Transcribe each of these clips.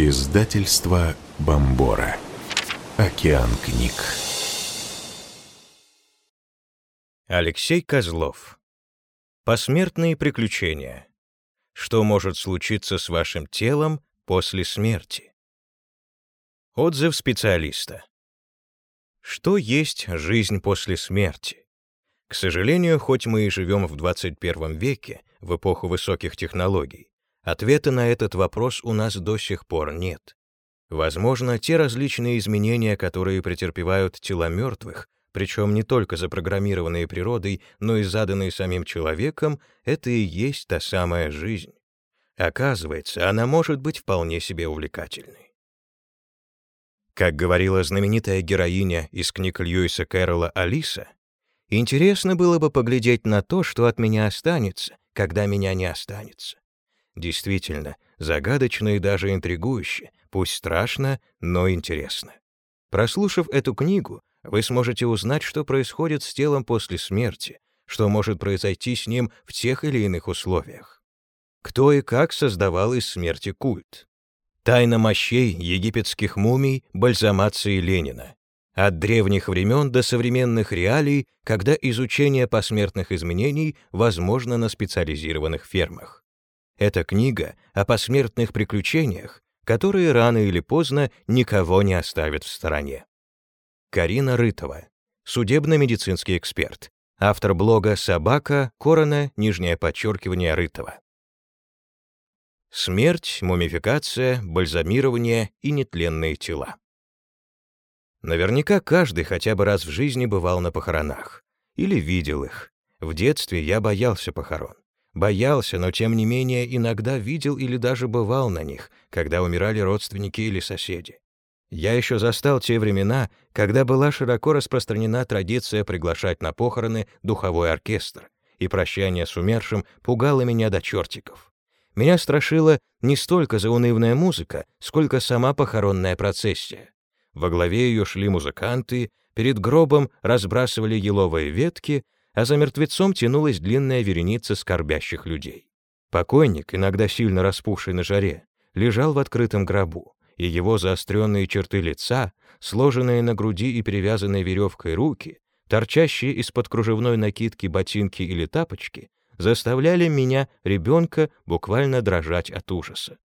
Издательство Бомбора. Океан книг. Алексей Козлов. Посмертные приключения. Что может случиться с вашим телом после смерти? Отзыв специалиста. Что есть жизнь после смерти? К сожалению, хоть мы и живем в 21 веке, в эпоху высоких технологий, Ответа на этот вопрос у нас до сих пор нет. Возможно, те различные изменения, которые претерпевают тела мертвых, причем не только запрограммированные природой, но и заданные самим человеком, это и есть та самая жизнь. Оказывается, она может быть вполне себе увлекательной. Как говорила знаменитая героиня из книг Льюиса Кэрролла Алиса, «Интересно было бы поглядеть на то, что от меня останется, когда меня не останется. Действительно, загадочно и даже интригующе, пусть страшно, но интересно. Прослушав эту книгу, вы сможете узнать, что происходит с телом после смерти, что может произойти с ним в тех или иных условиях. Кто и как создавал из смерти культ. Тайна мощей египетских мумий, бальзамации Ленина. От древних времен до современных реалий, когда изучение посмертных изменений возможно на специализированных фермах. Это книга о посмертных приключениях, которые рано или поздно никого не оставят в стороне. Карина Рытова, судебно-медицинский эксперт, автор блога «Собака», корона, нижнее подчеркивание Рытова. Смерть, мумификация, бальзамирование и нетленные тела. Наверняка каждый хотя бы раз в жизни бывал на похоронах или видел их. В детстве я боялся похорон. Боялся, но тем не менее иногда видел или даже бывал на них, когда умирали родственники или соседи. Я еще застал те времена, когда была широко распространена традиция приглашать на похороны духовой оркестр, и прощание с умершим пугало меня до чертиков. Меня страшила не столько заунывная музыка, сколько сама похоронная процессия. Во главе ее шли музыканты, перед гробом разбрасывали еловые ветки, а за мертвецом тянулась длинная вереница скорбящих людей. Покойник, иногда сильно распухший на жаре, лежал в открытом гробу, и его заостренные черты лица, сложенные на груди и перевязанные веревкой руки, торчащие из-под кружевной накидки ботинки или тапочки, заставляли меня, ребенка, буквально дрожать от ужаса.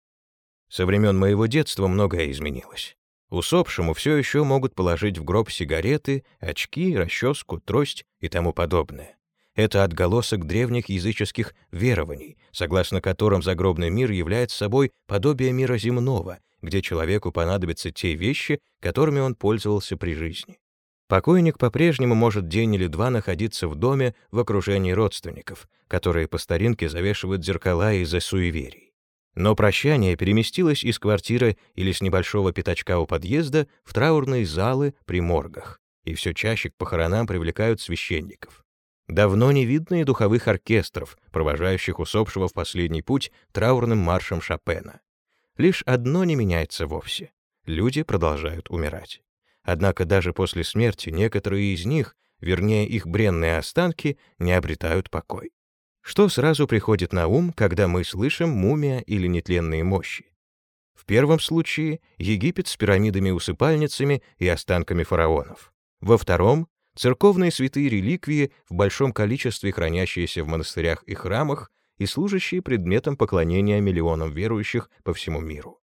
Со времен моего детства многое изменилось. Усопшему все еще могут положить в гроб сигареты, очки, расческу, трость и тому подобное. Это отголосок древних языческих верований, согласно которым загробный мир является собой подобие мира земного, где человеку понадобятся те вещи, которыми он пользовался при жизни. Покойник по-прежнему может день или два находиться в доме в окружении родственников, которые по старинке завешивают зеркала из-за суеверий. Но прощание переместилось из квартиры или с небольшого пятачка у подъезда в траурные залы при моргах, и все чаще к похоронам привлекают священников. Давно не видно и духовых оркестров, провожающих усопшего в последний путь траурным маршем Шопена. Лишь одно не меняется вовсе — люди продолжают умирать. Однако даже после смерти некоторые из них, вернее их бренные останки, не обретают покой. Что сразу приходит на ум, когда мы слышим «мумия» или «нетленные мощи»? В первом случае — Египет с пирамидами-усыпальницами и останками фараонов. Во втором — церковные святые реликвии в большом количестве хранящиеся в монастырях и храмах и служащие предметом поклонения миллионам верующих по всему миру.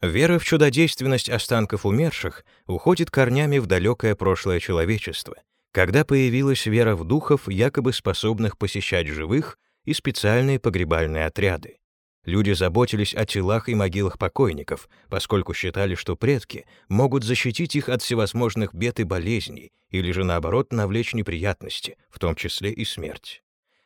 Вера в чудодейственность останков умерших уходит корнями в далекое прошлое человечества — когда появилась вера в духов, якобы способных посещать живых, и специальные погребальные отряды. Люди заботились о телах и могилах покойников, поскольку считали, что предки могут защитить их от всевозможных бед и болезней, или же наоборот навлечь неприятности, в том числе и смерть.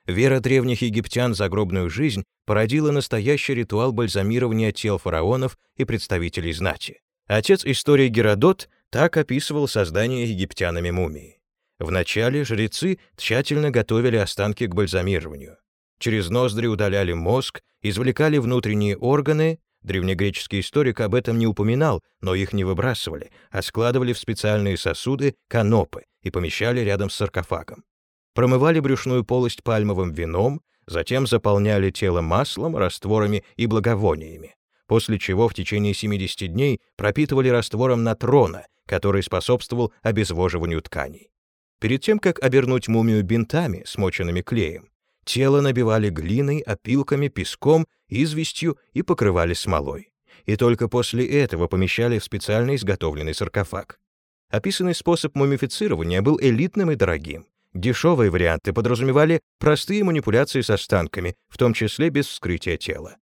Вера древних египтян в загробную жизнь породила настоящий ритуал бальзамирования тел фараонов и представителей знати. Отец истории Геродот так описывал создание египтянами мумии. Вначале жрецы тщательно готовили останки к бальзамированию. Через ноздри удаляли мозг, извлекали внутренние органы, древнегреческий историк об этом не упоминал, но их не выбрасывали, а складывали в специальные сосуды, канопы, и помещали рядом с саркофагом. Промывали брюшную полость пальмовым вином, затем заполняли тело маслом, растворами и благовониями. после чего в течение 70 дней пропитывали раствором натрона, который способствовал обезвоживанию тканей. Перед тем, как обернуть мумию бинтами, смоченными клеем, тело набивали глиной, опилками, песком, известью и покрывали смолой. И только после этого помещали в специально изготовленный саркофаг. Описанный способ мумифицирования был элитным и дорогим. Дешевые варианты подразумевали простые манипуляции с останками, в том числе без вскрытия тела.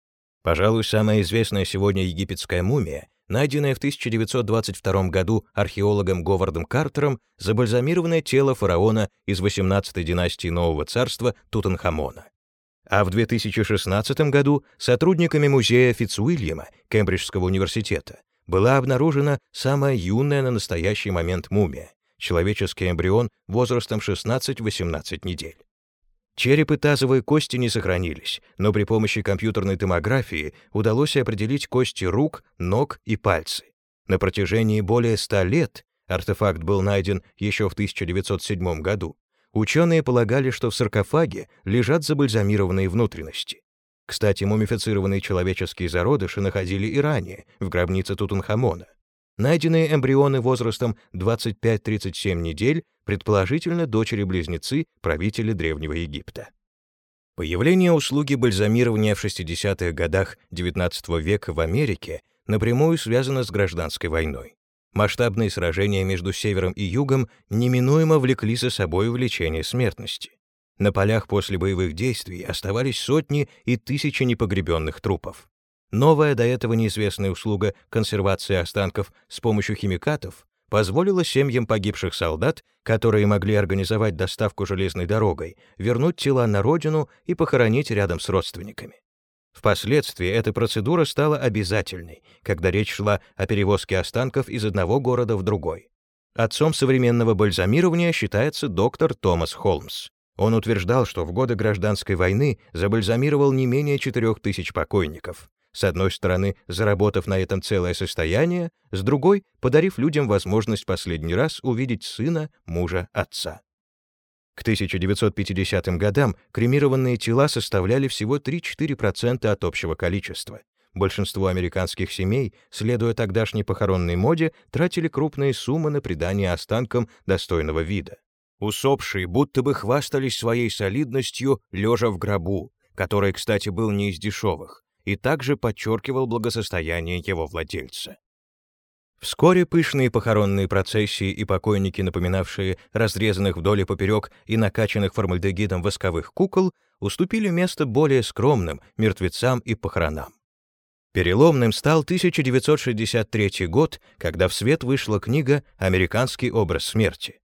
Пожалуй, самая известная сегодня египетская мумия, найденная в 1922 году археологом Говардом Картером, забальзамированное тело фараона из 18-й династии Нового царства Тутанхамона. А в 2016 году сотрудниками музея Фицуильяма Кембриджского университета была обнаружена самая юная на настоящий момент мумия, человеческий эмбрион возрастом 16-18 недель. Череп и тазовые кости не сохранились, но при помощи компьютерной томографии удалось определить кости рук, ног и пальцы. На протяжении более 100 лет, артефакт был найден еще в 1907 году, ученые полагали, что в саркофаге лежат забальзамированные внутренности. Кстати, мумифицированные человеческие зародыши находили и ранее, в гробнице Тутанхамона. Найденные эмбрионы возрастом 25-37 недель, предположительно дочери-близнецы правителя Древнего Египта. Появление услуги бальзамирования в 60-х годах XIX века в Америке напрямую связано с гражданской войной. Масштабные сражения между севером и югом неминуемо влекли за собой увеличение смертности. На полях после боевых действий оставались сотни и тысячи непогребенных трупов. Новая до этого неизвестная услуга консервации останков с помощью химикатов позволила семьям погибших солдат, которые могли организовать доставку железной дорогой, вернуть тела на родину и похоронить рядом с родственниками. Впоследствии эта процедура стала обязательной, когда речь шла о перевозке останков из одного города в другой. Отцом современного бальзамирования считается доктор Томас Холмс. Он утверждал, что в годы гражданской войны забальзамировал не менее 4000 покойников, с одной стороны, заработав на этом целое состояние, с другой — подарив людям возможность последний раз увидеть сына, мужа, отца. К 1950 годам кремированные тела составляли всего 3-4% от общего количества. Большинство американских семей, следуя тогдашней похоронной моде, тратили крупные суммы на придание останкам достойного вида. Усопшие будто бы хвастались своей солидностью, лежа в гробу, который, кстати, был не из дешевых и также подчеркивал благосостояние его владельца. Вскоре пышные похоронные процессии и покойники, напоминавшие разрезанных вдоль и поперек и накачанных формальдегидом восковых кукол, уступили место более скромным мертвецам и похоронам. Переломным стал 1963 год, когда в свет вышла книга «Американский образ смерти»,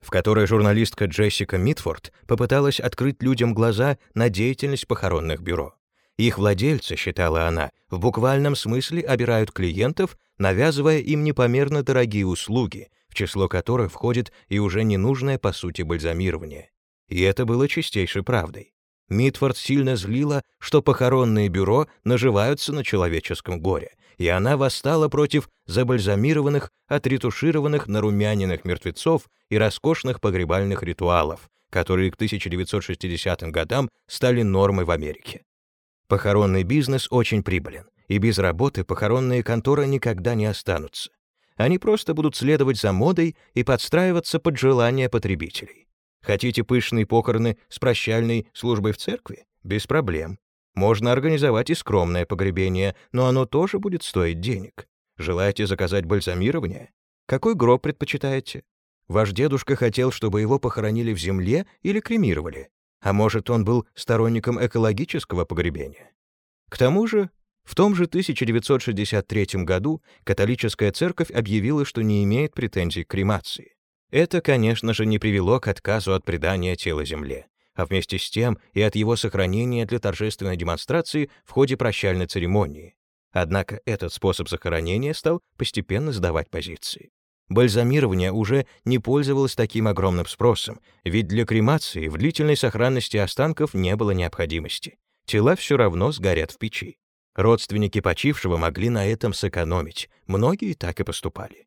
в которой журналистка Джессика Митфорд попыталась открыть людям глаза на деятельность похоронных бюро. Их владельцы, считала она, в буквальном смысле обирают клиентов, навязывая им непомерно дорогие услуги, в число которых входит и уже ненужное по сути бальзамирование. И это было чистейшей правдой. Митфорд сильно злила, что похоронные бюро наживаются на человеческом горе, и она восстала против забальзамированных, отретушированных, нарумяненных мертвецов и роскошных погребальных ритуалов, которые к 1960 годам стали нормой в Америке. Похоронный бизнес очень прибылен, и без работы похоронные конторы никогда не останутся. Они просто будут следовать за модой и подстраиваться под желания потребителей. Хотите пышные похороны с прощальной службой в церкви? Без проблем. Можно организовать и скромное погребение, но оно тоже будет стоить денег. Желаете заказать бальзамирование? Какой гроб предпочитаете? Ваш дедушка хотел, чтобы его похоронили в земле или кремировали. А может, он был сторонником экологического погребения? К тому же, в том же 1963 году католическая церковь объявила, что не имеет претензий к кремации. Это, конечно же, не привело к отказу от предания тела земле, а вместе с тем и от его сохранения для торжественной демонстрации в ходе прощальной церемонии. Однако этот способ захоронения стал постепенно сдавать позиции. Бальзамирование уже не пользовалось таким огромным спросом, ведь для кремации в длительной сохранности останков не было необходимости. Тела все равно сгорят в печи. Родственники почившего могли на этом сэкономить, многие так и поступали.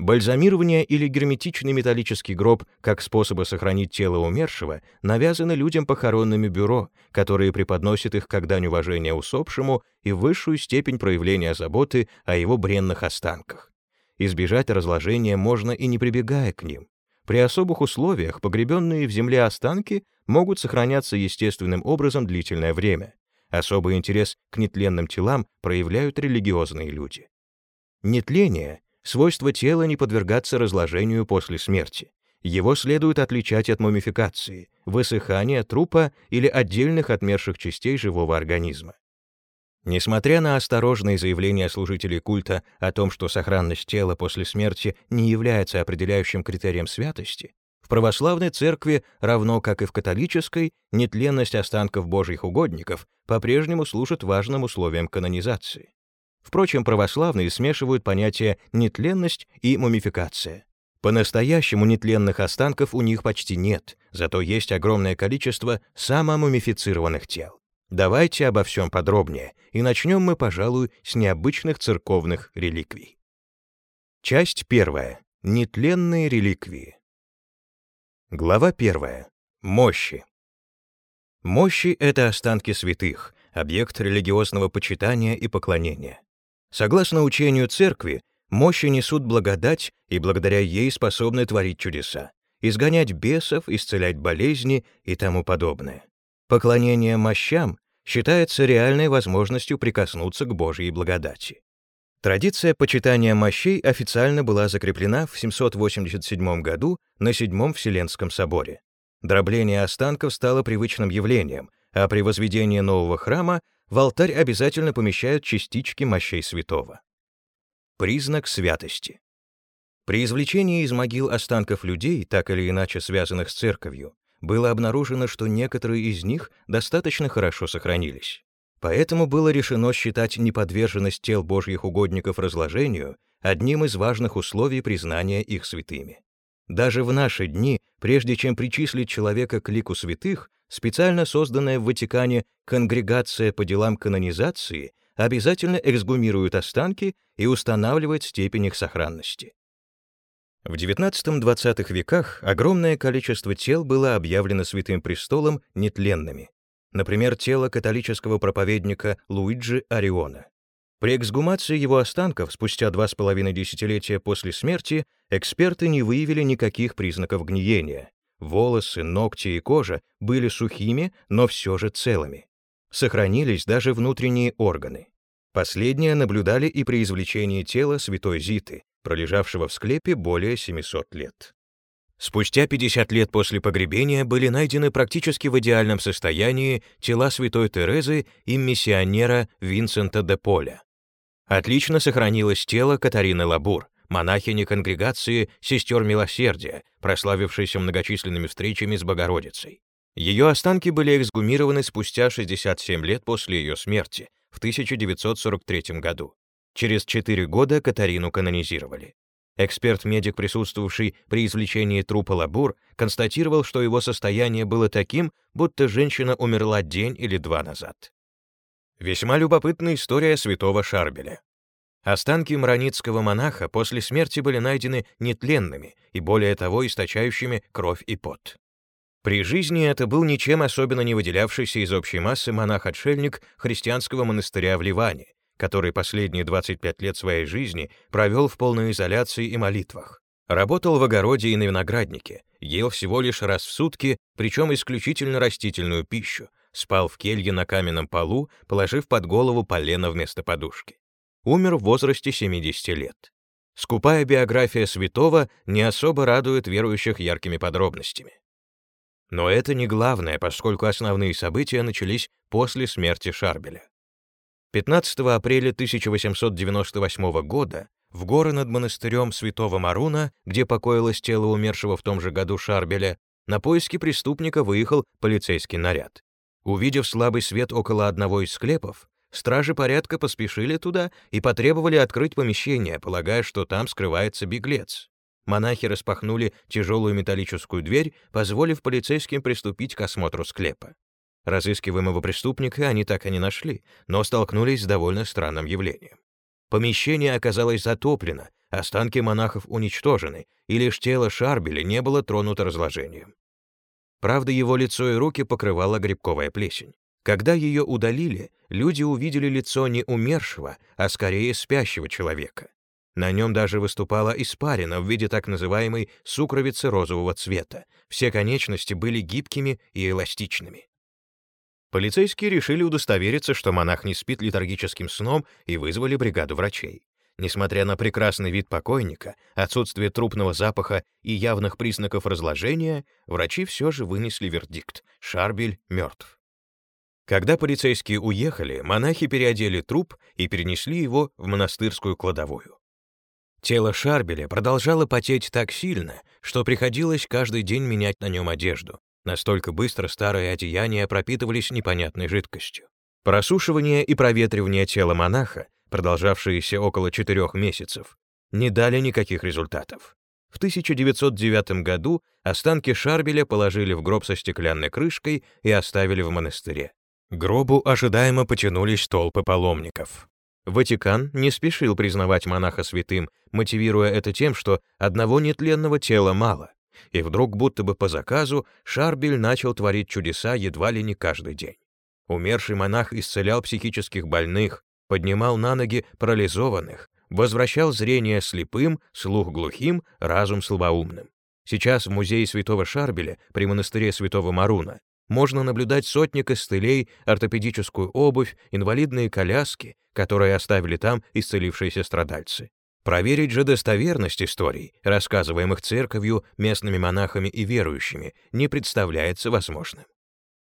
Бальзамирование или герметичный металлический гроб как способы сохранить тело умершего навязаны людям похоронными бюро, которые преподносят их как дань уважения усопшему и высшую степень проявления заботы о его бренных останках. Избежать разложения можно и не прибегая к ним. При особых условиях погребенные в земле останки могут сохраняться естественным образом длительное время. Особый интерес к нетленным телам проявляют религиозные люди. Нетление — свойство тела не подвергаться разложению после смерти. Его следует отличать от мумификации, высыхания трупа или отдельных отмерших частей живого организма. Несмотря на осторожные заявления служителей культа о том, что сохранность тела после смерти не является определяющим критерием святости, в православной церкви, равно как и в католической, нетленность останков божьих угодников по-прежнему служит важным условием канонизации. Впрочем, православные смешивают понятия «нетленность» и «мумификация». По-настоящему нетленных останков у них почти нет, зато есть огромное количество самомумифицированных тел. Давайте обо всем подробнее, и начнем мы, пожалуй, с необычных церковных реликвий. Часть первая. Нетленные реликвии. Глава первая. Мощи. Мощи — это останки святых, объект религиозного почитания и поклонения. Согласно учению церкви, мощи несут благодать и благодаря ей способны творить чудеса, изгонять бесов, исцелять болезни и тому подобное. Поклонение мощам считается реальной возможностью прикоснуться к Божьей благодати. Традиция почитания мощей официально была закреплена в 787 году на Седьмом Вселенском соборе. Дробление останков стало привычным явлением, а при возведении нового храма в алтарь обязательно помещают частички мощей святого. Признак святости. При извлечении из могил останков людей, так или иначе связанных с церковью, было обнаружено, что некоторые из них достаточно хорошо сохранились. Поэтому было решено считать неподверженность тел божьих угодников разложению одним из важных условий признания их святыми. Даже в наши дни, прежде чем причислить человека к лику святых, специально созданная в Ватикане конгрегация по делам канонизации обязательно эксгумирует останки и устанавливает степень их сохранности. В XIX-XX веках огромное количество тел было объявлено Святым Престолом нетленными. Например, тело католического проповедника Луиджи Ориона. При эксгумации его останков спустя два с половиной десятилетия после смерти эксперты не выявили никаких признаков гниения. Волосы, ногти и кожа были сухими, но все же целыми. Сохранились даже внутренние органы. Последние наблюдали и при извлечении тела святой Зиты, пролежавшего в склепе более 700 лет. Спустя 50 лет после погребения были найдены практически в идеальном состоянии тела святой Терезы и миссионера Винсента де Поля. Отлично сохранилось тело Катарины Лабур, монахини конгрегации сестер Милосердия, прославившейся многочисленными встречами с Богородицей. Ее останки были эксгумированы спустя 67 лет после ее смерти, в 1943 году. Через 4 года Катарину канонизировали. Эксперт-медик, присутствовавший при извлечении трупа Лабур, констатировал, что его состояние было таким, будто женщина умерла день или два назад. Весьма любопытная история святого Шарбеля. Останки мраницкого монаха после смерти были найдены нетленными и, более того, источающими кровь и пот. При жизни это был ничем особенно не выделявшийся из общей массы монах-отшельник христианского монастыря в Ливане, который последние 25 лет своей жизни провел в полной изоляции и молитвах. Работал в огороде и на винограднике, ел всего лишь раз в сутки, причем исключительно растительную пищу, спал в келье на каменном полу, положив под голову полено вместо подушки умер в возрасте 70 лет. Скупая биография святого не особо радует верующих яркими подробностями. Но это не главное, поскольку основные события начались после смерти Шарбеля. 15 апреля 1898 года в горы над монастырем Святого Маруна, где покоилось тело умершего в том же году Шарбеля, на поиски преступника выехал полицейский наряд. Увидев слабый свет около одного из склепов, Стражи порядка поспешили туда и потребовали открыть помещение, полагая, что там скрывается беглец. Монахи распахнули тяжелую металлическую дверь, позволив полицейским приступить к осмотру склепа. Разыскиваемого преступника они так и не нашли, но столкнулись с довольно странным явлением. Помещение оказалось затоплено, останки монахов уничтожены, и лишь тело Шарбеля не было тронуто разложением. Правда, его лицо и руки покрывала грибковая плесень. Когда ее удалили, люди увидели лицо не умершего, а скорее спящего человека. На нем даже выступала испарина в виде так называемой сукровицы розового цвета. Все конечности были гибкими и эластичными. Полицейские решили удостовериться, что монах не спит летаргическим сном, и вызвали бригаду врачей. Несмотря на прекрасный вид покойника, отсутствие трупного запаха и явных признаков разложения, врачи все же вынесли вердикт — Шарбель мертв. Когда полицейские уехали, монахи переодели труп и перенесли его в монастырскую кладовую. Тело Шарбеля продолжало потеть так сильно, что приходилось каждый день менять на нем одежду. Настолько быстро старые одеяния пропитывались непонятной жидкостью. Просушивание и проветривание тела монаха, продолжавшиеся около четырех месяцев, не дали никаких результатов. В 1909 году останки Шарбеля положили в гроб со стеклянной крышкой и оставили в монастыре. Гробу ожидаемо потянулись толпы паломников. Ватикан не спешил признавать монаха святым, мотивируя это тем, что одного нетленного тела мало. И вдруг, будто бы по заказу, Шарбель начал творить чудеса едва ли не каждый день. Умерший монах исцелял психических больных, поднимал на ноги парализованных, возвращал зрение слепым, слух глухим, разум слабоумным. Сейчас в музее святого Шарбеля при монастыре святого Маруна можно наблюдать сотни костылей, ортопедическую обувь, инвалидные коляски, которые оставили там исцелившиеся страдальцы. Проверить же достоверность историй, рассказываемых церковью, местными монахами и верующими, не представляется возможным.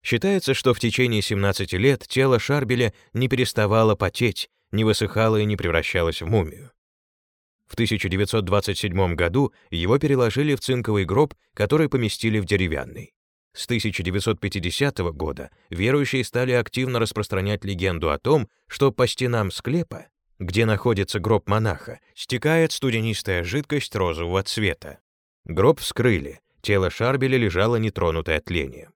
Считается, что в течение 17 лет тело Шарбеля не переставало потеть, не высыхало и не превращалось в мумию. В 1927 году его переложили в цинковый гроб, который поместили в деревянный. С 1950 года верующие стали активно распространять легенду о том, что по стенам склепа, где находится гроб монаха, стекает студенистая жидкость розового цвета. Гроб вскрыли, тело Шарбеля лежало нетронутое тлением.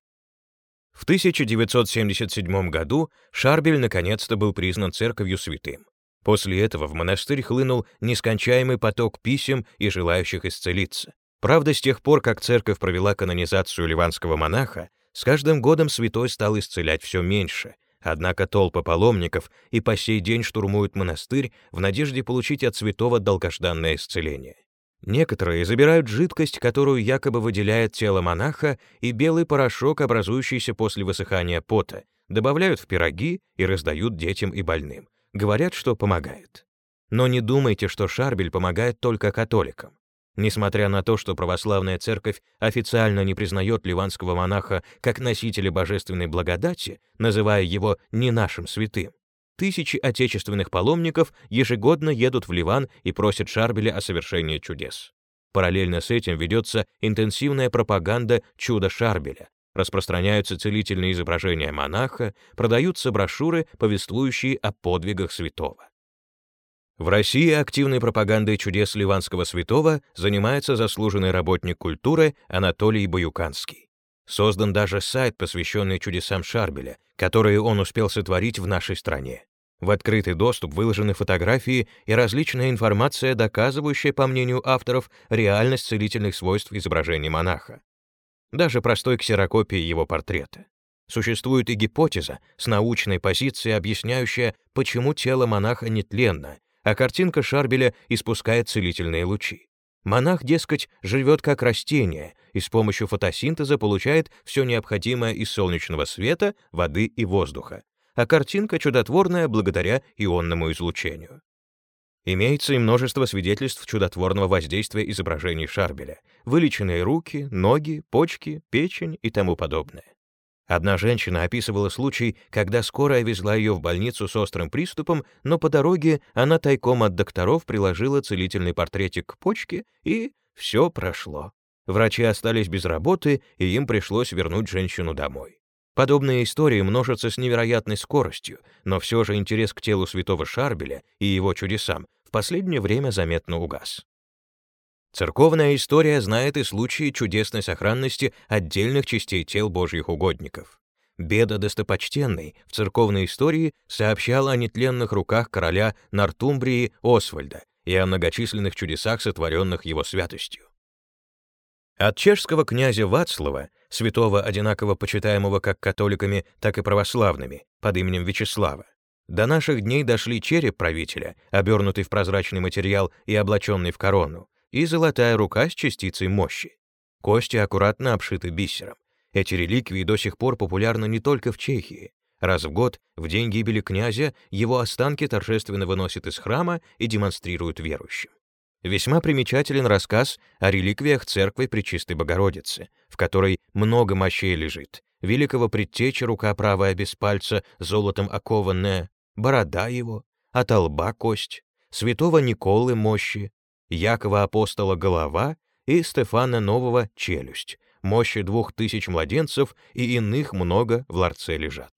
В 1977 году Шарбель наконец-то был признан церковью святым. После этого в монастырь хлынул нескончаемый поток писем и желающих исцелиться. Правда, с тех пор, как церковь провела канонизацию ливанского монаха, с каждым годом святой стал исцелять все меньше, однако толпы паломников и по сей день штурмуют монастырь в надежде получить от святого долгожданное исцеление. Некоторые забирают жидкость, которую якобы выделяет тело монаха, и белый порошок, образующийся после высыхания пота, добавляют в пироги и раздают детям и больным. Говорят, что помогает. Но не думайте, что Шарбель помогает только католикам. Несмотря на то, что православная церковь официально не признает ливанского монаха как носителя божественной благодати, называя его не нашим святым, тысячи отечественных паломников ежегодно едут в Ливан и просят Шарбеля о совершении чудес. Параллельно с этим ведется интенсивная пропаганда чуда Шарбеля, распространяются целительные изображения монаха, продаются брошюры, повествующие о подвигах святого. В России активной пропагандой чудес ливанского святого занимается заслуженный работник культуры Анатолий Баюканский. Создан даже сайт, посвященный чудесам Шарбеля, которые он успел сотворить в нашей стране. В открытый доступ выложены фотографии и различная информация, доказывающая, по мнению авторов, реальность целительных свойств изображения монаха. Даже простой ксерокопии его портрета. Существует и гипотеза с научной позиции, объясняющая, почему тело монаха нетленно а картинка Шарбеля испускает целительные лучи. Монах, дескать, живет как растение и с помощью фотосинтеза получает все необходимое из солнечного света, воды и воздуха, а картинка чудотворная благодаря ионному излучению. Имеется и множество свидетельств чудотворного воздействия изображений Шарбеля, вылеченные руки, ноги, почки, печень и тому подобное. Одна женщина описывала случай, когда скорая везла ее в больницу с острым приступом, но по дороге она тайком от докторов приложила целительный портретик к почке, и все прошло. Врачи остались без работы, и им пришлось вернуть женщину домой. Подобные истории множатся с невероятной скоростью, но все же интерес к телу святого Шарбеля и его чудесам в последнее время заметно угас. Церковная история знает и случаи чудесной сохранности отдельных частей тел Божьих угодников. Беда достопочтенный в церковной истории сообщал о нетленных руках короля Нортумбрии Освальда и о многочисленных чудесах, сотворенных его святостью. От чешского князя Вацлава, святого одинаково почитаемого как католиками, так и православными, под именем Вячеслава, до наших дней дошли череп правителя, обернутый в прозрачный материал и облаченный в корону, и золотая рука с частицей мощи. Кости аккуратно обшиты бисером. Эти реликвии до сих пор популярны не только в Чехии. Раз в год, в день гибели князя, его останки торжественно выносят из храма и демонстрируют верующим. Весьма примечателен рассказ о реликвиях церкви Пречистой Богородицы, в которой много мощей лежит. Великого предтеча рука правая без пальца, золотом окованная, борода его, от лба кость, святого Николы мощи, Якова апостола голова и Стефана Нового челюсть, мощи двух тысяч младенцев и иных много в ларце лежат.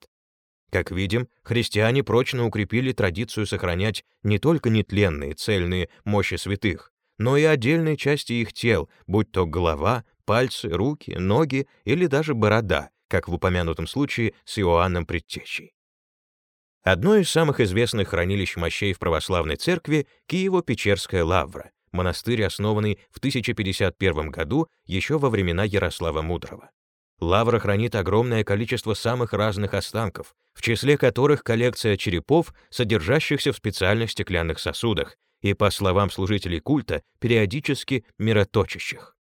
Как видим, христиане прочно укрепили традицию сохранять не только нетленные цельные мощи святых, но и отдельные части их тел, будь то голова, пальцы, руки, ноги или даже борода, как в упомянутом случае с Иоанном Предтечей. Одно из самых известных хранилищ мощей в православной церкви — Киево-Печерская лавра, монастырь, основанный в 1051 году еще во времена Ярослава Мудрого. Лавра хранит огромное количество самых разных останков, в числе которых коллекция черепов, содержащихся в специальных стеклянных сосудах, и, по словам служителей культа, периодически мироточащих.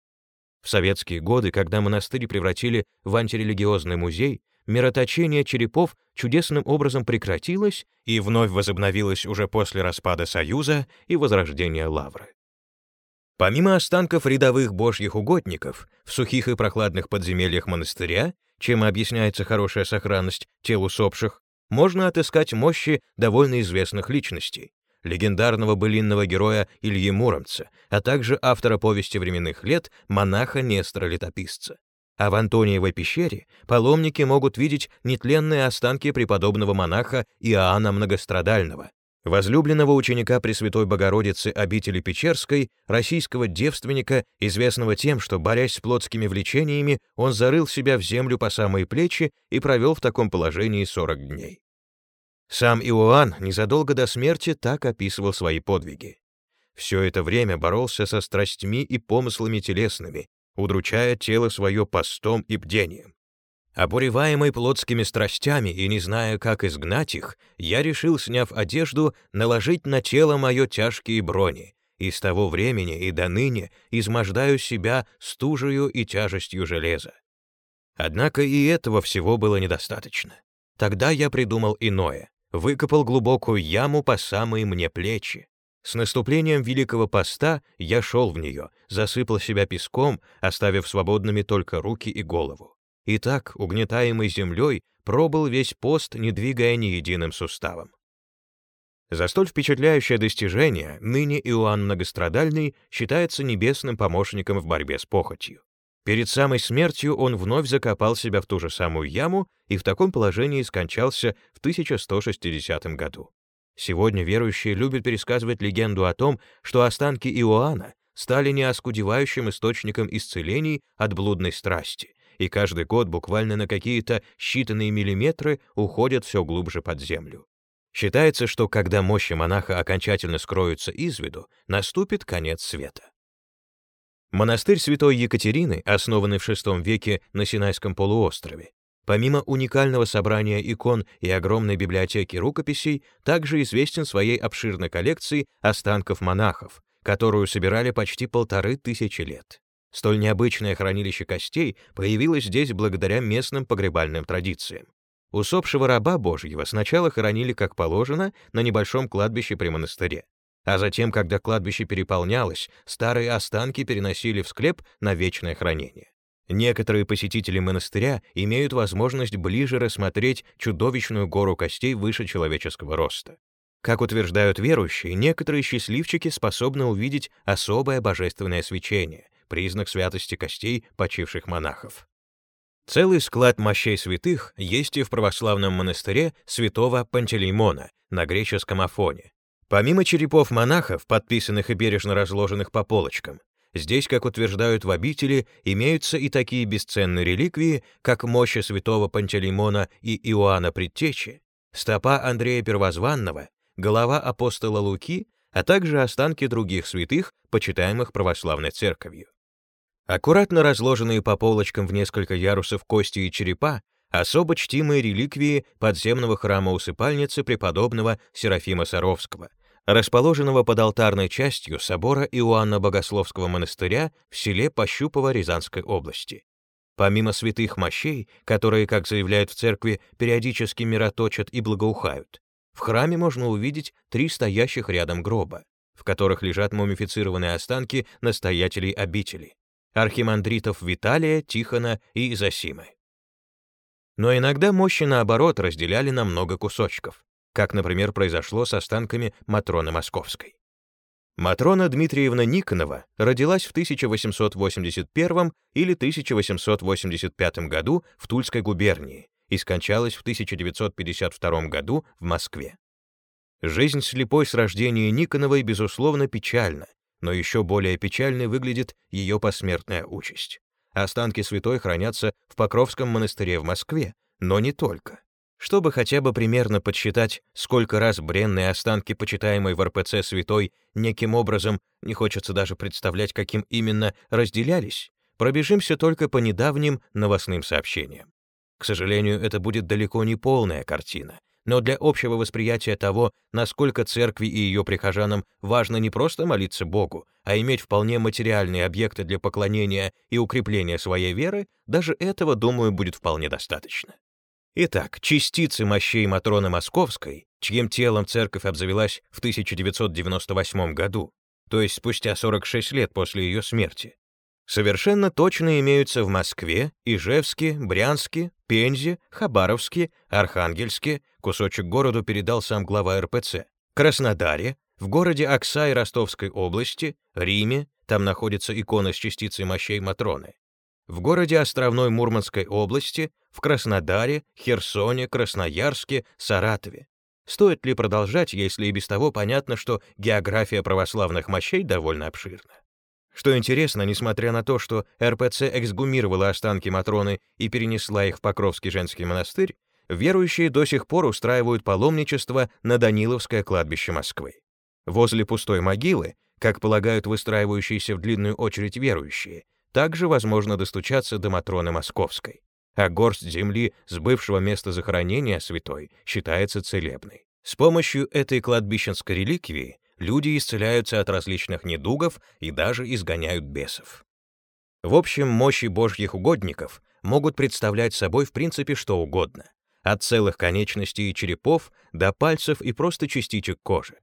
В советские годы, когда монастырь превратили в антирелигиозный музей, мироточение черепов чудесным образом прекратилось и вновь возобновилось уже после распада Союза и возрождения Лавры. Помимо останков рядовых божьих угодников, в сухих и прохладных подземельях монастыря, чем объясняется хорошая сохранность тел усопших, можно отыскать мощи довольно известных личностей, легендарного былинного героя Ильи Муромца, а также автора повести временных лет монаха Нестора Летописца. А в Антониевой пещере паломники могут видеть нетленные останки преподобного монаха Иоанна Многострадального, возлюбленного ученика Пресвятой Богородицы обители Печерской, российского девственника, известного тем, что, борясь с плотскими влечениями, он зарыл себя в землю по самые плечи и провел в таком положении 40 дней. Сам Иоанн незадолго до смерти так описывал свои подвиги. Все это время боролся со страстьми и помыслами телесными, удручая тело свое постом и бдением. Обуреваемый плотскими страстями и не зная, как изгнать их, я решил, сняв одежду, наложить на тело мое тяжкие брони, и с того времени и до ныне измождаю себя стужею и тяжестью железа. Однако и этого всего было недостаточно. Тогда я придумал иное, выкопал глубокую яму по самые мне плечи. С наступлением Великого Поста я шел в нее, засыпал себя песком, оставив свободными только руки и голову. И так, угнетаемый землей, пробыл весь пост, не двигая ни единым суставом. За столь впечатляющее достижение ныне Иоанн Многострадальный считается небесным помощником в борьбе с похотью. Перед самой смертью он вновь закопал себя в ту же самую яму и в таком положении скончался в 1160 году. Сегодня верующие любят пересказывать легенду о том, что останки Иоанна стали неоскудевающим источником исцелений от блудной страсти, и каждый год буквально на какие-то считанные миллиметры уходят все глубже под землю. Считается, что когда мощи монаха окончательно скроются из виду, наступит конец света. Монастырь святой Екатерины, основанный в VI веке на Синайском полуострове, помимо уникального собрания икон и огромной библиотеки рукописей, также известен своей обширной коллекцией останков монахов, которую собирали почти полторы тысячи лет. Столь необычное хранилище костей появилось здесь благодаря местным погребальным традициям. Усопшего раба Божьего сначала хоронили как положено на небольшом кладбище при монастыре, а затем, когда кладбище переполнялось, старые останки переносили в склеп на вечное хранение. Некоторые посетители монастыря имеют возможность ближе рассмотреть чудовищную гору костей выше человеческого роста. Как утверждают верующие, некоторые счастливчики способны увидеть особое божественное свечение, признак святости костей почивших монахов. Целый склад мощей святых есть и в православном монастыре святого Пантелеймона на греческом Афоне. Помимо черепов монахов, подписанных и бережно разложенных по полочкам, здесь, как утверждают в обители, имеются и такие бесценные реликвии, как мощи святого Пантелеймона и Иоанна Предтечи, стопа Андрея Первозванного, голова апостола Луки, а также останки других святых, почитаемых православной церковью. Аккуратно разложенные по полочкам в несколько ярусов кости и черепа, особо чтимые реликвии подземного храма усыпальницы преподобного Серафима Саровского, расположенного под алтарной частью собора Иоанна Богословского монастыря в селе Пощупово Рязанской области. Помимо святых мощей, которые, как заявляют в церкви, периодически мироточат и благоухают, в храме можно увидеть три стоящих рядом гроба, в которых лежат мумифицированные останки настоятелей обители — архимандритов Виталия, Тихона и Изосимы. Но иногда мощи, наоборот, разделяли на много кусочков, как, например, произошло с останками Матроны Московской. Матрона Дмитриевна Никонова родилась в 1881 или 1885 году в Тульской губернии и скончалась в 1952 году в Москве. Жизнь слепой с рождения Никоновой, безусловно, печальна, но еще более печальной выглядит ее посмертная участь. Останки святой хранятся в Покровском монастыре в Москве, но не только. Чтобы хотя бы примерно подсчитать, сколько раз бренные останки почитаемой в РПЦ святой неким образом, не хочется даже представлять, каким именно, разделялись, пробежимся только по недавним новостным сообщениям. К сожалению, это будет далеко не полная картина, но для общего восприятия того, насколько церкви и ее прихожанам важно не просто молиться Богу, а иметь вполне материальные объекты для поклонения и укрепления своей веры, даже этого, думаю, будет вполне достаточно. Итак, частицы мощей Матроны Московской, чьим телом церковь обзавелась в 1998 году, то есть спустя 46 лет после ее смерти, совершенно точно имеются в Москве, Ижевске, Брянске, Пензе, Хабаровске, Архангельске, кусочек городу передал сам глава РПЦ, Краснодаре, в городе Оксай Ростовской области, Риме, там находится икона с частицей мощей Матроны, в городе Островной Мурманской области, в Краснодаре, Херсоне, Красноярске, Саратове. Стоит ли продолжать, если и без того понятно, что география православных мощей довольно обширна? Что интересно, несмотря на то, что РПЦ эксгумировала останки Матроны и перенесла их в Покровский женский монастырь, верующие до сих пор устраивают паломничество на Даниловское кладбище Москвы. Возле пустой могилы, как полагают выстраивающиеся в длинную очередь верующие, также возможно достучаться до Матроны Московской, а горсть земли с бывшего места захоронения святой считается целебной. С помощью этой кладбищенской реликвии люди исцеляются от различных недугов и даже изгоняют бесов. В общем, мощи божьих угодников могут представлять собой в принципе что угодно, от целых конечностей и черепов до пальцев и просто частичек кожи.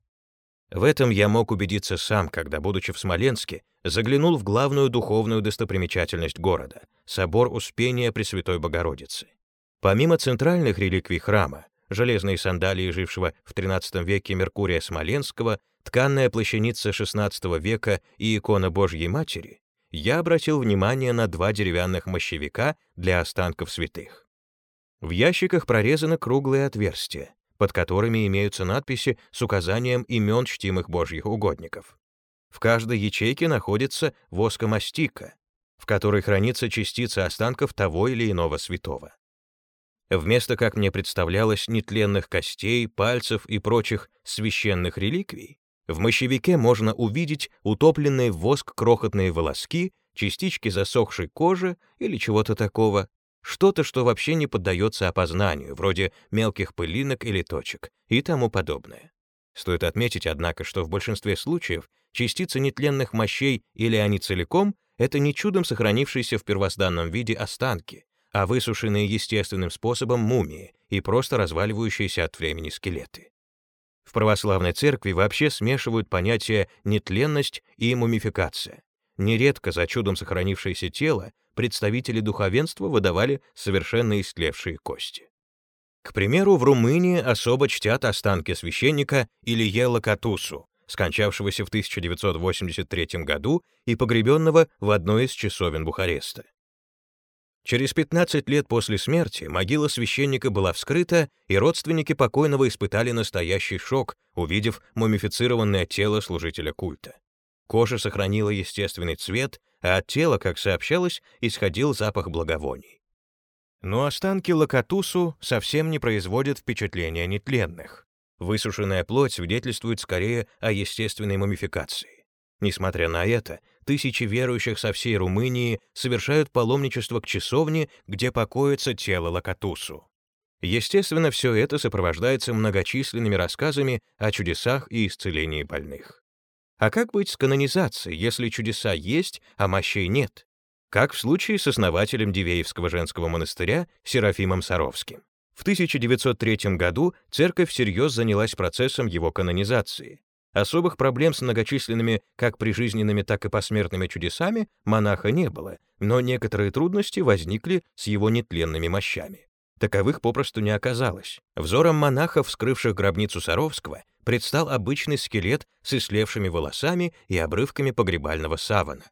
В этом я мог убедиться сам, когда, будучи в Смоленске, заглянул в главную духовную достопримечательность города — собор Успения Пресвятой Богородицы. Помимо центральных реликвий храма, железные сандалии жившего в XIII веке Меркурия Смоленского, тканная плащаница XVI века и икона Божьей Матери, я обратил внимание на два деревянных мощевика для останков святых. В ящиках прорезаны круглые отверстия, под которыми имеются надписи с указанием имен чтимых божьих угодников. В каждой ячейке находится воскомастика, в которой хранится частица останков того или иного святого. Вместо, как мне представлялось, нетленных костей, пальцев и прочих священных реликвий, в мощевике можно увидеть утопленные в воск крохотные волоски, частички засохшей кожи или чего-то такого, что-то, что вообще не поддается опознанию, вроде мелких пылинок или точек и тому подобное. Стоит отметить, однако, что в большинстве случаев частицы нетленных мощей или они целиком — это не чудом сохранившиеся в первозданном виде останки, а высушенные естественным способом мумии и просто разваливающиеся от времени скелеты. В православной церкви вообще смешивают понятия нетленность и мумификация. Нередко за чудом сохранившееся тело представители духовенства выдавали совершенно истлевшие кости. К примеру, в Румынии особо чтят останки священника Илье Лакатусу, скончавшегося в 1983 году и погребенного в одной из часовен Бухареста. Через 15 лет после смерти могила священника была вскрыта, и родственники покойного испытали настоящий шок, увидев мумифицированное тело служителя культа. Кожа сохранила естественный цвет, а от тела, как сообщалось, исходил запах благовоний. Но останки Лакатусу совсем не производят впечатления нетленных. Высушенная плоть свидетельствует скорее о естественной мумификации. Несмотря на это, тысячи верующих со всей Румынии совершают паломничество к часовне, где покоится тело Лакатусу. Естественно, все это сопровождается многочисленными рассказами о чудесах и исцелении больных. А как быть с канонизацией, если чудеса есть, а мощей нет? Как в случае с основателем Дивеевского женского монастыря Серафимом Саровским. В 1903 году церковь всерьез занялась процессом его канонизации. Особых проблем с многочисленными как прижизненными, так и посмертными чудесами монаха не было, но некоторые трудности возникли с его нетленными мощами. Таковых попросту не оказалось. Взором монахов, вскрывших гробницу Саровского, предстал обычный скелет с ислевшими волосами и обрывками погребального савана.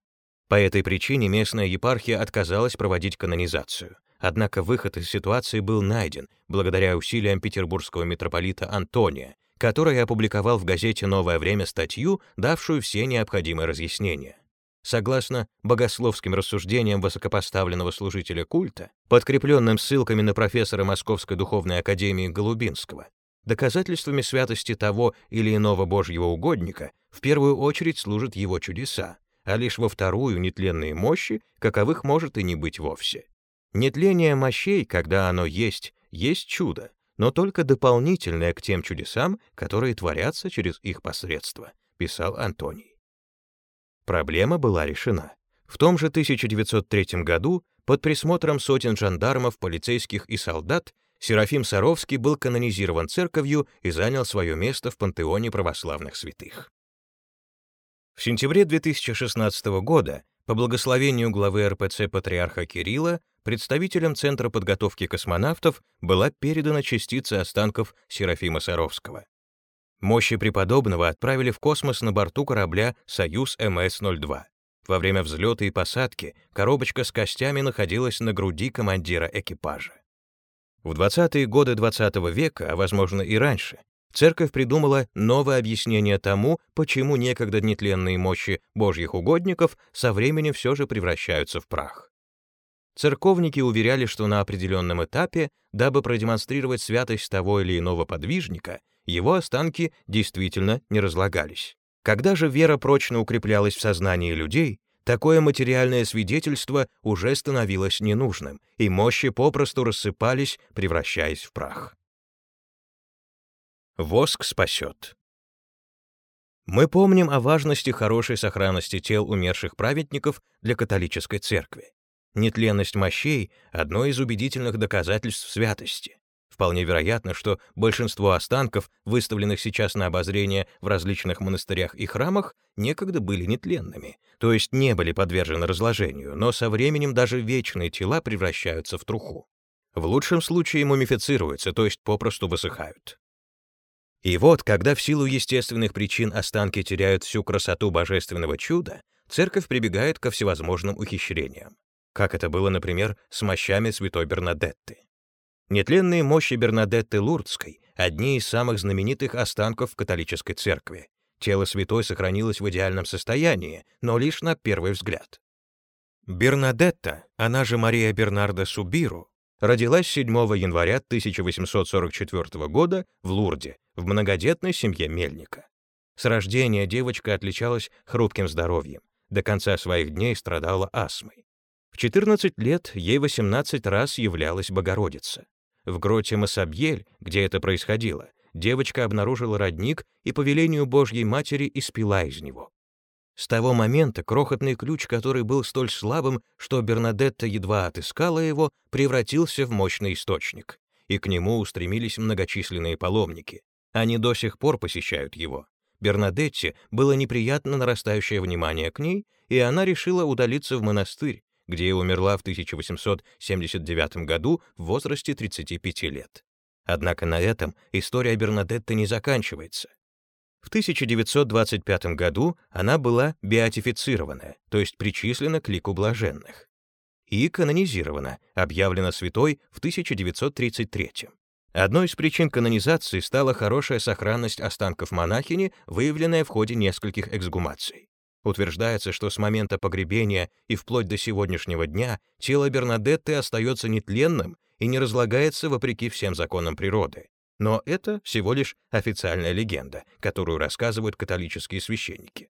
По этой причине местная епархия отказалась проводить канонизацию. Однако выход из ситуации был найден благодаря усилиям петербургского митрополита Антония, который опубликовал в газете «Новое время» статью, давшую все необходимые разъяснения. Согласно богословским рассуждениям высокопоставленного служителя культа, подкрепленным ссылками на профессора Московской духовной академии Голубинского, доказательствами святости того или иного Божьего угодника в первую очередь служат его чудеса, а лишь во вторую нетленные мощи, каковых может и не быть вовсе. Нетление мощей, когда оно есть, есть чудо, но только дополнительное к тем чудесам, которые творятся через их посредство, писал Антоний. Проблема была решена. В том же 1903 году под присмотром сотен жандармов, полицейских и солдат Серафим Саровский был канонизирован церковью и занял свое место в пантеоне православных святых. В сентябре 2016 года по благословению главы РПЦ патриарха Кирилла представителям Центра подготовки космонавтов была передана частица останков Серафима Саровского. Мощи преподобного отправили в космос на борту корабля «Союз МС-02». Во время взлета и посадки коробочка с костями находилась на груди командира экипажа. В 20-е годы XX -го века, а возможно и раньше, церковь придумала новое объяснение тому, почему некогда нетленные мощи божьих угодников со временем все же превращаются в прах. Церковники уверяли, что на определенном этапе, дабы продемонстрировать святость того или иного подвижника, его останки действительно не разлагались. Когда же вера прочно укреплялась в сознании людей, такое материальное свидетельство уже становилось ненужным, и мощи попросту рассыпались, превращаясь в прах. Воск спасет. Мы помним о важности хорошей сохранности тел умерших праведников для католической церкви. Нетленность мощей — одно из убедительных доказательств святости. Вполне вероятно, что большинство останков, выставленных сейчас на обозрение в различных монастырях и храмах, некогда были нетленными, то есть не были подвержены разложению, но со временем даже вечные тела превращаются в труху. В лучшем случае мумифицируются, то есть попросту высыхают. И вот, когда в силу естественных причин останки теряют всю красоту божественного чуда, церковь прибегает ко всевозможным ухищрениям, как это было, например, с мощами святой Бернадетты. Нетленные мощи Бернадетты Лурдской — одни из самых знаменитых останков в католической церкви. Тело святой сохранилось в идеальном состоянии, но лишь на первый взгляд. Бернадетта, она же Мария Бернарда Субиру, родилась 7 января 1844 года в Лурде, в многодетной семье мельника. С рождения девочка отличалась хрупким здоровьем, до конца своих дней страдала астмой. В 14 лет ей 18 раз являлась Богородица. В гроте Масабьель, где это происходило, девочка обнаружила родник и по велению Божьей Матери испила из него. С того момента крохотный ключ, который был столь слабым, что Бернадетта едва отыскала его, превратился в мощный источник, и к нему устремились многочисленные паломники. Они до сих пор посещают его. Бернадетте было неприятно нарастающее внимание к ней, и она решила удалиться в монастырь, где и умерла в 1879 году в возрасте 35 лет. Однако на этом история Бернадетты не заканчивается. В 1925 году она была беатифицирована, то есть причислена к лику блаженных, и канонизирована, объявлена святой в 1933. Одной из причин канонизации стала хорошая сохранность останков монахини, выявленная в ходе нескольких эксгумаций. Утверждается, что с момента погребения и вплоть до сегодняшнего дня тело Бернадетты остается нетленным и не разлагается вопреки всем законам природы. Но это всего лишь официальная легенда, которую рассказывают католические священники.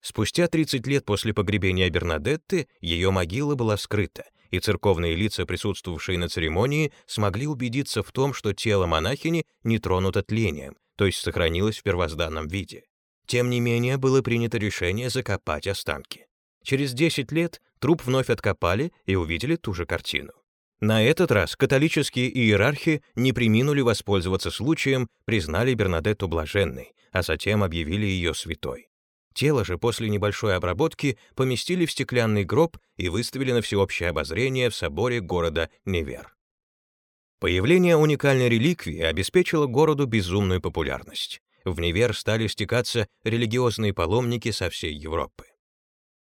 Спустя 30 лет после погребения Бернадетты ее могила была вскрыта, и церковные лица, присутствовавшие на церемонии, смогли убедиться в том, что тело монахини не тронуто тлением, то есть сохранилось в первозданном виде. Тем не менее, было принято решение закопать останки. Через 10 лет труп вновь откопали и увидели ту же картину. На этот раз католические иерархи не приминули воспользоваться случаем, признали Бернадетту блаженной, а затем объявили ее святой. Тело же после небольшой обработки поместили в стеклянный гроб и выставили на всеобщее обозрение в соборе города Невер. Появление уникальной реликвии обеспечило городу безумную популярность. В Невер стали стекаться религиозные паломники со всей Европы.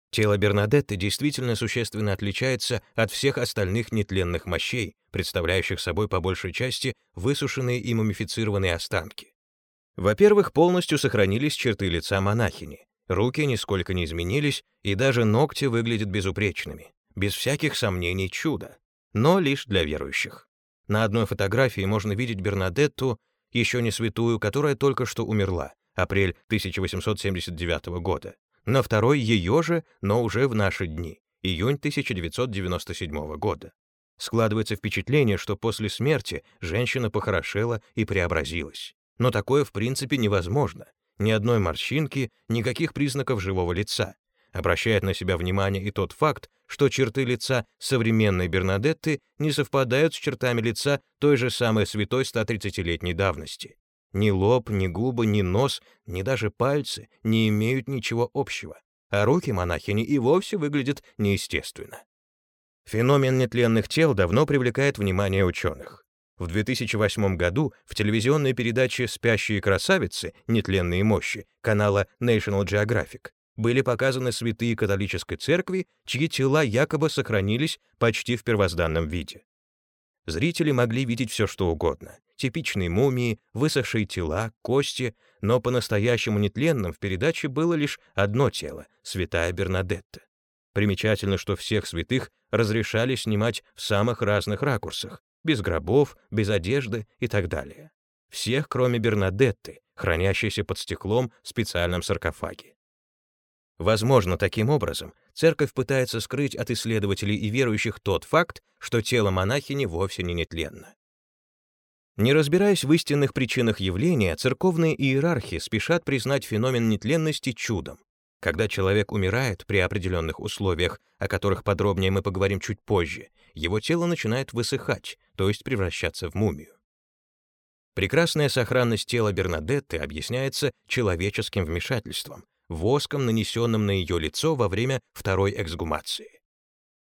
Тело Бернадетты действительно существенно отличается от всех остальных нетленных мощей, представляющих собой по большей части высушенные и мумифицированные останки. Во-первых, полностью сохранились черты лица монахини. Руки нисколько не изменились, и даже ногти выглядят безупречными. Без всяких сомнений чудо. Но лишь для верующих. На одной фотографии можно видеть Бернадетту, еще не святую, которая только что умерла, апрель 1879 года. На второй ее же, но уже в наши дни, июнь 1997 года. Складывается впечатление, что после смерти женщина похорошела и преобразилась. Но такое в принципе невозможно. Ни одной морщинки, никаких признаков живого лица. Обращает на себя внимание и тот факт, что черты лица современной Бернадетты не совпадают с чертами лица той же самой святой 130-летней давности. Ни лоб, ни губы, ни нос, ни даже пальцы не имеют ничего общего, а руки монахини и вовсе выглядят неестественно. Феномен нетленных тел давно привлекает внимание ученых. В 2008 году в телевизионной передаче «Спящие красавицы. Нетленные мощи» канала National Geographic были показаны святые католической церкви, чьи тела якобы сохранились почти в первозданном виде. Зрители могли видеть все, что угодно. Типичные мумии, высохшие тела, кости, но по-настоящему нетленным в передаче было лишь одно тело — святая Бернадетта. Примечательно, что всех святых разрешали снимать в самых разных ракурсах, без гробов, без одежды и так далее. Всех, кроме Бернадетты, хранящейся под стеклом в специальном саркофаге. Возможно, таким образом церковь пытается скрыть от исследователей и верующих тот факт, что тело монахини вовсе не нетленно. Не разбираясь в истинных причинах явления, церковные иерархи спешат признать феномен нетленности чудом. Когда человек умирает при определенных условиях, о которых подробнее мы поговорим чуть позже, его тело начинает высыхать, то есть превращаться в мумию. Прекрасная сохранность тела Бернадетты объясняется человеческим вмешательством, воском, нанесенным на ее лицо во время второй эксгумации.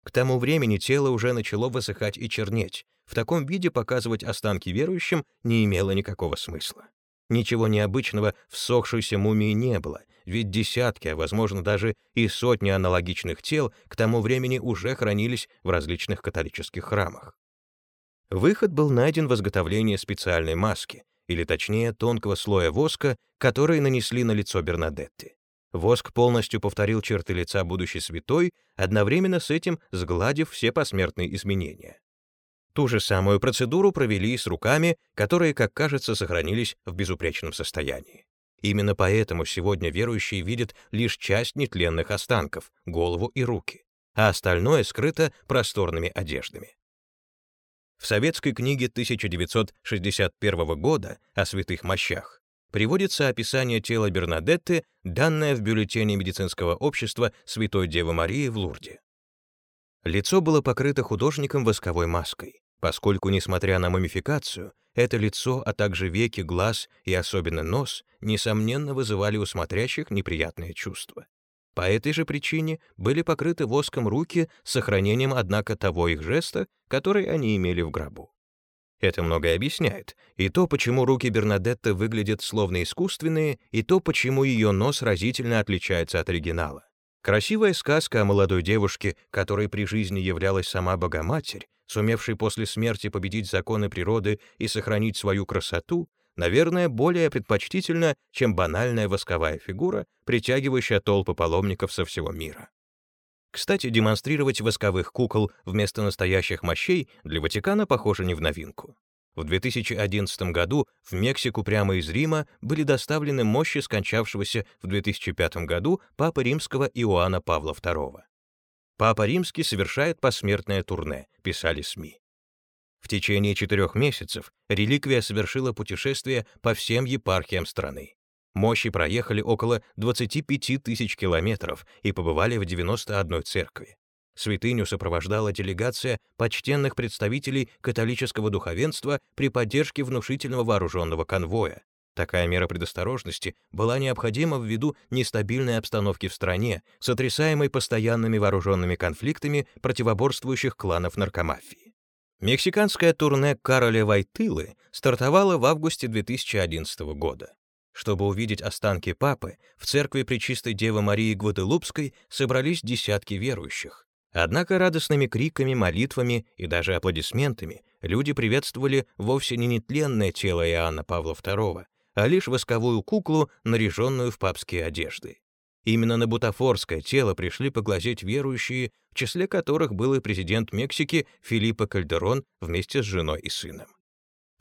К тому времени тело уже начало высыхать и чернеть. В таком виде показывать останки верующим не имело никакого смысла. Ничего необычного в сохшейся мумии не было, ведь десятки, а возможно даже и сотни аналогичных тел к тому времени уже хранились в различных католических храмах. Выход был найден в изготовлении специальной маски, или точнее тонкого слоя воска, который нанесли на лицо Бернадетты. Воск полностью повторил черты лица будущей святой, одновременно с этим сгладив все посмертные изменения. Ту же самую процедуру провели с руками, которые, как кажется, сохранились в безупречном состоянии. Именно поэтому сегодня верующие видят лишь часть нетленных останков, голову и руки, а остальное скрыто просторными одеждами. В советской книге 1961 года о святых мощах приводится описание тела Бернадетты, данное в бюллетене медицинского общества Святой Девы Марии в Лурде. Лицо было покрыто художником восковой маской, поскольку, несмотря на мумификацию, это лицо, а также веки, глаз и особенно нос, несомненно, вызывали у смотрящих неприятные чувства. По этой же причине были покрыты воском руки с сохранением, однако, того их жеста, который они имели в гробу. Это многое объясняет. И то, почему руки Бернадетты выглядят словно искусственные, и то, почему ее нос разительно отличается от оригинала. Красивая сказка о молодой девушке, которой при жизни являлась сама Богоматерь, сумевшей после смерти победить законы природы и сохранить свою красоту, наверное, более предпочтительна, чем банальная восковая фигура, притягивающая толпы паломников со всего мира. Кстати, демонстрировать восковых кукол вместо настоящих мощей для Ватикана похоже не в новинку. В 2011 году в Мексику прямо из Рима были доставлены мощи скончавшегося в 2005 году Папы Римского Иоанна Павла II. Папа Римский совершает посмертное турне, писали СМИ. В течение четырех месяцев реликвия совершила путешествие по всем епархиям страны. Мощи проехали около 25 тысяч километров и побывали в 91 церкви. Святыню сопровождала делегация почтенных представителей католического духовенства при поддержке внушительного вооруженного конвоя. Такая мера предосторожности была необходима ввиду нестабильной обстановки в стране, сотрясаемой постоянными вооруженными конфликтами противоборствующих кланов наркомафии. Мексиканское турне Кароля Вайтылы стартовало в августе 2011 года. Чтобы увидеть останки папы, в церкви Пречистой Девы Марии Гваделупской собрались десятки верующих. Однако радостными криками, молитвами и даже аплодисментами люди приветствовали вовсе не нетленное тело Иоанна Павла II, а лишь восковую куклу, наряженную в папские одежды. Именно на бутафорское тело пришли поглазеть верующие, в числе которых был и президент Мексики Филиппо Кальдерон вместе с женой и сыном.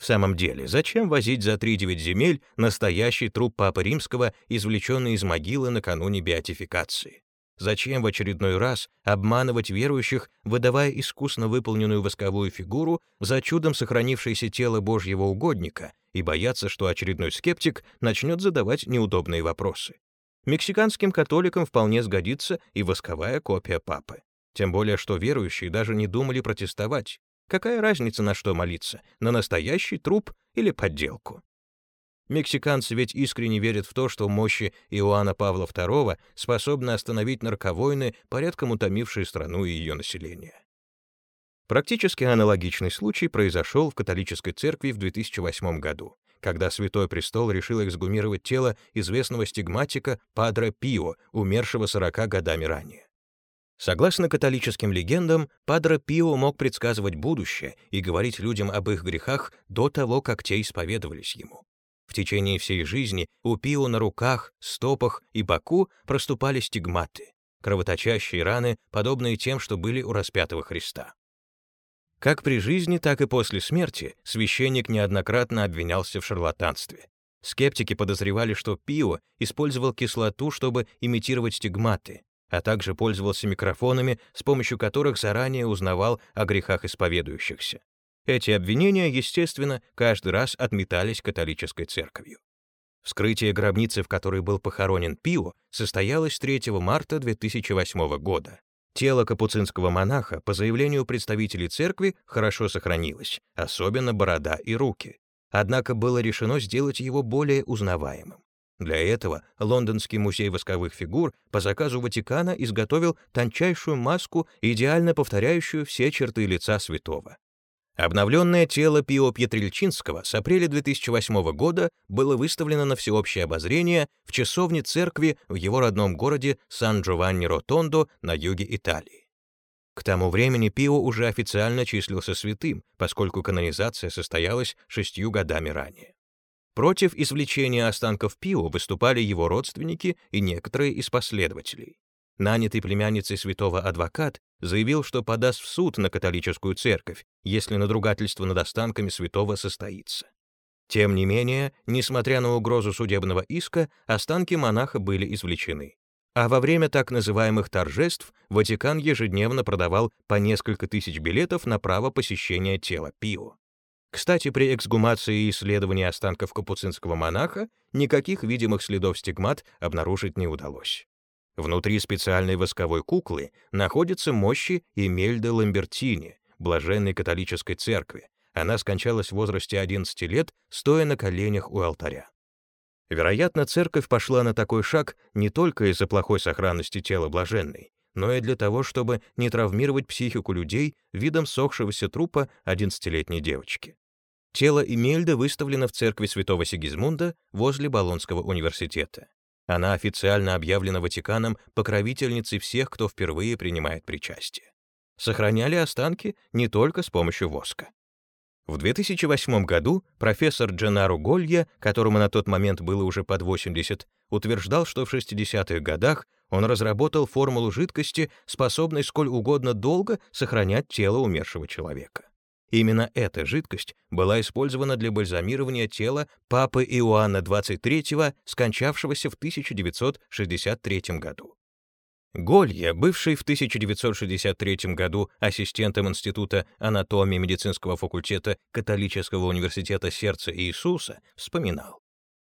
В самом деле, зачем возить за 3-9 земель настоящий труп Папы Римского, извлеченный из могилы накануне беатификации? Зачем в очередной раз обманывать верующих, выдавая искусно выполненную восковую фигуру за чудом сохранившееся тело Божьего угодника и бояться, что очередной скептик начнет задавать неудобные вопросы? Мексиканским католикам вполне сгодится и восковая копия папы. Тем более, что верующие даже не думали протестовать. Какая разница, на что молиться, на настоящий труп или подделку? Мексиканцы ведь искренне верят в то, что мощи Иоанна Павла II способны остановить нарковойны, порядком утомившие страну и ее население. Практически аналогичный случай произошел в католической церкви в 2008 году, когда Святой Престол решил эксгумировать тело известного стигматика Падре Пио, умершего 40 годами ранее. Согласно католическим легендам, Падре Пио мог предсказывать будущее и говорить людям об их грехах до того, как те исповедовались ему. В течение всей жизни у Пио на руках, стопах и боку проступали стигматы, кровоточащие раны, подобные тем, что были у распятого Христа. Как при жизни, так и после смерти священник неоднократно обвинялся в шарлатанстве. Скептики подозревали, что Пио использовал кислоту, чтобы имитировать стигматы, а также пользовался микрофонами, с помощью которых заранее узнавал о грехах исповедующихся. Эти обвинения, естественно, каждый раз отметались католической церковью. Вскрытие гробницы, в которой был похоронен Пио, состоялось 3 марта 2008 года. Тело капуцинского монаха, по заявлению представителей церкви, хорошо сохранилось, особенно борода и руки. Однако было решено сделать его более узнаваемым. Для этого Лондонский музей восковых фигур по заказу Ватикана изготовил тончайшую маску, идеально повторяющую все черты лица святого. Обновленное тело Пио Пьетрильчинского с апреля 2008 года было выставлено на всеобщее обозрение в часовне церкви в его родном городе Сан-Джованни-Ротондо на юге Италии. К тому времени Пио уже официально числился святым, поскольку канонизация состоялась шестью годами ранее. Против извлечения останков Пио выступали его родственники и некоторые из последователей. Нанятый племянницей святого адвокат заявил, что подаст в суд на католическую церковь, если надругательство над останками святого состоится. Тем не менее, несмотря на угрозу судебного иска, останки монаха были извлечены. А во время так называемых торжеств Ватикан ежедневно продавал по несколько тысяч билетов на право посещения тела Пио. Кстати, при эксгумации и исследовании останков капуцинского монаха никаких видимых следов стигмат обнаружить не удалось. Внутри специальной восковой куклы находятся мощи Эмельды Ламбертини, блаженной католической церкви. Она скончалась в возрасте 11 лет, стоя на коленях у алтаря. Вероятно, церковь пошла на такой шаг не только из-за плохой сохранности тела блаженной, но и для того, чтобы не травмировать психику людей видом сохшегося трупа 11-летней девочки. Тело Эмельды выставлено в церкви святого Сигизмунда возле Болонского университета. Она официально объявлена Ватиканом покровительницей всех, кто впервые принимает причастие. Сохраняли останки не только с помощью воска. В 2008 году профессор Дженару Голья, которому на тот момент было уже под 80, утверждал, что в 60-х годах он разработал формулу жидкости, способной сколь угодно долго сохранять тело умершего человека. Именно эта жидкость была использована для бальзамирования тела папы Иоанна XXIII, скончавшегося в 1963 году. Голья, бывший в 1963 году ассистентом Института анатомии медицинского факультета Католического университета сердца Иисуса, вспоминал.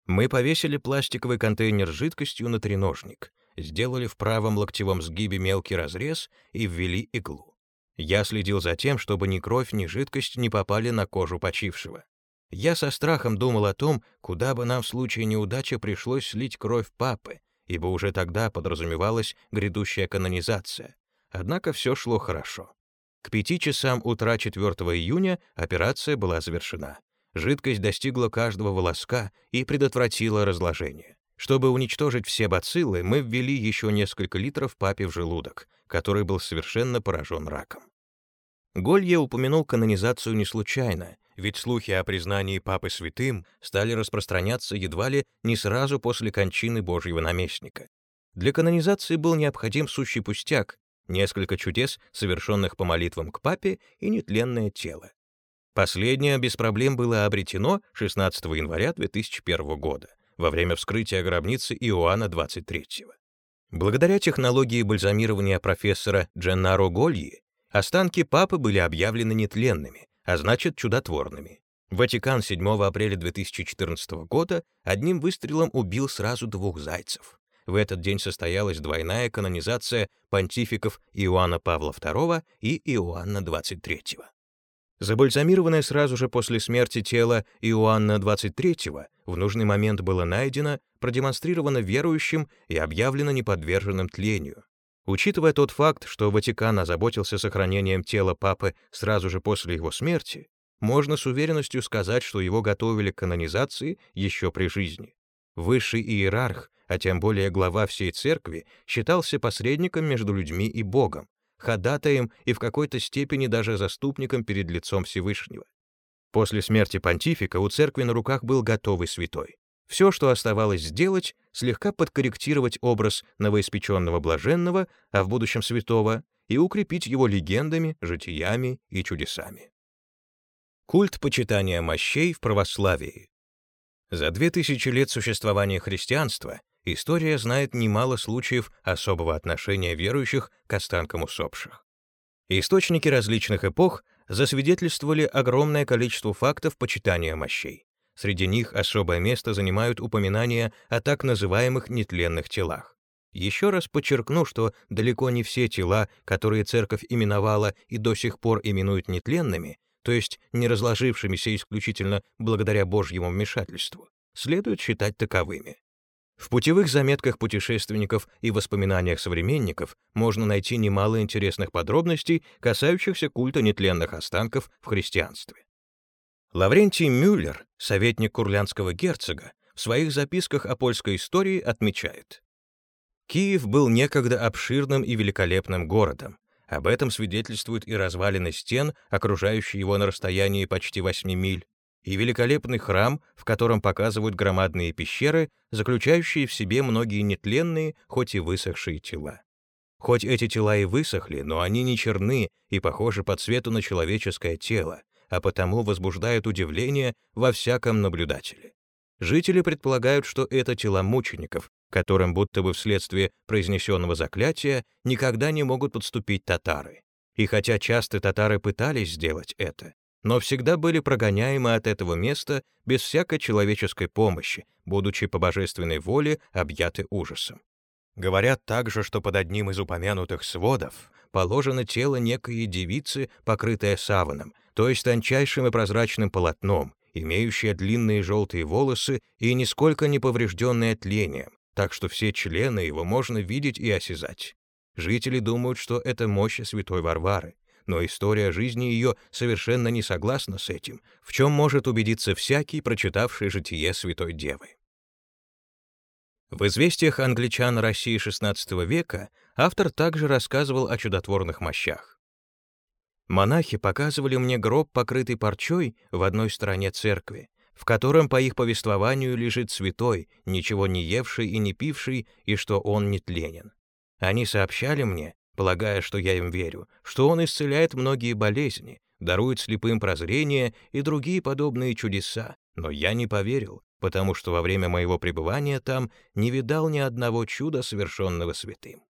«Мы повесили пластиковый контейнер с жидкостью на треножник, сделали в правом локтевом сгибе мелкий разрез и ввели иглу. Я следил за тем, чтобы ни кровь, ни жидкость не попали на кожу почившего. Я со страхом думал о том, куда бы нам в случае неудачи пришлось слить кровь папы, ибо уже тогда подразумевалась грядущая канонизация. Однако все шло хорошо. К пяти часам утра 4 июня операция была завершена. Жидкость достигла каждого волоска и предотвратила разложение. Чтобы уничтожить все бациллы, мы ввели еще несколько литров папе в желудок, который был совершенно поражен раком. Голье упомянул канонизацию не случайно, ведь слухи о признании Папы святым стали распространяться едва ли не сразу после кончины Божьего наместника. Для канонизации был необходим сущий пустяк, несколько чудес, совершенных по молитвам к Папе, и нетленное тело. Последнее без проблем было обретено 16 января 2001 года во время вскрытия гробницы Иоанна 23. Благодаря технологии бальзамирования профессора Дженнаро Гольи останки папы были объявлены нетленными, а значит чудотворными. Ватикан 7 апреля 2014 года одним выстрелом убил сразу двух зайцев. В этот день состоялась двойная канонизация понтификов Иоанна Павла II и Иоанна XXIII. Забальзамированное сразу же после смерти тело Иоанна XXIII в нужный момент было найдено, продемонстрировано верующим и объявлено неподверженным тлению. Учитывая тот факт, что Ватикан озаботился сохранением тела папы сразу же после его смерти, можно с уверенностью сказать, что его готовили к канонизации еще при жизни. Высший иерарх, а тем более глава всей церкви, считался посредником между людьми и Богом, ходатаем и в какой-то степени даже заступником перед лицом Всевышнего. После смерти понтифика у церкви на руках был готовый святой. Все, что оставалось сделать, слегка подкорректировать образ новоиспеченного блаженного, а в будущем святого, и укрепить его легендами, житиями и чудесами. Культ почитания мощей в православии. За две тысячи лет существования христианства история знает немало случаев особого отношения верующих к останкам усопших. Источники различных эпох засвидетельствовали огромное количество фактов почитания мощей. Среди них особое место занимают упоминания о так называемых нетленных телах. Еще раз подчеркну, что далеко не все тела, которые церковь именовала и до сих пор именует нетленными, то есть не разложившимися исключительно благодаря Божьему вмешательству, следует считать таковыми. В путевых заметках путешественников и воспоминаниях современников можно найти немало интересных подробностей, касающихся культа нетленных останков в христианстве. Лаврентий Мюллер, советник курлянского герцога, в своих записках о польской истории отмечает. Киев был некогда обширным и великолепным городом. Об этом свидетельствуют и развалины стен, окружающие его на расстоянии почти 8 миль, и великолепный храм, в котором показывают громадные пещеры, заключающие в себе многие нетленные, хоть и высохшие тела. Хоть эти тела и высохли, но они не черны и похожи по цвету на человеческое тело, а потому возбуждает удивление во всяком наблюдателе. Жители предполагают, что это тела мучеников, которым будто бы вследствие произнесенного заклятия никогда не могут подступить татары. И хотя часто татары пытались сделать это, но всегда были прогоняемы от этого места без всякой человеческой помощи, будучи по божественной воле объяты ужасом. Говорят также, что под одним из упомянутых сводов положено тело некой девицы, покрытое саваном, то есть тончайшим и прозрачным полотном, имеющее длинные желтые волосы и нисколько не поврежденное тлением, так что все члены его можно видеть и осязать. Жители думают, что это мощь святой Варвары, но история жизни ее совершенно не согласна с этим, в чем может убедиться всякий, прочитавший житие святой девы. В известиях англичан России XVI века автор также рассказывал о чудотворных мощах. Монахи показывали мне гроб, покрытый парчой, в одной стороне церкви, в котором, по их повествованию, лежит святой, ничего не евший и не пивший, и что он нетленен. Они сообщали мне, полагая, что я им верю, что он исцеляет многие болезни, дарует слепым прозрение и другие подобные чудеса, но я не поверил, потому что во время моего пребывания там не видал ни одного чуда, совершенного святым.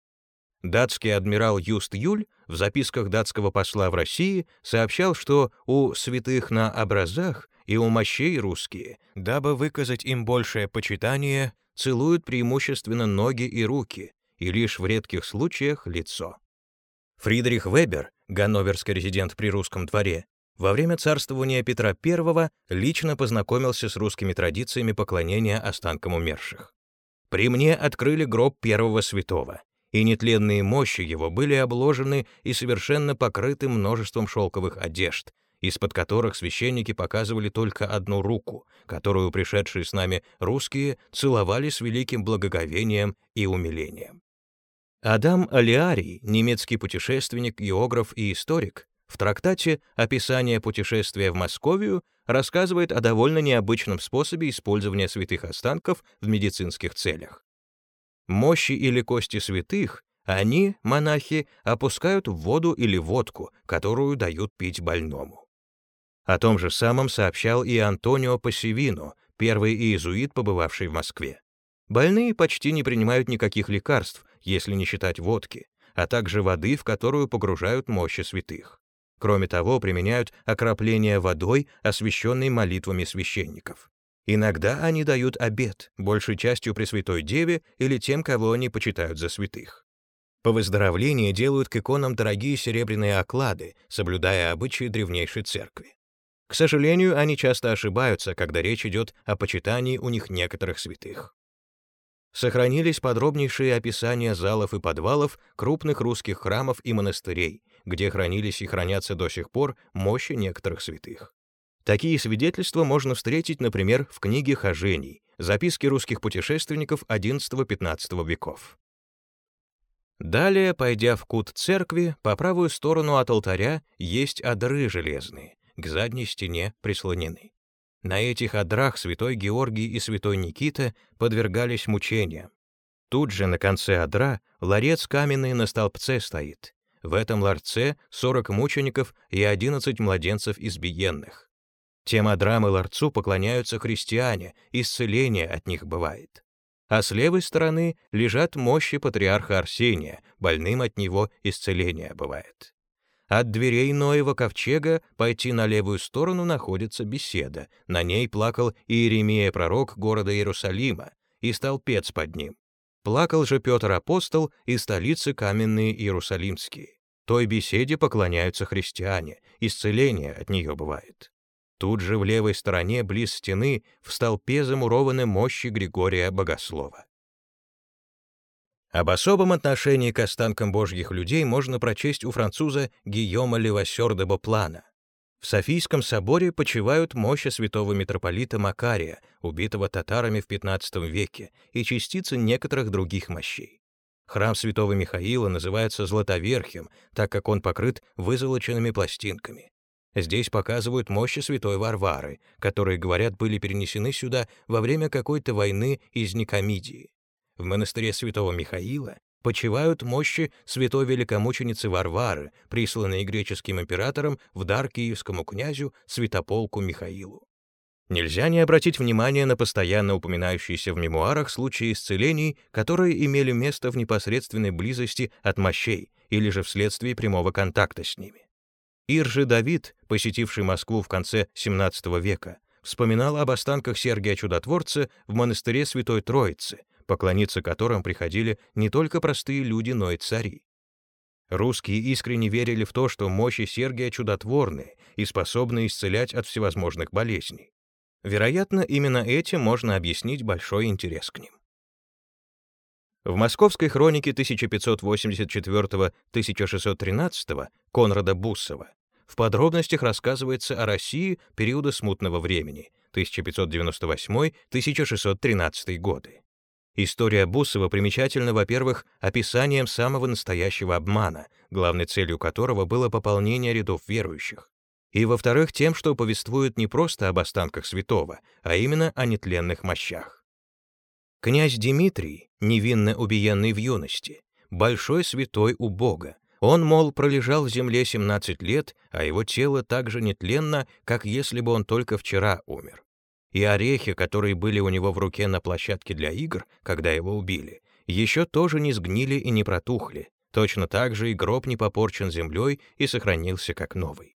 Датский адмирал Юст Юль в записках датского посла в России сообщал, что у святых на образах и у мощей русские, дабы выказать им большее почитание, целуют преимущественно ноги и руки, и лишь в редких случаях лицо. Фридрих Вебер, ганноверский резидент при русском дворе, во время царствования Петра I лично познакомился с русскими традициями поклонения останкам умерших. «При мне открыли гроб первого святого, и нетленные мощи его были обложены и совершенно покрыты множеством шелковых одежд, из-под которых священники показывали только одну руку, которую пришедшие с нами русские целовали с великим благоговением и умилением. Адам Алиарий, немецкий путешественник, географ и историк, в трактате «Описание путешествия в Московию» рассказывает о довольно необычном способе использования святых останков в медицинских целях. Мощи или кости святых они, монахи, опускают в воду или водку, которую дают пить больному. О том же самом сообщал и Антонио Пассивино, первый иезуит, побывавший в Москве. Больные почти не принимают никаких лекарств, если не считать водки, а также воды, в которую погружают мощи святых. Кроме того, применяют окропление водой, освященной молитвами священников. Иногда они дают обед, большей частью Пресвятой Деве или тем, кого они почитают за святых. По выздоровлении делают к иконам дорогие серебряные оклады, соблюдая обычаи древнейшей церкви. К сожалению, они часто ошибаются, когда речь идет о почитании у них некоторых святых. Сохранились подробнейшие описания залов и подвалов крупных русских храмов и монастырей, где хранились и хранятся до сих пор мощи некоторых святых. Такие свидетельства можно встретить, например, в книге «Хожений», записки русских путешественников XI-XV веков. Далее, пойдя в кут церкви, по правую сторону от алтаря есть одры железные, к задней стене прислонены. На этих одрах святой Георгий и святой Никита подвергались мучениям. Тут же на конце одра ларец каменный на столбце стоит. В этом ларце 40 мучеников и 11 младенцев избиенных. Тем одрам и ларцу поклоняются христиане, исцеление от них бывает. А с левой стороны лежат мощи патриарха Арсения, больным от него исцеление бывает. От дверей Ноева ковчега пойти на левую сторону находится беседа. На ней плакал Иеремия пророк города Иерусалима и столпец под ним. Плакал же Петр апостол и столицы каменные Иерусалимские. Той беседе поклоняются христиане, исцеление от нее бывает. Тут же в левой стороне, близ стены, в столпе замурованы мощи Григория Богослова. Об особом отношении к останкам божьих людей можно прочесть у француза Гийома Левассер де Боплана. В Софийском соборе почивают мощи святого митрополита Макария, убитого татарами в XV веке, и частицы некоторых других мощей. Храм святого Михаила называется Златоверхим, так как он покрыт вызолоченными пластинками. Здесь показывают мощи святой Варвары, которые, говорят, были перенесены сюда во время какой-то войны из Никомидии. В монастыре святого Михаила почивают мощи святой великомученицы Варвары, присланные греческим императором в дар киевскому князю Святополку Михаилу. Нельзя не обратить внимание на постоянно упоминающиеся в мемуарах случаи исцелений, которые имели место в непосредственной близости от мощей или же вследствие прямого контакта с ними. Иржи Давид, посетивший Москву в конце XVII века, вспоминал об останках Сергия Чудотворца в монастыре Святой Троицы, поклониться которым приходили не только простые люди, но и цари. Русские искренне верили в то, что мощи Сергия чудотворны и способны исцелять от всевозможных болезней. Вероятно, именно этим можно объяснить большой интерес к ним. В московской хронике 1584-1613 Конрада Буссова в подробностях рассказывается о России периода смутного времени 1598-1613 годы. История Бусова примечательна, во-первых, описанием самого настоящего обмана, главной целью которого было пополнение рядов верующих, и, во-вторых, тем, что повествует не просто об останках святого, а именно о нетленных мощах. Князь Дмитрий, невинно убиенный в юности, большой святой у Бога, Он, мол, пролежал в земле 17 лет, а его тело так же нетленно, как если бы он только вчера умер. И орехи, которые были у него в руке на площадке для игр, когда его убили, еще тоже не сгнили и не протухли. Точно так же и гроб не попорчен землей и сохранился как новый.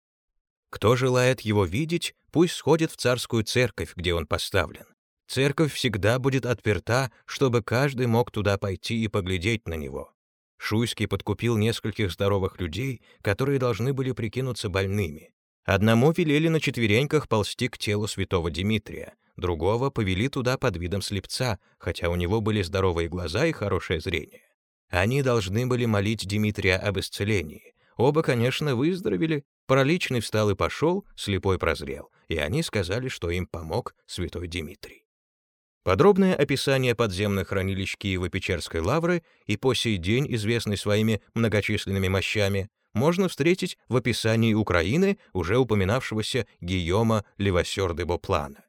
Кто желает его видеть, пусть сходит в царскую церковь, где он поставлен. Церковь всегда будет отперта, чтобы каждый мог туда пойти и поглядеть на него. Шуйский подкупил нескольких здоровых людей, которые должны были прикинуться больными. Одному велели на четвереньках ползти к телу святого Дмитрия, другого повели туда под видом слепца, хотя у него были здоровые глаза и хорошее зрение. Они должны были молить Дмитрия об исцелении. Оба, конечно, выздоровели, параличный встал и пошел, слепой прозрел, и они сказали, что им помог святой Дмитрий. Подробное описание подземных хранилищ Киево-Печерской лавры и по сей день известной своими многочисленными мощами можно встретить в описании Украины уже упоминавшегося Гийома Левасер-де-Боплана.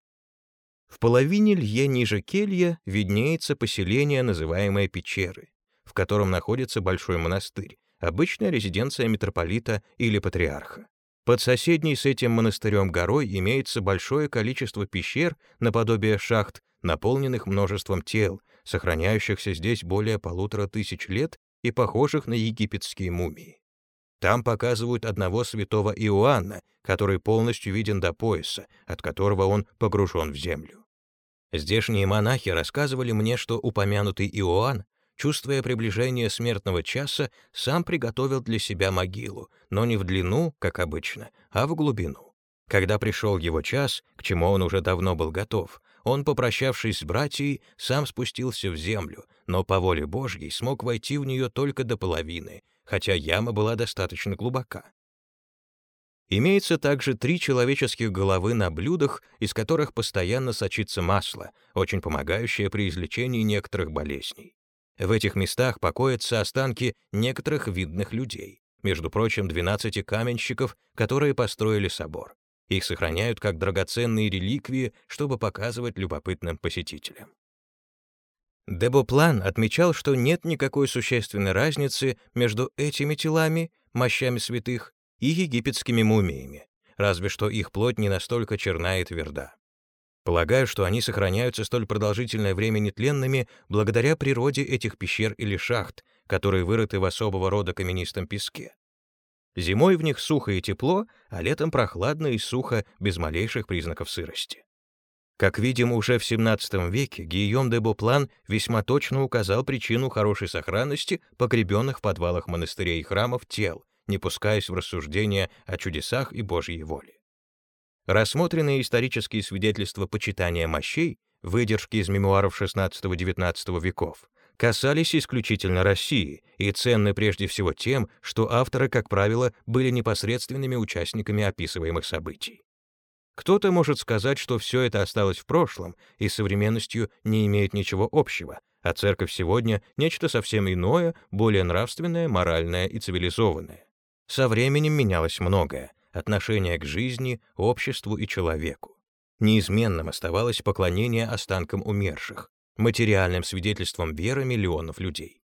В половине лье ниже келья виднеется поселение, называемое Печеры, в котором находится большой монастырь, обычная резиденция митрополита или патриарха. Под соседней с этим монастырем горой имеется большое количество пещер наподобие шахт наполненных множеством тел, сохраняющихся здесь более полутора тысяч лет и похожих на египетские мумии. Там показывают одного святого Иоанна, который полностью виден до пояса, от которого он погружен в землю. Здешние монахи рассказывали мне, что упомянутый Иоанн, чувствуя приближение смертного часа, сам приготовил для себя могилу, но не в длину, как обычно, а в глубину. Когда пришел его час, к чему он уже давно был готов, он, попрощавшись с братьей, сам спустился в землю, но по воле Божьей смог войти в нее только до половины, хотя яма была достаточно глубока. Имеется также три человеческих головы на блюдах, из которых постоянно сочится масло, очень помогающее при излечении некоторых болезней. В этих местах покоятся останки некоторых видных людей, между прочим, 12 каменщиков, которые построили собор. Их сохраняют как драгоценные реликвии, чтобы показывать любопытным посетителям. Дебоплан отмечал, что нет никакой существенной разницы между этими телами, мощами святых, и египетскими мумиями, разве что их плоть не настолько черна и тверда. Полагаю, что они сохраняются столь продолжительное время нетленными благодаря природе этих пещер или шахт, которые вырыты в особого рода каменистом песке. Зимой в них сухо и тепло, а летом прохладно и сухо, без малейших признаков сырости. Как видим, уже в XVII веке Гийом де Боплан весьма точно указал причину хорошей сохранности погребенных в подвалах монастырей и храмов тел, не пускаясь в рассуждения о чудесах и Божьей воле. Рассмотренные исторические свидетельства почитания мощей, выдержки из мемуаров XVI-XIX веков, касались исключительно России и ценны прежде всего тем, что авторы, как правило, были непосредственными участниками описываемых событий. Кто-то может сказать, что все это осталось в прошлом и с современностью не имеет ничего общего, а церковь сегодня — нечто совсем иное, более нравственное, моральное и цивилизованное. Со временем менялось многое — отношение к жизни, обществу и человеку. Неизменным оставалось поклонение останкам умерших, материальным свидетельством веры миллионов людей.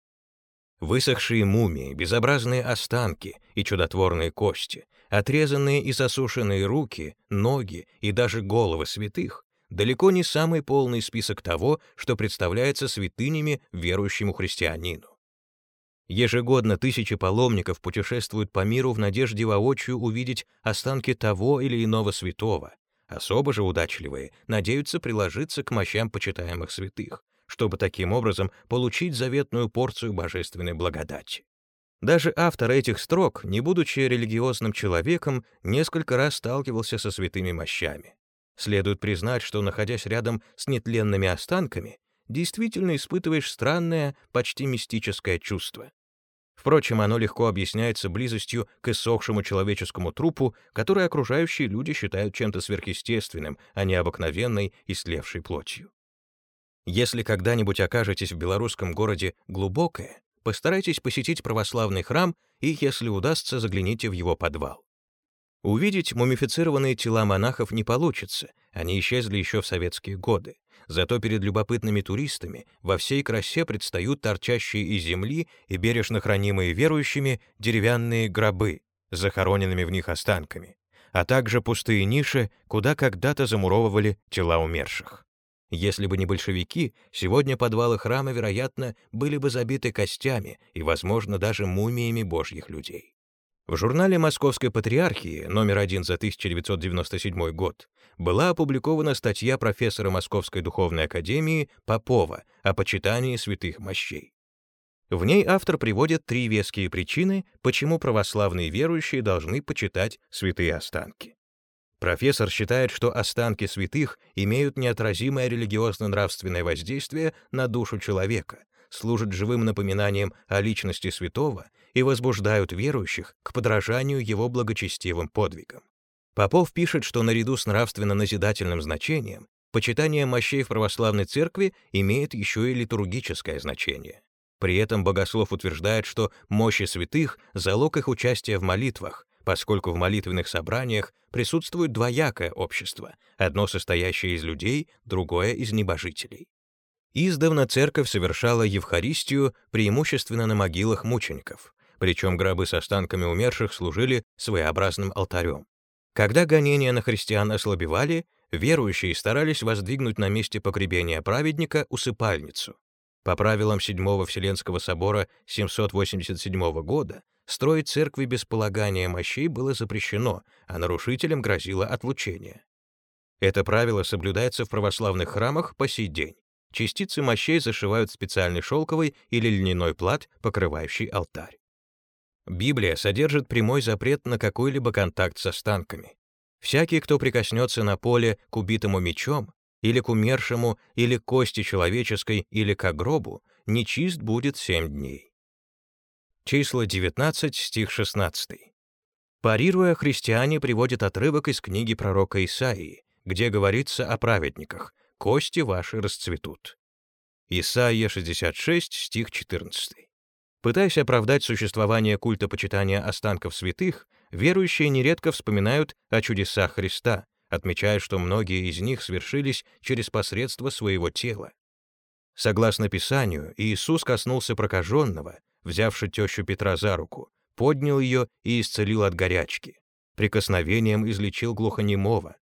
Высохшие мумии, безобразные останки и чудотворные кости, отрезанные и засушенные руки, ноги и даже головы святых далеко не самый полный список того, что представляется святынями верующему христианину. Ежегодно тысячи паломников путешествуют по миру в надежде воочию увидеть останки того или иного святого, Особо же удачливые надеются приложиться к мощам почитаемых святых, чтобы таким образом получить заветную порцию божественной благодати. Даже автор этих строк, не будучи религиозным человеком, несколько раз сталкивался со святыми мощами. Следует признать, что, находясь рядом с нетленными останками, действительно испытываешь странное, почти мистическое чувство. Впрочем, оно легко объясняется близостью к иссохшему человеческому трупу, который окружающие люди считают чем-то сверхъестественным, а не обыкновенной и слевшей плотью. Если когда-нибудь окажетесь в белорусском городе Глубокое, постарайтесь посетить православный храм и, если удастся, загляните в его подвал. Увидеть мумифицированные тела монахов не получится, они исчезли еще в советские годы. Зато перед любопытными туристами во всей красе предстают торчащие из земли и бережно хранимые верующими деревянные гробы захороненными в них останками, а также пустые ниши, куда когда-то замуровывали тела умерших. Если бы не большевики, сегодня подвалы храма, вероятно, были бы забиты костями и, возможно, даже мумиями божьих людей. В журнале Московской Патриархии номер один за 1997 год была опубликована статья профессора Московской Духовной Академии Попова о почитании святых мощей. В ней автор приводит три веские причины, почему православные верующие должны почитать святые останки. Профессор считает, что останки святых имеют неотразимое религиозно-нравственное воздействие на душу человека, служат живым напоминанием о личности святого и возбуждают верующих к подражанию его благочестивым подвигам. Попов пишет, что наряду с нравственно-назидательным значением почитание мощей в православной церкви имеет еще и литургическое значение. При этом богослов утверждает, что мощи святых — залог их участия в молитвах, поскольку в молитвенных собраниях присутствует двоякое общество, одно состоящее из людей, другое из небожителей. Издавна церковь совершала Евхаристию преимущественно на могилах мучеников, причем гробы с останками умерших служили своеобразным алтарем. Когда гонения на христиан ослабевали, верующие старались воздвигнуть на месте погребения праведника усыпальницу. По правилам Седьмого Вселенского собора 787 года Строить церкви без полагания мощей было запрещено, а нарушителям грозило отлучение. Это правило соблюдается в православных храмах по сей день. Частицы мощей зашивают специальный шелковый или льняной плат, покрывающий алтарь. Библия содержит прямой запрет на какой-либо контакт с останками. Всякий, кто прикоснется на поле к убитому мечом, или к умершему, или к кости человеческой, или к гробу, нечист будет семь дней числа 19, стих 16. Парируя, христиане приводят отрывок из книги пророка Исаии, где говорится о праведниках «Кости ваши расцветут». Исаия 66, стих 14. Пытаясь оправдать существование культа почитания останков святых, верующие нередко вспоминают о чудесах Христа, отмечая, что многие из них свершились через посредство своего тела. Согласно Писанию, Иисус коснулся прокаженного, взявши тещу Петра за руку, поднял ее и исцелил от горячки. Прикосновением излечил глухонемого.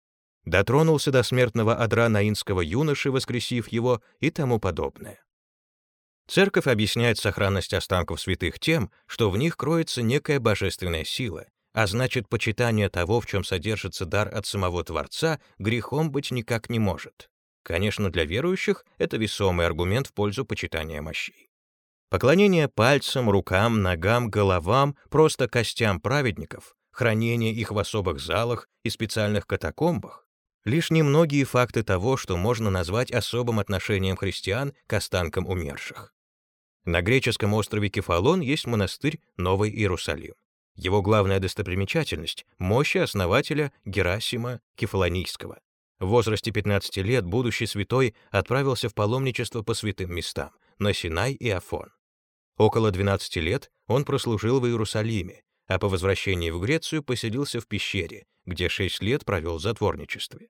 Дотронулся до смертного одра наинского юноши, воскресив его, и тому подобное. Церковь объясняет сохранность останков святых тем, что в них кроется некая божественная сила, а значит, почитание того, в чем содержится дар от самого Творца, грехом быть никак не может. Конечно, для верующих это весомый аргумент в пользу почитания мощей. Поклонение пальцам, рукам, ногам, головам, просто костям праведников, хранение их в особых залах и специальных катакомбах — лишь немногие факты того, что можно назвать особым отношением христиан к останкам умерших. На греческом острове Кефалон есть монастырь Новый Иерусалим. Его главная достопримечательность — мощи основателя Герасима Кефалонийского. В возрасте 15 лет будущий святой отправился в паломничество по святым местам — на Синай и Афон. Около 12 лет он прослужил в Иерусалиме, а по возвращении в Грецию поселился в пещере, где 6 лет провел в затворничестве.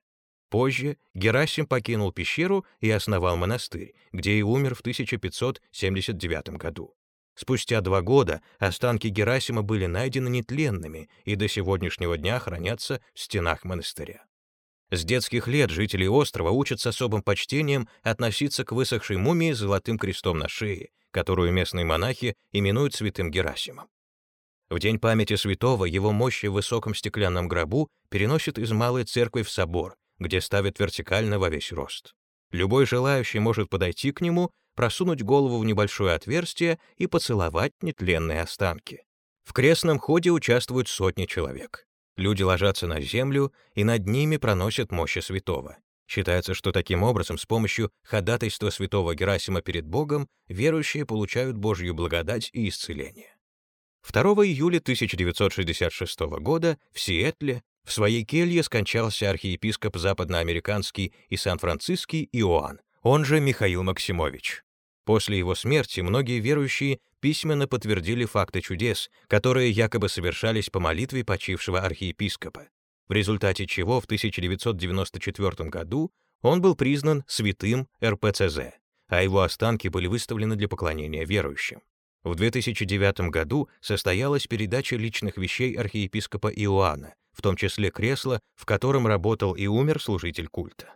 Позже Герасим покинул пещеру и основал монастырь, где и умер в 1579 году. Спустя два года останки Герасима были найдены нетленными и до сегодняшнего дня хранятся в стенах монастыря. С детских лет жители острова учат с особым почтением относиться к высохшей мумии с золотым крестом на шее которую местные монахи именуют святым Герасимом. В день памяти святого его мощи в высоком стеклянном гробу переносят из малой церкви в собор, где ставят вертикально во весь рост. Любой желающий может подойти к нему, просунуть голову в небольшое отверстие и поцеловать нетленные останки. В крестном ходе участвуют сотни человек. Люди ложатся на землю, и над ними проносят мощи святого. Считается, что таким образом, с помощью ходатайства святого Герасима перед Богом, верующие получают Божью благодать и исцеление. 2 июля 1966 года в Сиэтле в своей келье скончался архиепископ западноамериканский и сан-франциский Иоанн, он же Михаил Максимович. После его смерти многие верующие письменно подтвердили факты чудес, которые якобы совершались по молитве почившего архиепископа, в результате чего в 1994 году он был признан святым РПЦЗ, а его останки были выставлены для поклонения верующим. В 2009 году состоялась передача личных вещей архиепископа Иоанна, в том числе кресла, в котором работал и умер служитель культа.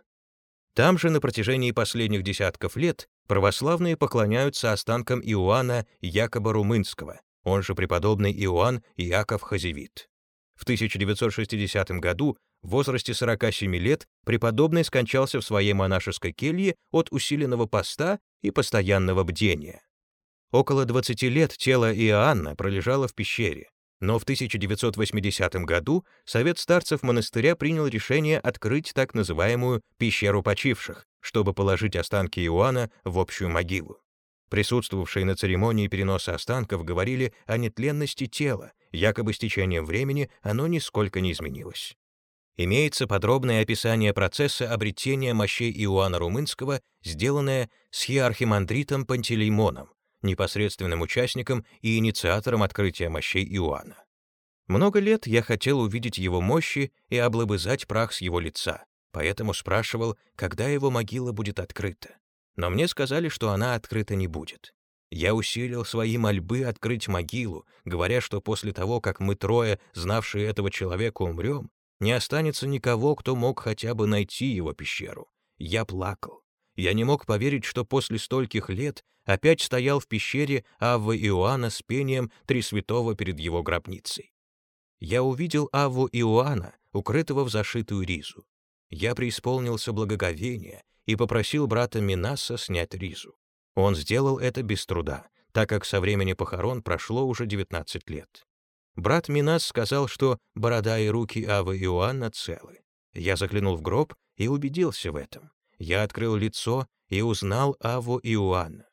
Там же на протяжении последних десятков лет православные поклоняются останкам Иоанна якобы Румынского, он же преподобный Иоанн Иаков Хазевит. В 1960 году в возрасте 47 лет преподобный скончался в своей монашеской келье от усиленного поста и постоянного бдения. Около 20 лет тело Иоанна пролежало в пещере, но в 1980 году Совет старцев монастыря принял решение открыть так называемую «пещеру почивших», чтобы положить останки Иоанна в общую могилу. Присутствовавшие на церемонии переноса останков говорили о нетленности тела, якобы с течением времени оно нисколько не изменилось. Имеется подробное описание процесса обретения мощей Иоанна Румынского, сделанное с иерархимандритом Пантелеймоном, непосредственным участником и инициатором открытия мощей Иоанна. Много лет я хотел увидеть его мощи и облобызать прах с его лица, поэтому спрашивал, когда его могила будет открыта. Но мне сказали, что она открыта не будет. Я усилил свои мольбы открыть могилу, говоря, что после того, как мы трое, знавшие этого человека, умрем, не останется никого, кто мог хотя бы найти его пещеру. Я плакал. Я не мог поверить, что после стольких лет опять стоял в пещере Аввы Иоанна с пением Три перед его гробницей. Я увидел Авву Иоанна, укрытого в зашитую ризу. Я преисполнился благоговения и попросил брата Минаса снять ризу. Он сделал это без труда, так как со времени похорон прошло уже 19 лет. Брат Минас сказал, что борода и руки Авы Иоанна целы. Я заглянул в гроб и убедился в этом я открыл лицо и узнал Аву Иоанна.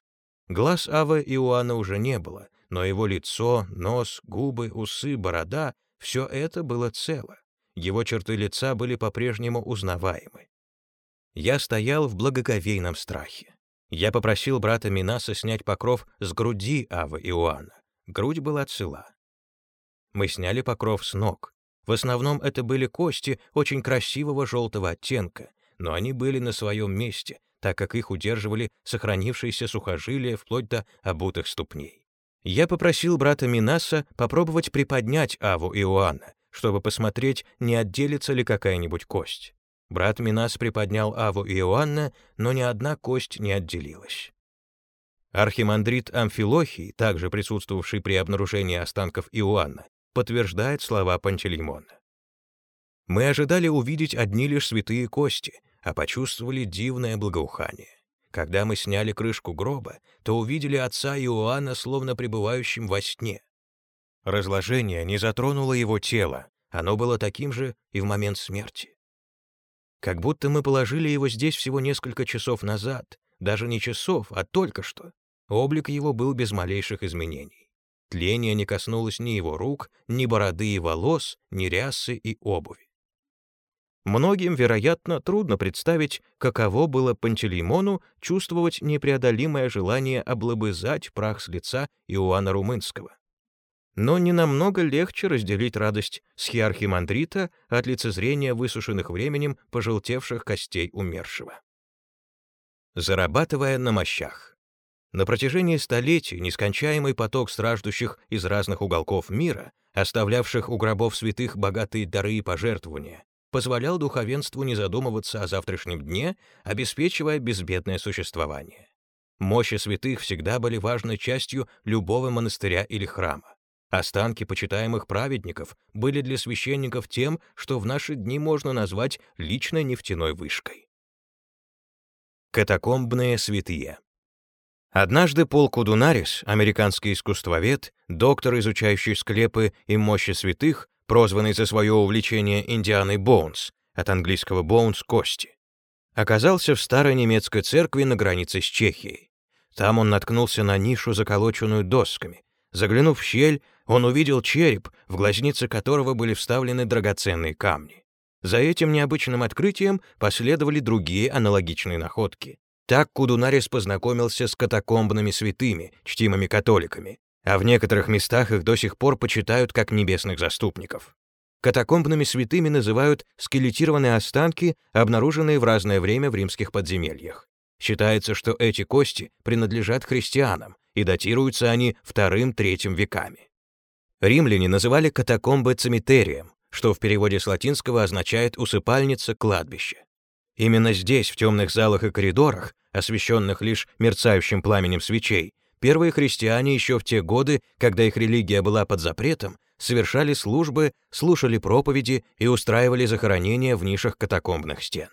Глаз Авы Иоанна уже не было, но его лицо, нос, губы, усы, борода — все это было цело. Его черты лица были по-прежнему узнаваемы. Я стоял в благоговейном страхе. Я попросил брата Минаса снять покров с груди Авы Иоанна. Грудь была цела. Мы сняли покров с ног. В основном это были кости очень красивого желтого оттенка, но они были на своем месте, так как их удерживали сохранившиеся сухожилия вплоть до обутых ступней. Я попросил брата Минаса попробовать приподнять Аву Иоанна, чтобы посмотреть, не отделится ли какая-нибудь кость. Брат Минас приподнял Аву Иоанна, но ни одна кость не отделилась. Архимандрит Амфилохий, также присутствовавший при обнаружении останков Иоанна, подтверждает слова Пантелеймона. Мы ожидали увидеть одни лишь святые кости, а почувствовали дивное благоухание. Когда мы сняли крышку гроба, то увидели отца Иоанна, словно пребывающим во сне. Разложение не затронуло его тело, оно было таким же и в момент смерти. Как будто мы положили его здесь всего несколько часов назад, даже не часов, а только что. Облик его был без малейших изменений. Тление не коснулось ни его рук, ни бороды и волос, ни рясы и обуви. Многим, вероятно, трудно представить, каково было Пантелеймону чувствовать непреодолимое желание облобызать прах с лица Иоанна Румынского. Но не намного легче разделить радость схиархимандрита от лицезрения высушенных временем пожелтевших костей умершего. Зарабатывая на мощах. На протяжении столетий нескончаемый поток страждущих из разных уголков мира, оставлявших у гробов святых богатые дары и пожертвования, позволял духовенству не задумываться о завтрашнем дне, обеспечивая безбедное существование. Мощи святых всегда были важной частью любого монастыря или храма. Останки почитаемых праведников были для священников тем, что в наши дни можно назвать личной нефтяной вышкой. Катакомбные святые Однажды Пол Кудунарис, американский искусствовед, доктор, изучающий склепы и мощи святых, прозванный за свое увлечение Индианой Боунс, от английского «боунс» — кости, оказался в старой немецкой церкви на границе с Чехией. Там он наткнулся на нишу, заколоченную досками. Заглянув в щель, он увидел череп, в глазнице которого были вставлены драгоценные камни. За этим необычным открытием последовали другие аналогичные находки. Так Кудунарис познакомился с катакомбными святыми, чтимыми католиками, а в некоторых местах их до сих пор почитают как небесных заступников. Катакомбными святыми называют скелетированные останки, обнаруженные в разное время в римских подземельях. Считается, что эти кости принадлежат христианам, и датируются они вторым-третьим веками. Римляне называли катакомбы цемитерием, что в переводе с латинского означает «усыпальница, кладбище». Именно здесь, в темных залах и коридорах, освещенных лишь мерцающим пламенем свечей, первые христиане еще в те годы, когда их религия была под запретом, совершали службы, слушали проповеди и устраивали захоронения в нишах катакомбных стен.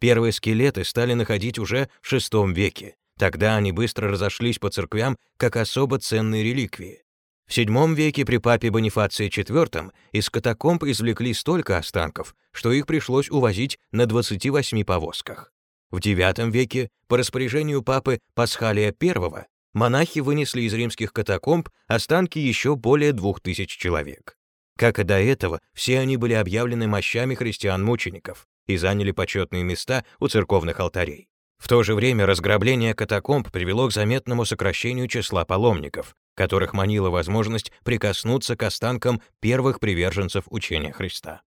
Первые скелеты стали находить уже в VI веке. Тогда они быстро разошлись по церквям как особо ценные реликвии. В VII веке при папе Бонифации IV из катакомб извлекли столько останков, что их пришлось увозить на 28 повозках. В IX веке по распоряжению папы Пасхалия I монахи вынесли из римских катакомб останки еще более двух тысяч человек. Как и до этого, все они были объявлены мощами христиан-мучеников и заняли почетные места у церковных алтарей. В то же время разграбление катакомб привело к заметному сокращению числа паломников, которых манила возможность прикоснуться к останкам первых приверженцев учения Христа.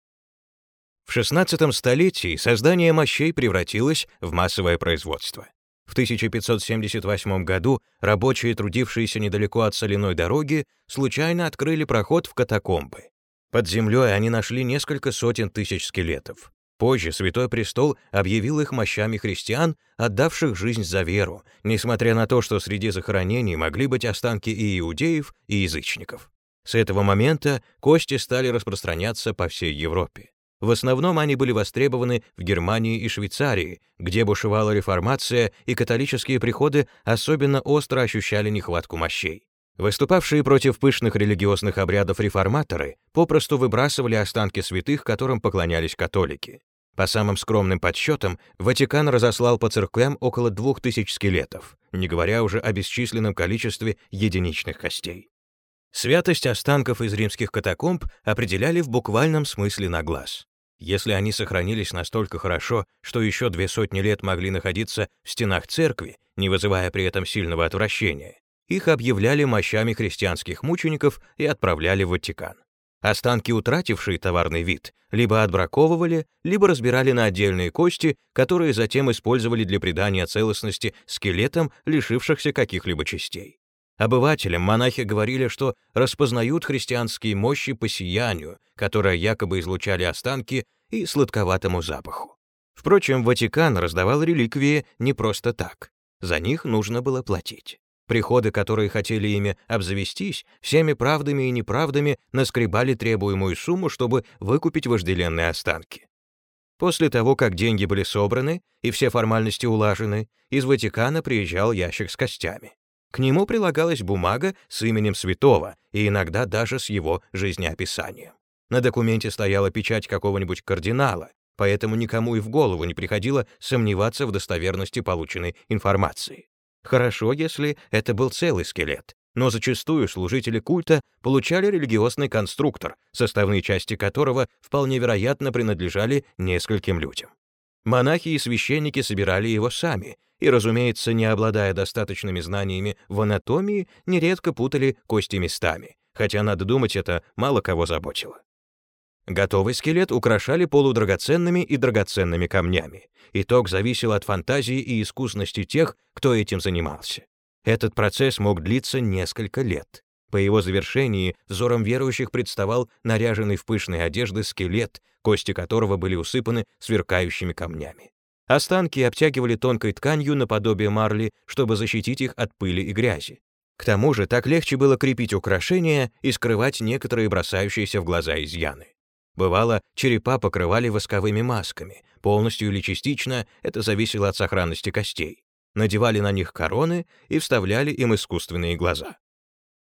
В XVI столетии создание мощей превратилось в массовое производство. В 1578 году рабочие, трудившиеся недалеко от соляной дороги, случайно открыли проход в катакомбы. Под землей они нашли несколько сотен тысяч скелетов. Позже Святой Престол объявил их мощами христиан, отдавших жизнь за веру, несмотря на то, что среди захоронений могли быть останки и иудеев, и язычников. С этого момента кости стали распространяться по всей Европе. В основном они были востребованы в Германии и Швейцарии, где бушевала реформация, и католические приходы особенно остро ощущали нехватку мощей. Выступавшие против пышных религиозных обрядов реформаторы попросту выбрасывали останки святых, которым поклонялись католики. По самым скромным подсчетам, Ватикан разослал по церквям около двух тысяч скелетов, не говоря уже о бесчисленном количестве единичных костей. Святость останков из римских катакомб определяли в буквальном смысле на глаз. Если они сохранились настолько хорошо, что еще две сотни лет могли находиться в стенах церкви, не вызывая при этом сильного отвращения, их объявляли мощами христианских мучеников и отправляли в Ватикан. Останки, утратившие товарный вид, либо отбраковывали, либо разбирали на отдельные кости, которые затем использовали для придания целостности скелетам, лишившихся каких-либо частей. Обывателям монахи говорили, что распознают христианские мощи по сиянию, которое якобы излучали останки, и сладковатому запаху. Впрочем, Ватикан раздавал реликвии не просто так. За них нужно было платить. Приходы, которые хотели ими обзавестись, всеми правдами и неправдами наскребали требуемую сумму, чтобы выкупить вожделенные останки. После того, как деньги были собраны и все формальности улажены, из Ватикана приезжал ящик с костями. К нему прилагалась бумага с именем святого и иногда даже с его жизнеописанием. На документе стояла печать какого-нибудь кардинала, поэтому никому и в голову не приходило сомневаться в достоверности полученной информации. Хорошо, если это был целый скелет, но зачастую служители культа получали религиозный конструктор, составные части которого вполне вероятно принадлежали нескольким людям. Монахи и священники собирали его сами, и, разумеется, не обладая достаточными знаниями в анатомии, нередко путали кости местами, хотя, надо думать, это мало кого заботило. Готовый скелет украшали полудрагоценными и драгоценными камнями. Итог зависел от фантазии и искусности тех, кто этим занимался. Этот процесс мог длиться несколько лет. По его завершении взором верующих представал наряженный в пышные одежды скелет, кости которого были усыпаны сверкающими камнями. Останки обтягивали тонкой тканью наподобие марли, чтобы защитить их от пыли и грязи. К тому же так легче было крепить украшения и скрывать некоторые бросающиеся в глаза изъяны. Бывало, черепа покрывали восковыми масками, полностью или частично, это зависело от сохранности костей. Надевали на них короны и вставляли им искусственные глаза.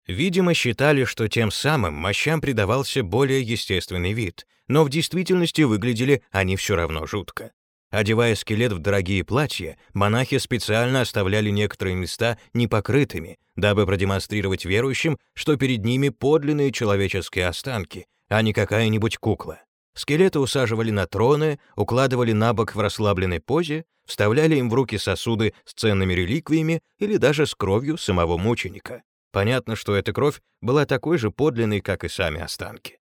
Видимо, считали, что тем самым мощам придавался более естественный вид, но в действительности выглядели они все равно жутко. Одевая скелет в дорогие платья, монахи специально оставляли некоторые места непокрытыми, дабы продемонстрировать верующим, что перед ними подлинные человеческие останки, а не какая-нибудь кукла. Скелеты усаживали на троны, укладывали на бок в расслабленной позе, вставляли им в руки сосуды с ценными реликвиями или даже с кровью самого мученика. Понятно, что эта кровь была такой же подлинной, как и сами останки.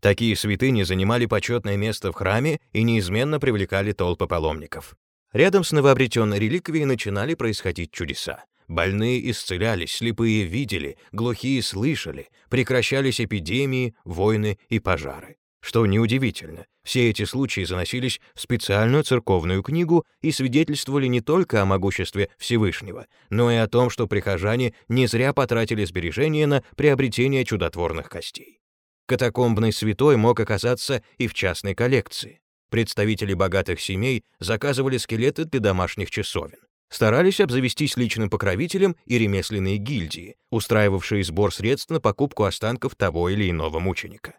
Такие святыни занимали почетное место в храме и неизменно привлекали толпы паломников. Рядом с новообретенной реликвией начинали происходить чудеса. Больные исцелялись, слепые видели, глухие слышали, прекращались эпидемии, войны и пожары. Что неудивительно, все эти случаи заносились в специальную церковную книгу и свидетельствовали не только о могуществе Всевышнего, но и о том, что прихожане не зря потратили сбережения на приобретение чудотворных костей. Катакомбный святой мог оказаться и в частной коллекции. Представители богатых семей заказывали скелеты для домашних часовен. Старались обзавестись личным покровителем и ремесленные гильдии, устраивавшие сбор средств на покупку останков того или иного мученика.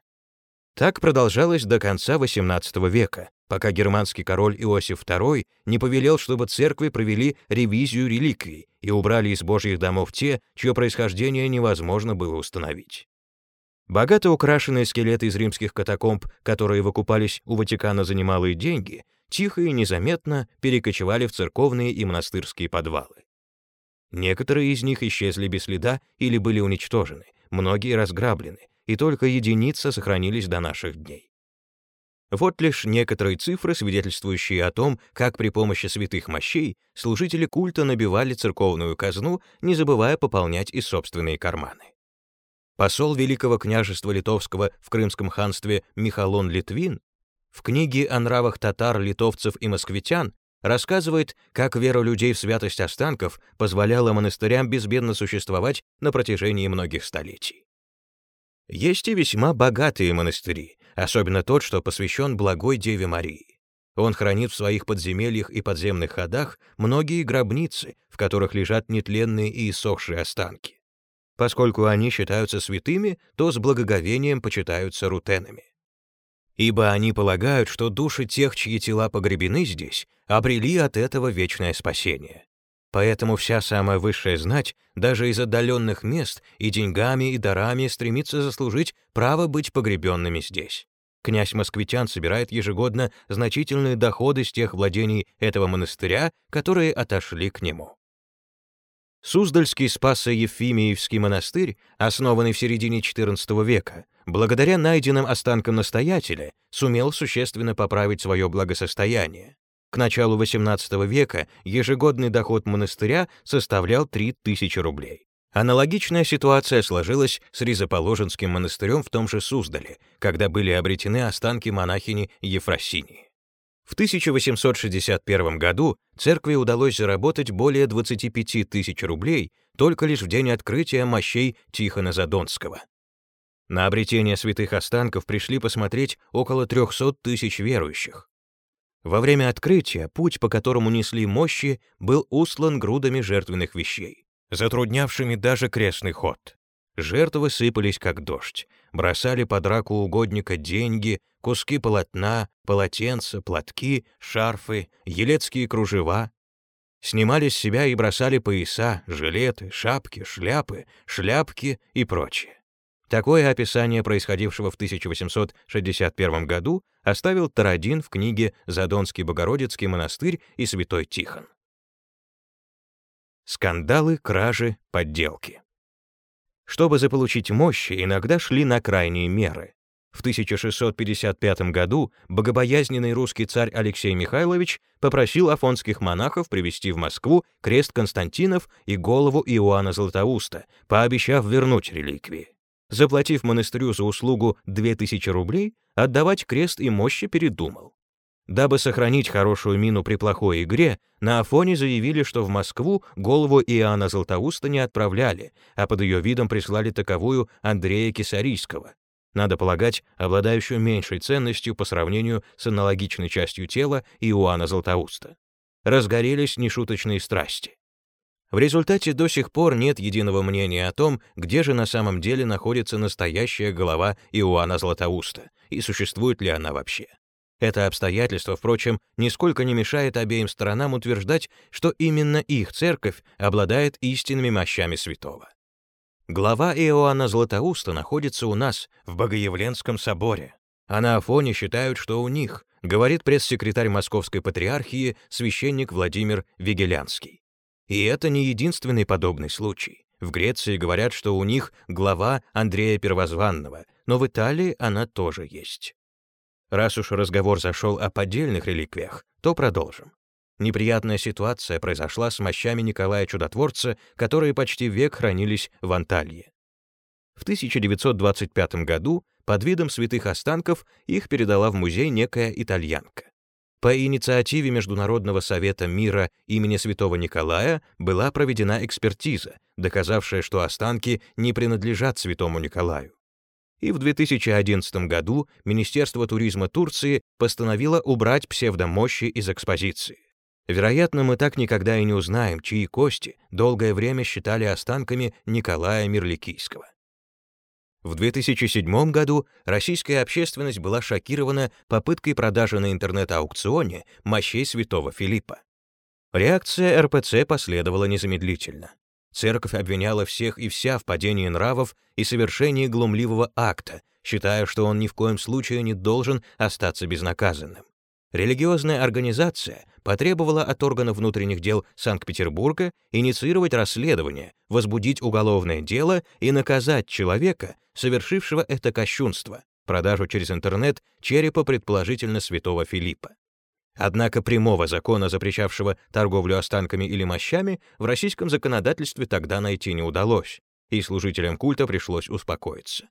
Так продолжалось до конца XVIII века, пока германский король Иосиф II не повелел, чтобы церкви провели ревизию реликвий и убрали из божьих домов те, чье происхождение невозможно было установить. Богато украшенные скелеты из римских катакомб, которые выкупались у Ватикана за немалые деньги, тихо и незаметно перекочевали в церковные и монастырские подвалы. Некоторые из них исчезли без следа или были уничтожены, многие разграблены, и только единицы сохранились до наших дней. Вот лишь некоторые цифры, свидетельствующие о том, как при помощи святых мощей служители культа набивали церковную казну, не забывая пополнять и собственные карманы. Посол Великого княжества Литовского в Крымском ханстве Михалон Литвин в книге о нравах татар, литовцев и москвитян рассказывает, как вера людей в святость останков позволяла монастырям безбедно существовать на протяжении многих столетий. Есть и весьма богатые монастыри, особенно тот, что посвящен благой Деве Марии. Он хранит в своих подземельях и подземных ходах многие гробницы, в которых лежат нетленные и иссохшие останки. Поскольку они считаются святыми, то с благоговением почитаются рутенами. Ибо они полагают, что души тех, чьи тела погребены здесь, обрели от этого вечное спасение. Поэтому вся самая высшая знать, даже из отдаленных мест, и деньгами, и дарами стремится заслужить право быть погребенными здесь. Князь Москвитян собирает ежегодно значительные доходы с тех владений этого монастыря, которые отошли к нему. Суздальский Спасо-Ефимиевский монастырь, основанный в середине XIV века, благодаря найденным останкам настоятеля, сумел существенно поправить свое благосостояние. К началу XVIII века ежегодный доход монастыря составлял 3000 рублей. Аналогичная ситуация сложилась с Ризоположенским монастырем в том же Суздале, когда были обретены останки монахини Ефросинии. В 1861 году церкви удалось заработать более 25 тысяч рублей только лишь в день открытия мощей Тихона Задонского. На обретение святых останков пришли посмотреть около 300 тысяч верующих. Во время открытия путь, по которому несли мощи, был услан грудами жертвенных вещей, затруднявшими даже крестный ход. Жертвы сыпались как дождь, бросали под раку угодника деньги, куски полотна, полотенца, платки, шарфы, елецкие кружева. Снимали с себя и бросали пояса, жилеты, шапки, шляпы, шляпки и прочее. Такое описание происходившего в 1861 году оставил Тарадин в книге «Задонский Богородицкий монастырь и Святой Тихон». Скандалы, кражи, подделки. Чтобы заполучить мощи, иногда шли на крайние меры. В 1655 году богобоязненный русский царь Алексей Михайлович попросил афонских монахов привезти в Москву крест Константинов и голову Иоанна Златоуста, пообещав вернуть реликвии. Заплатив монастырю за услугу 2000 рублей, отдавать крест и мощи передумал. Дабы сохранить хорошую мину при плохой игре, на Афоне заявили, что в Москву голову Иоанна Златоуста не отправляли, а под ее видом прислали таковую Андрея Кисарийского. Надо полагать, обладающую меньшей ценностью по сравнению с аналогичной частью тела Иоанна Златоуста. Разгорелись нешуточные страсти. В результате до сих пор нет единого мнения о том, где же на самом деле находится настоящая голова Иоанна Златоуста и существует ли она вообще. Это обстоятельство, впрочем, нисколько не мешает обеим сторонам утверждать, что именно их церковь обладает истинными мощами святого. Глава Иоанна Златоуста находится у нас в Богоявленском соборе. а на Афоне считают, что у них, говорит пресс-секретарь Московской патриархии священник Владимир Вигелянский. И это не единственный подобный случай. В Греции говорят, что у них глава Андрея Первозванного, но в Италии она тоже есть. Раз уж разговор зашел о поддельных реликвиях, то продолжим. Неприятная ситуация произошла с мощами Николая Чудотворца, которые почти век хранились в Анталье. В 1925 году под видом святых останков их передала в музей некая итальянка. По инициативе Международного совета мира имени святого Николая была проведена экспертиза, доказавшая, что останки не принадлежат святому Николаю. И в 2011 году Министерство туризма Турции постановило убрать псевдомощи из экспозиции. Вероятно, мы так никогда и не узнаем, чьи кости долгое время считали останками Николая Мирликийского. В 2007 году российская общественность была шокирована попыткой продажи на интернет-аукционе мощей святого Филиппа. Реакция РПЦ последовала незамедлительно. Церковь обвиняла всех и вся в падении нравов и совершении глумливого акта, считая, что он ни в коем случае не должен остаться безнаказанным. Религиозная организация потребовала от органов внутренних дел Санкт-Петербурга инициировать расследование, возбудить уголовное дело и наказать человека, совершившего это кощунство, продажу через интернет черепа предположительно святого Филиппа. Однако прямого закона, запрещавшего торговлю останками или мощами, в российском законодательстве тогда найти не удалось, и служителям культа пришлось успокоиться.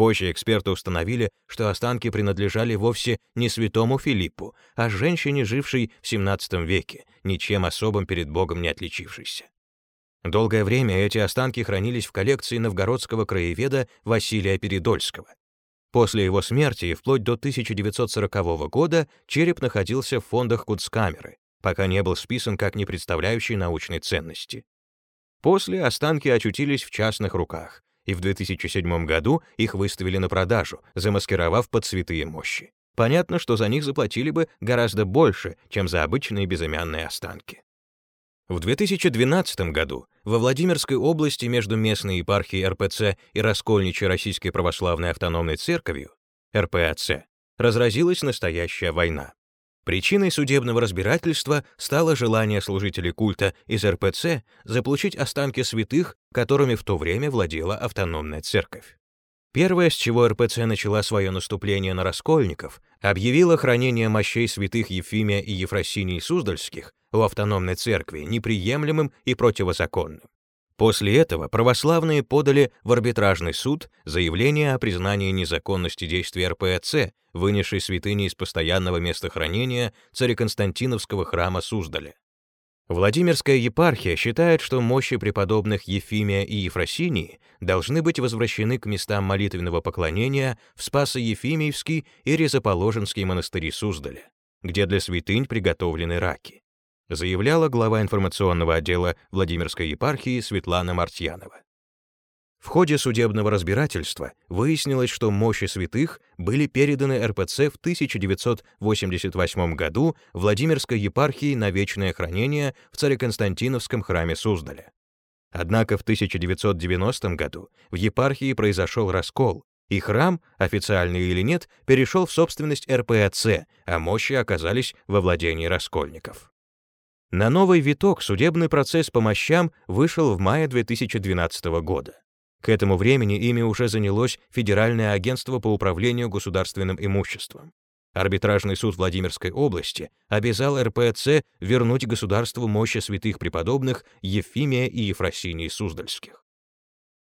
Позже эксперты установили, что останки принадлежали вовсе не святому Филиппу, а женщине, жившей в XVII веке, ничем особым перед Богом не отличившейся. Долгое время эти останки хранились в коллекции новгородского краеведа Василия Передольского. После его смерти и вплоть до 1940 года череп находился в фондах Куцкамеры, пока не был списан как не представляющий научной ценности. После останки очутились в частных руках, и в 2007 году их выставили на продажу, замаскировав под святые мощи. Понятно, что за них заплатили бы гораздо больше, чем за обычные безымянные останки. В 2012 году во Владимирской области между местной епархией РПЦ и Раскольничей Российской Православной Автономной Церковью, РПАЦ, разразилась настоящая война. Причиной судебного разбирательства стало желание служителей культа из РПЦ заполучить останки святых, которыми в то время владела автономная церковь. Первое, с чего РПЦ начала свое наступление на раскольников, объявила хранение мощей святых Ефимия и Ефросинии Суздальских у автономной церкви неприемлемым и противозаконным. После этого православные подали в арбитражный суд заявление о признании незаконности действий РПЦ, вынесшей святыни из постоянного места хранения цареконстантиновского храма Суздаля. Владимирская епархия считает, что мощи преподобных Ефимия и Ефросинии должны быть возвращены к местам молитвенного поклонения в Спасо-Ефимиевский и Резоположенский монастыри Суздаля, где для святынь приготовлены раки заявляла глава информационного отдела Владимирской епархии Светлана Мартьянова. В ходе судебного разбирательства выяснилось, что мощи святых были переданы РПЦ в 1988 году Владимирской епархии на вечное хранение в Цареконстантиновском храме Суздаля. Однако в 1990 году в епархии произошел раскол, и храм, официальный или нет, перешел в собственность РПЦ, а мощи оказались во владении раскольников. На новый виток судебный процесс по мощам вышел в мае 2012 года. К этому времени ими уже занялось Федеральное агентство по управлению государственным имуществом. Арбитражный суд Владимирской области обязал РПЦ вернуть государству мощи святых преподобных Ефимия и Ефросинии Суздальских.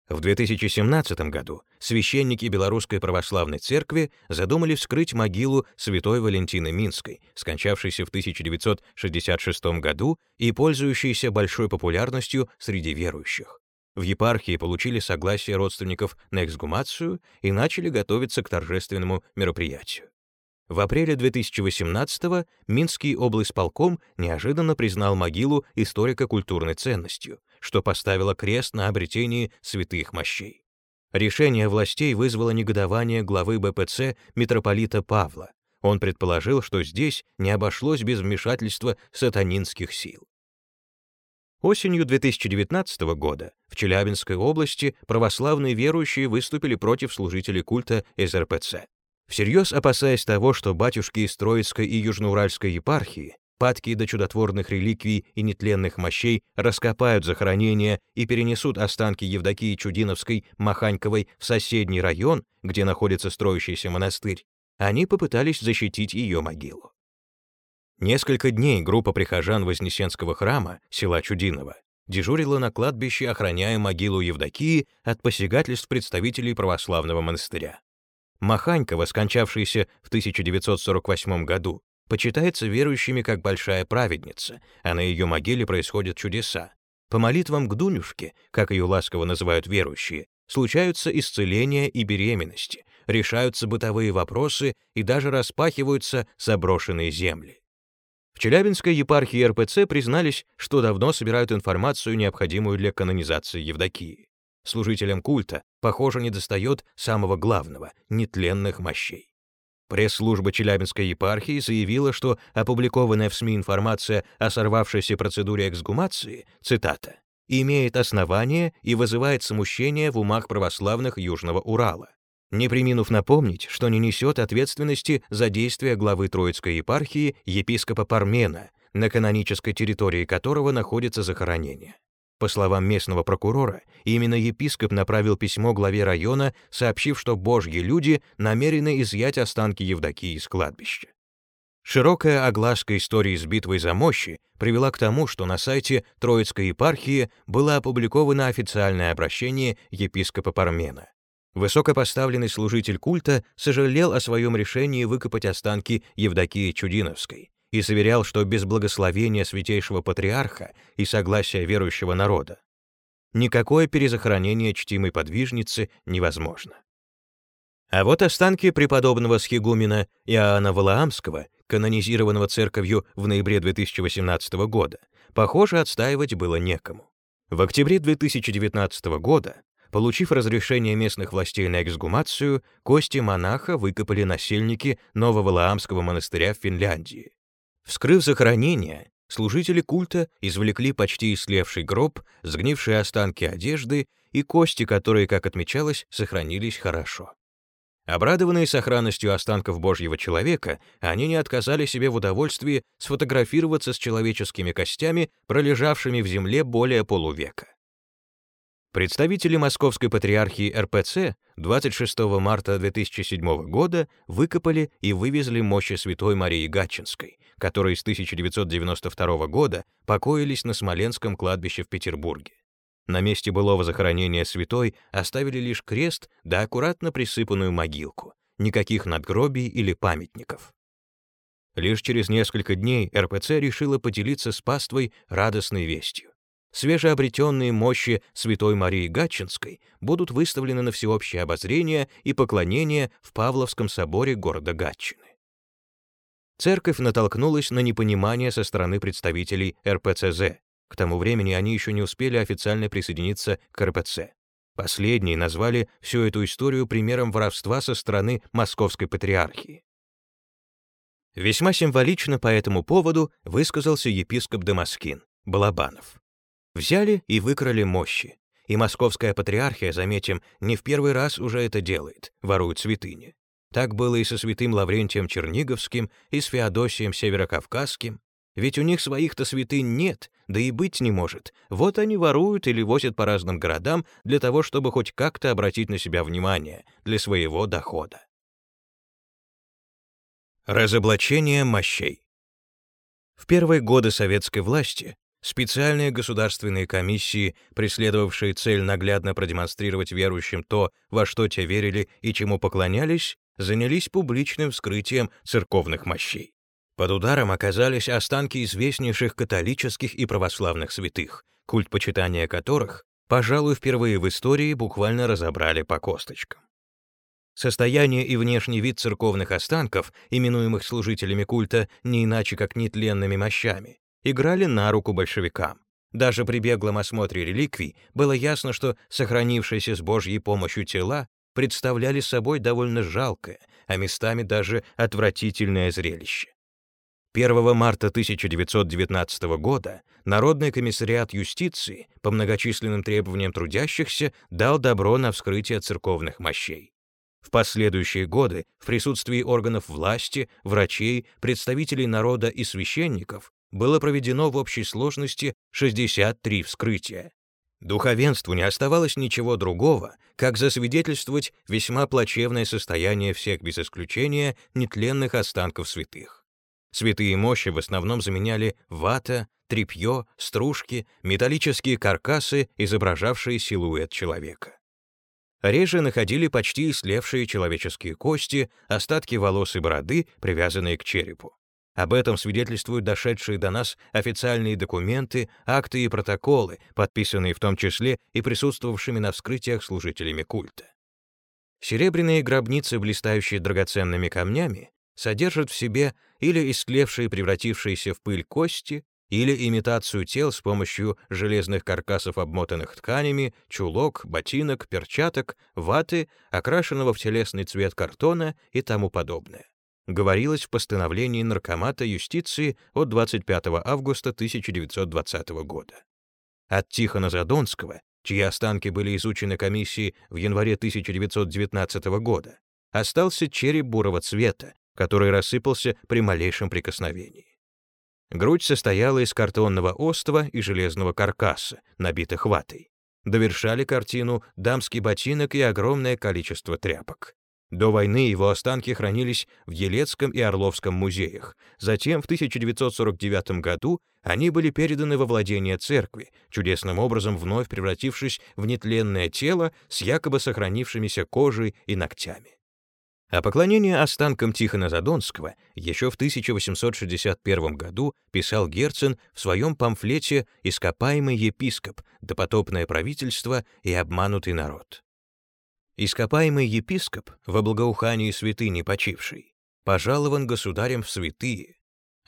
В 2017 году священники Белорусской Православной Церкви задумали вскрыть могилу святой Валентины Минской, скончавшейся в 1966 году и пользующейся большой популярностью среди верующих. В епархии получили согласие родственников на эксгумацию и начали готовиться к торжественному мероприятию. В апреле 2018-го Минский облсполком неожиданно признал могилу историко-культурной ценностью, что поставило крест на обретении святых мощей. Решение властей вызвало негодование главы БПЦ митрополита Павла. Он предположил, что здесь не обошлось без вмешательства сатанинских сил. Осенью 2019 года в Челябинской области православные верующие выступили против служителей культа из РПЦ. Всерьез опасаясь того, что батюшки из Троицкой и Южноуральской епархии, падки до чудотворных реликвий и нетленных мощей, раскопают захоронения и перенесут останки Евдокии Чудиновской Маханьковой в соседний район, где находится строящийся монастырь, они попытались защитить ее могилу. Несколько дней группа прихожан Вознесенского храма, села Чудиново, дежурила на кладбище, охраняя могилу Евдокии от посягательств представителей православного монастыря. Маханькова, скончавшаяся в 1948 году, почитается верующими как большая праведница, а на ее могиле происходят чудеса. По молитвам к Дунюшке, как ее ласково называют верующие, случаются исцеления и беременности, решаются бытовые вопросы и даже распахиваются заброшенные земли. В Челябинской епархии РПЦ признались, что давно собирают информацию, необходимую для канонизации Евдокии. Служителям культа, похоже, недостает самого главного — нетленных мощей. Пресс-служба Челябинской епархии заявила, что опубликованная в СМИ информация о сорвавшейся процедуре эксгумации, цитата, имеет основание и вызывает смущение в умах православных Южного Урала не приминув напомнить, что не несет ответственности за действия главы Троицкой епархии епископа Пармена, на канонической территории которого находится захоронение. По словам местного прокурора, именно епископ направил письмо главе района, сообщив, что божьи люди намерены изъять останки Евдокии из кладбища. Широкая огласка истории с битвой за мощи привела к тому, что на сайте Троицкой епархии было опубликовано официальное обращение епископа Пармена. Высокопоставленный служитель культа сожалел о своем решении выкопать останки Евдокии Чудиновской и заверял, что без благословения святейшего патриарха и согласия верующего народа никакое перезахоронение чтимой подвижницы невозможно. А вот останки преподобного схигумена Иоанна Валаамского, канонизированного церковью в ноябре 2018 года, похоже, отстаивать было некому. В октябре 2019 года Получив разрешение местных властей на эксгумацию, кости монаха выкопали насельники Нового Лаамского монастыря в Финляндии. Вскрыв захоронение, служители культа извлекли почти истлевший гроб, сгнившие останки одежды и кости, которые, как отмечалось, сохранились хорошо. Обрадованные сохранностью останков Божьего человека, они не отказали себе в удовольствии сфотографироваться с человеческими костями, пролежавшими в земле более полувека. Представители Московской патриархии РПЦ 26 марта 2007 года выкопали и вывезли мощи Святой Марии Гатчинской, которые с 1992 года покоились на Смоленском кладбище в Петербурге. На месте былого захоронения святой оставили лишь крест да аккуратно присыпанную могилку, никаких надгробий или памятников. Лишь через несколько дней РПЦ решила поделиться с паствой радостной вестью свежеобретенные мощи Святой Марии Гатчинской будут выставлены на всеобщее обозрение и поклонение в Павловском соборе города Гатчины. Церковь натолкнулась на непонимание со стороны представителей РПЦЗ. К тому времени они еще не успели официально присоединиться к РПЦ. Последние назвали всю эту историю примером воровства со стороны Московской Патриархии. Весьма символично по этому поводу высказался епископ Дамаскин, Балабанов. Взяли и выкрали мощи. И московская патриархия, заметим, не в первый раз уже это делает, ворует святыни. Так было и со святым Лаврентием Черниговским, и с Феодосием Северокавказским. Ведь у них своих-то святынь нет, да и быть не может. Вот они воруют или возят по разным городам для того, чтобы хоть как-то обратить на себя внимание, для своего дохода. Разоблачение мощей. В первые годы советской власти Специальные государственные комиссии, преследовавшие цель наглядно продемонстрировать верующим то, во что те верили и чему поклонялись, занялись публичным вскрытием церковных мощей. Под ударом оказались останки известнейших католических и православных святых, культ почитания которых, пожалуй, впервые в истории буквально разобрали по косточкам. Состояние и внешний вид церковных останков, именуемых служителями культа не иначе как нетленными мощами, играли на руку большевикам. Даже при беглом осмотре реликвий было ясно, что сохранившиеся с Божьей помощью тела представляли собой довольно жалкое, а местами даже отвратительное зрелище. 1 марта 1919 года Народный комиссариат юстиции по многочисленным требованиям трудящихся дал добро на вскрытие церковных мощей. В последующие годы в присутствии органов власти, врачей, представителей народа и священников было проведено в общей сложности 63 вскрытия. Духовенству не оставалось ничего другого, как засвидетельствовать весьма плачевное состояние всех без исключения нетленных останков святых. Святые мощи в основном заменяли вата, тряпье, стружки, металлические каркасы, изображавшие силуэт человека. Реже находили почти слевшие человеческие кости, остатки волос и бороды, привязанные к черепу. Об этом свидетельствуют дошедшие до нас официальные документы, акты и протоколы, подписанные в том числе и присутствовавшими на вскрытиях служителями культа. Серебряные гробницы, блистающие драгоценными камнями, содержат в себе или истлевшие, превратившиеся в пыль кости, или имитацию тел с помощью железных каркасов, обмотанных тканями, чулок, ботинок, перчаток, ваты, окрашенного в телесный цвет картона и тому подобное. Говорилось в постановлении Наркомата юстиции от 25 августа 1920 года. От Тихона Задонского, чьи останки были изучены комиссией в январе 1919 года, остался череп бурого цвета, который рассыпался при малейшем прикосновении. Грудь состояла из картонного остова и железного каркаса, набитых ватой. Довершали картину дамский ботинок и огромное количество тряпок. До войны его останки хранились в Елецком и Орловском музеях. Затем, в 1949 году, они были переданы во владение церкви, чудесным образом вновь превратившись в нетленное тело с якобы сохранившимися кожей и ногтями. О поклонении останкам Тихона Задонского еще в 1861 году писал Герцен в своем памфлете «Ископаемый епископ. Допотопное правительство и обманутый народ». Ископаемый епископ, во благоухании святыни почивший, пожалован государем в святые,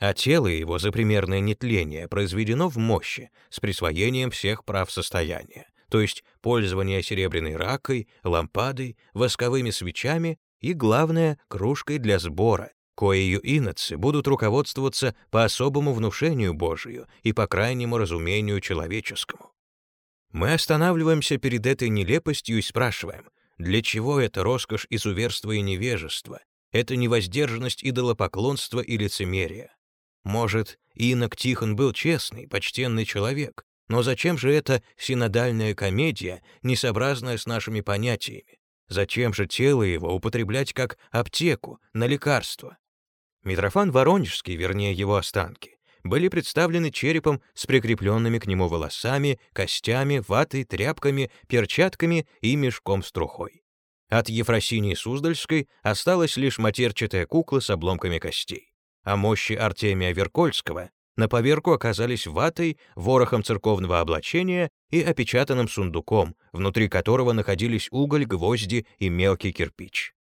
а тело его за примерное нетление произведено в мощи с присвоением всех прав состояния, то есть пользование серебряной ракой, лампадой, восковыми свечами и, главное, кружкой для сбора, коею иноцы будут руководствоваться по особому внушению Божию и по крайнему разумению человеческому. Мы останавливаемся перед этой нелепостью и спрашиваем, для чего это роскошь изуверства и невежества, это невоздержанность идолопоклонства и лицемерия? Может, инок Тихон был честный, почтенный человек, но зачем же эта синодальная комедия, несообразная с нашими понятиями? Зачем же тело его употреблять как аптеку, на лекарство? Митрофан Воронежский, вернее его останки, были представлены черепом с прикрепленными к нему волосами, костями, ватой, тряпками, перчатками и мешком с трухой. От Ефросинии Суздальской осталась лишь матерчатая кукла с обломками костей. А мощи Артемия Веркольского на поверку оказались ватой, ворохом церковного облачения и опечатанным сундуком, внутри которого находились уголь, гвозди и мелкий кирпич.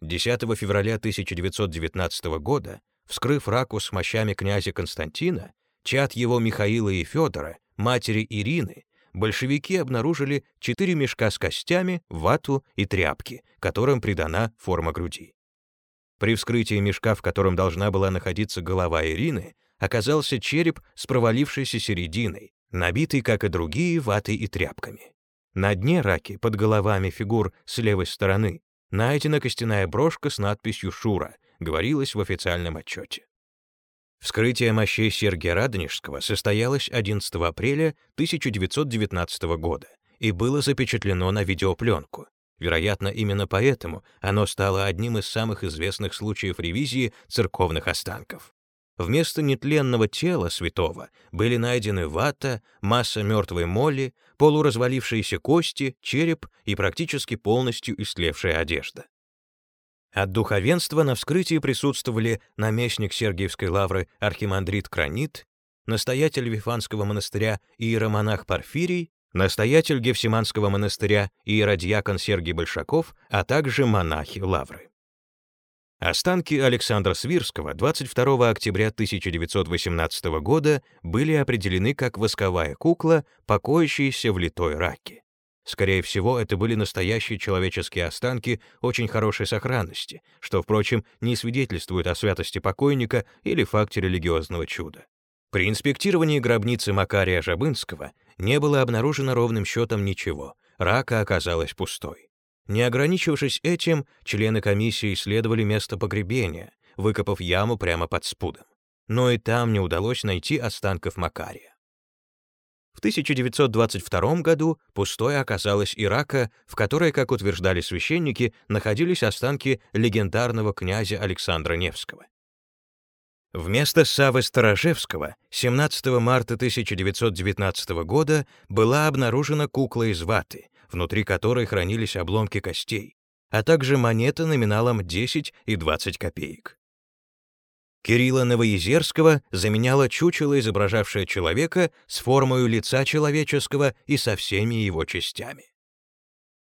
10 февраля 1919 года, вскрыв раку с мощами князя Константина, чад его Михаила и Федора, матери Ирины, большевики обнаружили четыре мешка с костями, вату и тряпки, которым придана форма груди. При вскрытии мешка, в котором должна была находиться голова Ирины, оказался череп с провалившейся серединой, набитый, как и другие, ватой и тряпками. На дне раки, под головами фигур с левой стороны, найдена костяная брошка с надписью «Шура», говорилось в официальном отчете. Вскрытие мощей Сергия Радонежского состоялось 11 апреля 1919 года и было запечатлено на видеопленку. Вероятно, именно поэтому оно стало одним из самых известных случаев ревизии церковных останков. Вместо нетленного тела святого были найдены вата, масса мертвой моли, полуразвалившиеся кости, череп и практически полностью истлевшая одежда. От духовенства на вскрытии присутствовали наместник Сергиевской лавры архимандрит Кранит, настоятель Вифанского монастыря иеромонах Порфирий, настоятель Гефсиманского монастыря иеродьякон Сергий Большаков, а также монахи лавры. Останки Александра Свирского 22 октября 1918 года были определены как восковая кукла, покоящаяся в литой раке. Скорее всего, это были настоящие человеческие останки очень хорошей сохранности, что, впрочем, не свидетельствует о святости покойника или факте религиозного чуда. При инспектировании гробницы Макария Жабынского не было обнаружено ровным счетом ничего, рака оказалась пустой. Не ограничившись этим, члены комиссии исследовали место погребения, выкопав яму прямо под спудом. Но и там не удалось найти останков Макария. В 1922 году пустой оказалась Ирака, в которой, как утверждали священники, находились останки легендарного князя Александра Невского. Вместо Савы Старожевского 17 марта 1919 года была обнаружена кукла из ваты, внутри которой хранились обломки костей, а также монета номиналом 10 и 20 копеек. Кирилла Новоезерского заменяла чучело, изображавшее человека с формой лица человеческого и со всеми его частями.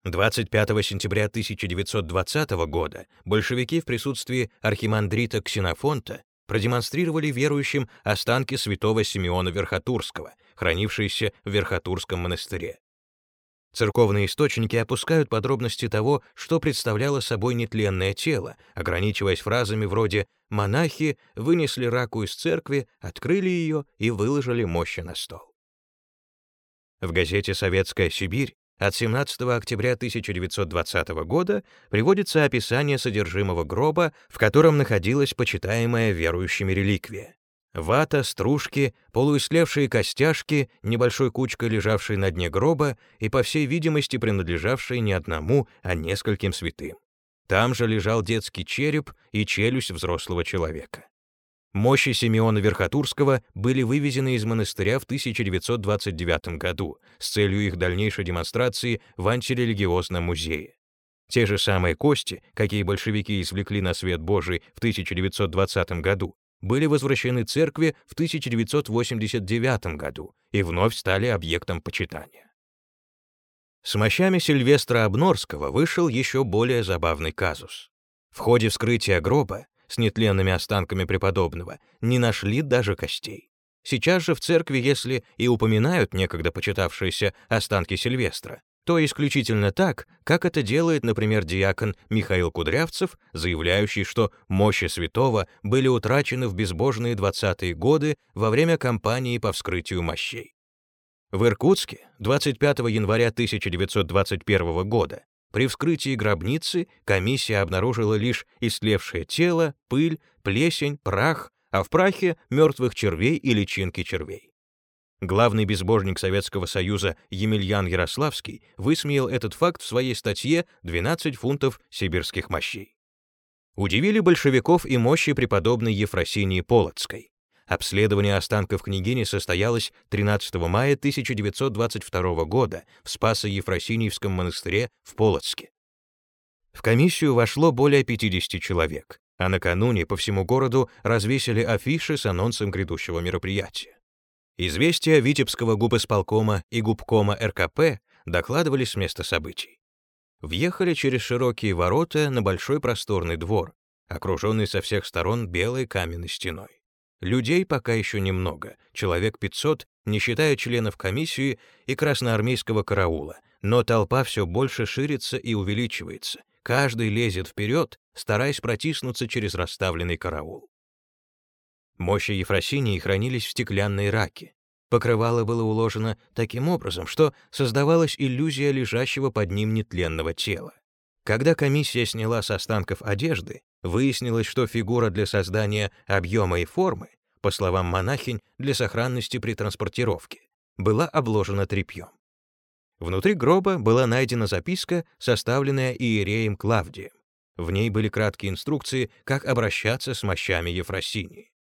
25 сентября 1920 года большевики в присутствии архимандрита Ксенофонта продемонстрировали верующим останки святого Симеона Верхотурского, хранившиеся в Верхотурском монастыре. Церковные источники опускают подробности того, что представляло собой нетленное тело, ограничиваясь фразами вроде «монахи вынесли раку из церкви, открыли ее и выложили мощи на стол». В газете «Советская Сибирь» от 17 октября 1920 года приводится описание содержимого гроба, в котором находилась почитаемая верующими реликвия. Вата, стружки, полуислевшие костяшки, небольшой кучкой лежавшей на дне гроба и, по всей видимости, принадлежавшей не одному, а нескольким святым. Там же лежал детский череп и челюсть взрослого человека. Мощи Симеона Верхотурского были вывезены из монастыря в 1929 году с целью их дальнейшей демонстрации в антирелигиозном музее. Те же самые кости, какие большевики извлекли на свет Божий в 1920 году, были возвращены церкви в 1989 году и вновь стали объектом почитания. С мощами Сильвестра Обнорского вышел еще более забавный казус. В ходе вскрытия гроба с нетленными останками преподобного не нашли даже костей. Сейчас же в церкви, если и упоминают некогда почитавшиеся останки Сильвестра, то исключительно так, как это делает, например, диакон Михаил Кудрявцев, заявляющий, что мощи святого были утрачены в безбожные 20-е годы во время кампании по вскрытию мощей. В Иркутске 25 января 1921 года при вскрытии гробницы комиссия обнаружила лишь истлевшее тело, пыль, плесень, прах, а в прахе мертвых червей и личинки червей. Главный безбожник Советского Союза Емельян Ярославский высмеял этот факт в своей статье «12 фунтов сибирских мощей». Удивили большевиков и мощи преподобной Ефросинии Полоцкой. Обследование останков княгини состоялось 13 мая 1922 года в Спасо-Ефросиньевском монастыре в Полоцке. В комиссию вошло более 50 человек, а накануне по всему городу развесили афиши с анонсом грядущего мероприятия. Известия Витебского губысполкома и губкома РКП докладывали с места событий. Въехали через широкие ворота на большой просторный двор, окруженный со всех сторон белой каменной стеной. Людей пока еще немного, человек 500, не считая членов комиссии и красноармейского караула, но толпа все больше ширится и увеличивается. Каждый лезет вперед, стараясь протиснуться через расставленный караул. Мощи Ефросинии хранились в стеклянной раке. Покрывало было уложено таким образом, что создавалась иллюзия лежащего под ним нетленного тела. Когда комиссия сняла с останков одежды, выяснилось, что фигура для создания объема и формы, по словам монахинь, для сохранности при транспортировке, была обложена тряпьем. Внутри гроба была найдена записка, составленная иереем Клавдием. В ней были краткие инструкции, как обращаться с мощами Ефросинии.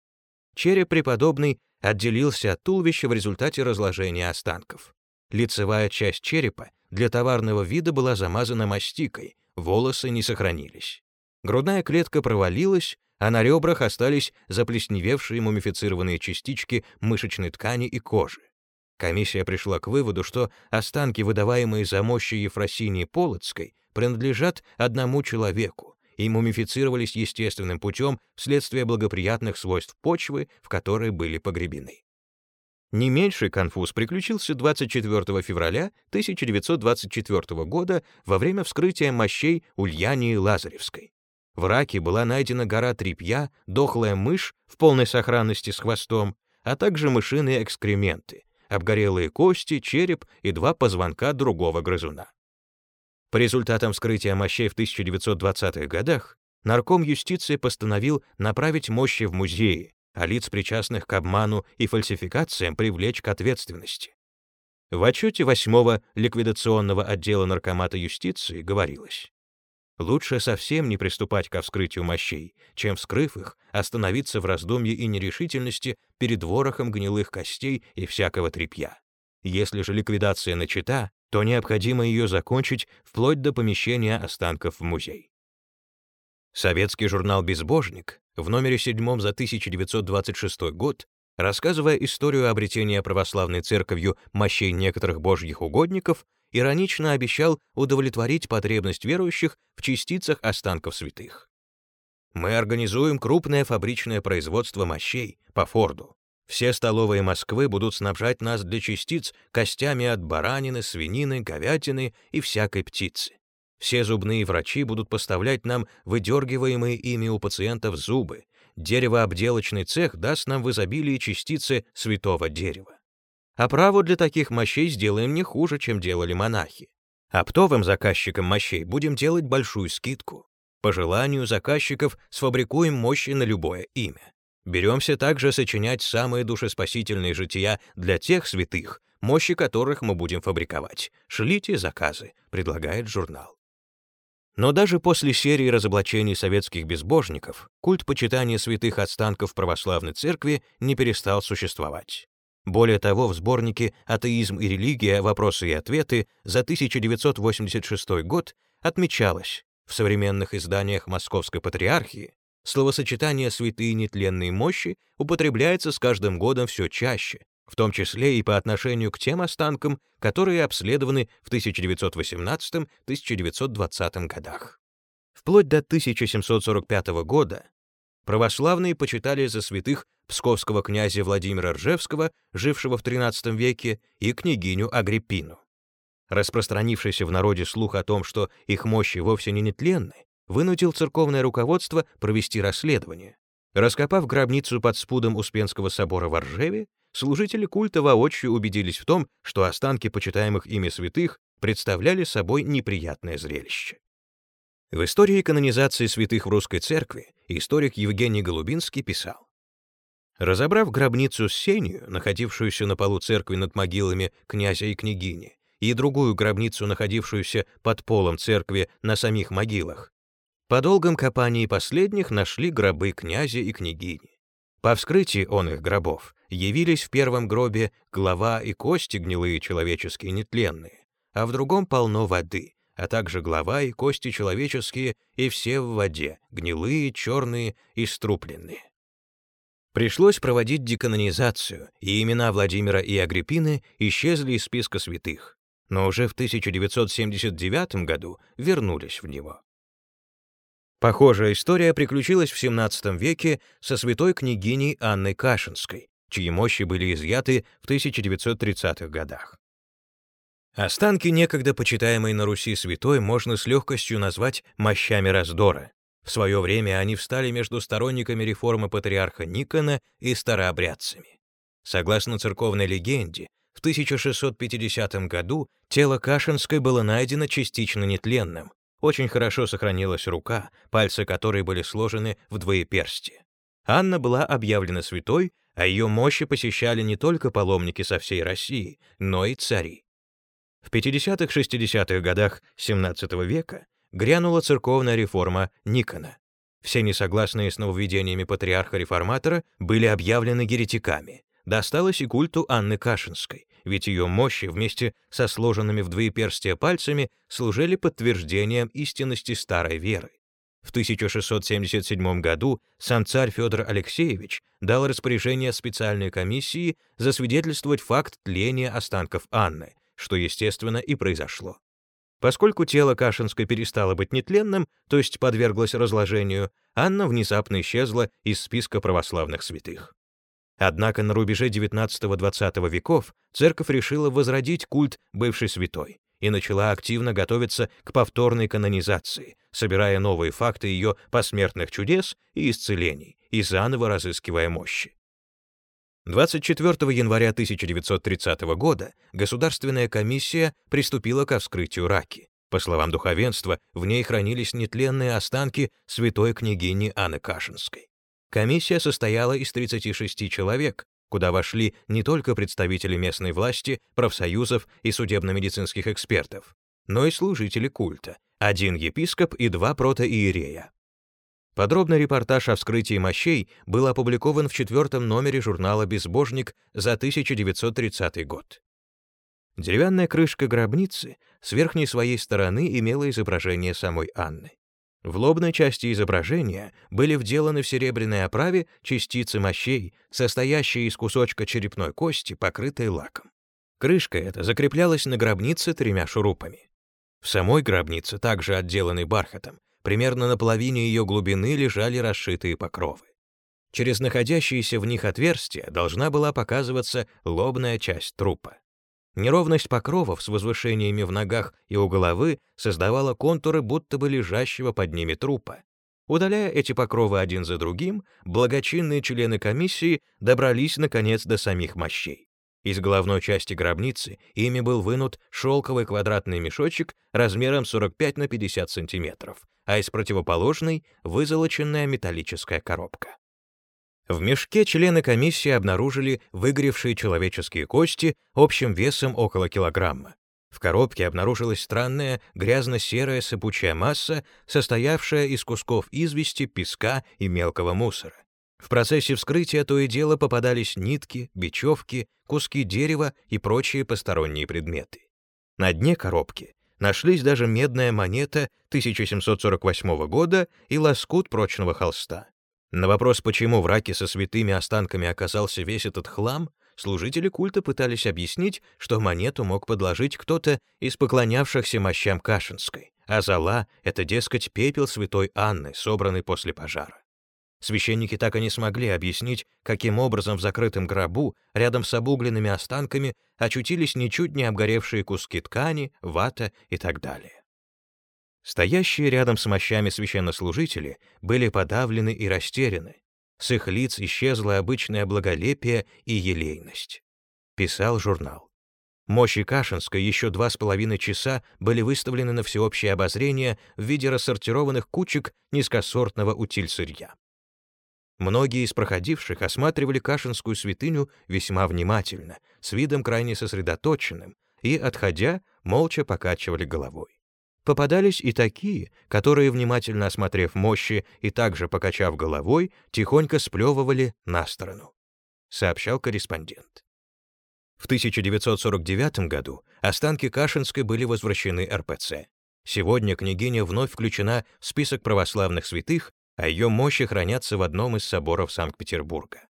Череп преподобный отделился от туловища в результате разложения останков. Лицевая часть черепа для товарного вида была замазана мастикой, волосы не сохранились. Грудная клетка провалилась, а на ребрах остались заплесневевшие мумифицированные частички мышечной ткани и кожи. Комиссия пришла к выводу, что останки, выдаваемые за мощи Ефросинии Полоцкой, принадлежат одному человеку, и мумифицировались естественным путем вследствие благоприятных свойств почвы, в которой были погребены. Не меньший конфуз приключился 24 февраля 1924 года во время вскрытия мощей Ульянии Лазаревской. В раке была найдена гора тряпья, дохлая мышь в полной сохранности с хвостом, а также мышиные экскременты, обгорелые кости, череп и два позвонка другого грызуна. По результатам вскрытия мощей в 1920-х годах нарком юстиции постановил направить мощи в музеи, а лиц, причастных к обману и фальсификациям, привлечь к ответственности. В отчете 8-го ликвидационного отдела наркомата юстиции говорилось, Лучше совсем не приступать ко вскрытию мощей, чем, вскрыв их, остановиться в раздумье и нерешительности перед ворохом гнилых костей и всякого тряпья. Если же ликвидация начата, то необходимо ее закончить вплоть до помещения останков в музей. Советский журнал «Безбожник» в номере 7 за 1926 год, рассказывая историю обретения православной церковью мощей некоторых божьих угодников, иронично обещал удовлетворить потребность верующих в частицах останков святых. Мы организуем крупное фабричное производство мощей по Форду. Все столовые Москвы будут снабжать нас для частиц костями от баранины, свинины, говядины и всякой птицы. Все зубные врачи будут поставлять нам выдергиваемые ими у пациентов зубы. Деревообделочный цех даст нам в изобилии частицы святого дерева. Оправу для таких мощей сделаем не хуже, чем делали монахи. Оптовым заказчикам мощей будем делать большую скидку. По желанию заказчиков сфабрикуем мощи на любое имя. Беремся также сочинять самые душеспасительные жития для тех святых, мощи которых мы будем фабриковать. Шлите заказы, предлагает журнал. Но даже после серии разоблачений советских безбожников культ почитания святых отстанков православной церкви не перестал существовать. Более того, в сборнике «Атеизм и религия. Вопросы и ответы» за 1986 год отмечалось, в современных изданиях Московской Патриархии словосочетание «святые нетленные мощи» употребляется с каждым годом все чаще, в том числе и по отношению к тем останкам, которые обследованы в 1918-1920 годах. Вплоть до 1745 года православные почитали за святых псковского князя Владимира Ржевского, жившего в XIII веке, и княгиню Агриппину. Распространившийся в народе слух о том, что их мощи вовсе не нетленны, вынудил церковное руководство провести расследование. Раскопав гробницу под спудом Успенского собора в Ржеве, служители культа воочию убедились в том, что останки почитаемых ими святых представляли собой неприятное зрелище. В истории канонизации святых в русской церкви историк Евгений Голубинский писал, Разобрав гробницу с сенью, находившуюся на полу церкви над могилами князя и княгини, и другую гробницу, находившуюся под полом церкви на самих могилах, по долгом копании последних нашли гробы князя и княгини. По вскрытии он их гробов явились в первом гробе голова и кости гнилые человеческие нетленные, а в другом полно воды, а также голова и кости человеческие и все в воде, гнилые, черные и струпленные. Пришлось проводить деканонизацию, и имена Владимира и Агриппины исчезли из списка святых, но уже в 1979 году вернулись в него. Похожая история приключилась в XVII веке со святой княгиней Анной Кашинской, чьи мощи были изъяты в 1930-х годах. Останки некогда почитаемой на Руси святой можно с легкостью назвать мощами раздора. В свое время они встали между сторонниками реформы патриарха Никона и старообрядцами. Согласно церковной легенде, в 1650 году тело Кашинской было найдено частично нетленным. Очень хорошо сохранилась рука, пальцы которой были сложены в двоеперстие. Анна была объявлена святой, а ее мощи посещали не только паломники со всей России, но и цари. В 50-60-х годах XVII века грянула церковная реформа Никона. Все несогласные с нововведениями патриарха-реформатора были объявлены еретиками. Досталось и культу Анны Кашинской, ведь ее мощи вместе со сложенными в двоеперстия пальцами служили подтверждением истинности старой веры. В 1677 году сам царь Федор Алексеевич дал распоряжение специальной комиссии засвидетельствовать факт тления останков Анны, что, естественно, и произошло. Поскольку тело Кашинской перестало быть нетленным, то есть подверглось разложению, Анна внезапно исчезла из списка православных святых. Однако на рубеже XIX-XX веков церковь решила возродить культ бывшей святой и начала активно готовиться к повторной канонизации, собирая новые факты ее посмертных чудес и исцелений и заново разыскивая мощи. 24 января 1930 года Государственная комиссия приступила ко вскрытию раки. По словам духовенства, в ней хранились нетленные останки святой княгини Анны Кашинской. Комиссия состояла из 36 человек, куда вошли не только представители местной власти, профсоюзов и судебно-медицинских экспертов, но и служители культа, один епископ и два протоиерея. Подробный репортаж о вскрытии мощей был опубликован в четвертом номере журнала «Безбожник» за 1930 год. Деревянная крышка гробницы с верхней своей стороны имела изображение самой Анны. В лобной части изображения были вделаны в серебряной оправе частицы мощей, состоящие из кусочка черепной кости, покрытой лаком. Крышка эта закреплялась на гробнице тремя шурупами. В самой гробнице, также отделанной бархатом, примерно на половине ее глубины лежали расшитые покровы. Через находящиеся в них отверстия должна была показываться лобная часть трупа. Неровность покровов с возвышениями в ногах и у головы создавала контуры будто бы лежащего под ними трупа. Удаляя эти покровы один за другим, благочинные члены комиссии добрались, наконец, до самих мощей. Из головной части гробницы ими был вынут шелковый квадратный мешочек размером 45 на 50 сантиметров, а из противоположной — вызолоченная металлическая коробка. В мешке члены комиссии обнаружили выгоревшие человеческие кости общим весом около килограмма. В коробке обнаружилась странная грязно-серая сыпучая масса, состоявшая из кусков извести, песка и мелкого мусора. В процессе вскрытия то и дело попадались нитки, бечевки, куски дерева и прочие посторонние предметы. На дне коробки нашлись даже медная монета 1748 года и лоскут прочного холста. На вопрос, почему в раке со святыми останками оказался весь этот хлам, служители культа пытались объяснить, что монету мог подложить кто-то из поклонявшихся мощам Кашинской, а зола — это, дескать, пепел святой Анны, собранный после пожара. Священники так и не смогли объяснить, каким образом в закрытом гробу, рядом с обугленными останками, очутились ничуть не обгоревшие куски ткани, вата и так далее. Стоящие рядом с мощами священнослужители были подавлены и растеряны. С их лиц исчезло обычное благолепие и елейность. Писал журнал. Мощи Кашинской еще два с половиной часа были выставлены на всеобщее обозрение в виде рассортированных кучек низкосортного утиль-сырья. Многие из проходивших осматривали Кашинскую святыню весьма внимательно, с видом крайне сосредоточенным, и, отходя, молча покачивали головой. Попадались и такие, которые, внимательно осмотрев мощи и также покачав головой, тихонько сплевывали на сторону, сообщал корреспондент. В 1949 году останки Кашинской были возвращены РПЦ. Сегодня княгиня вновь включена в список православных святых, а ее мощи хранятся в одном из соборов Санкт-Петербурга.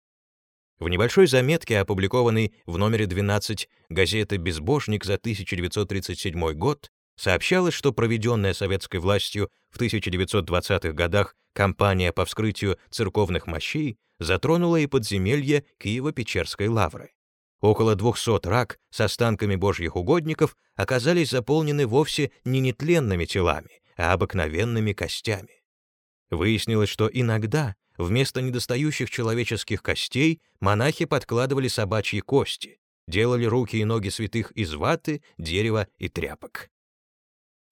В небольшой заметке, опубликованной в номере 12 газеты «Безбожник» за 1937 год, Сообщалось, что проведенная советской властью в 1920-х годах кампания по вскрытию церковных мощей затронула и подземелье Киево-Печерской лавры. Около 200 рак с останками божьих угодников оказались заполнены вовсе не нетленными телами, а обыкновенными костями. Выяснилось, что иногда вместо недостающих человеческих костей монахи подкладывали собачьи кости, делали руки и ноги святых из ваты, дерева и тряпок.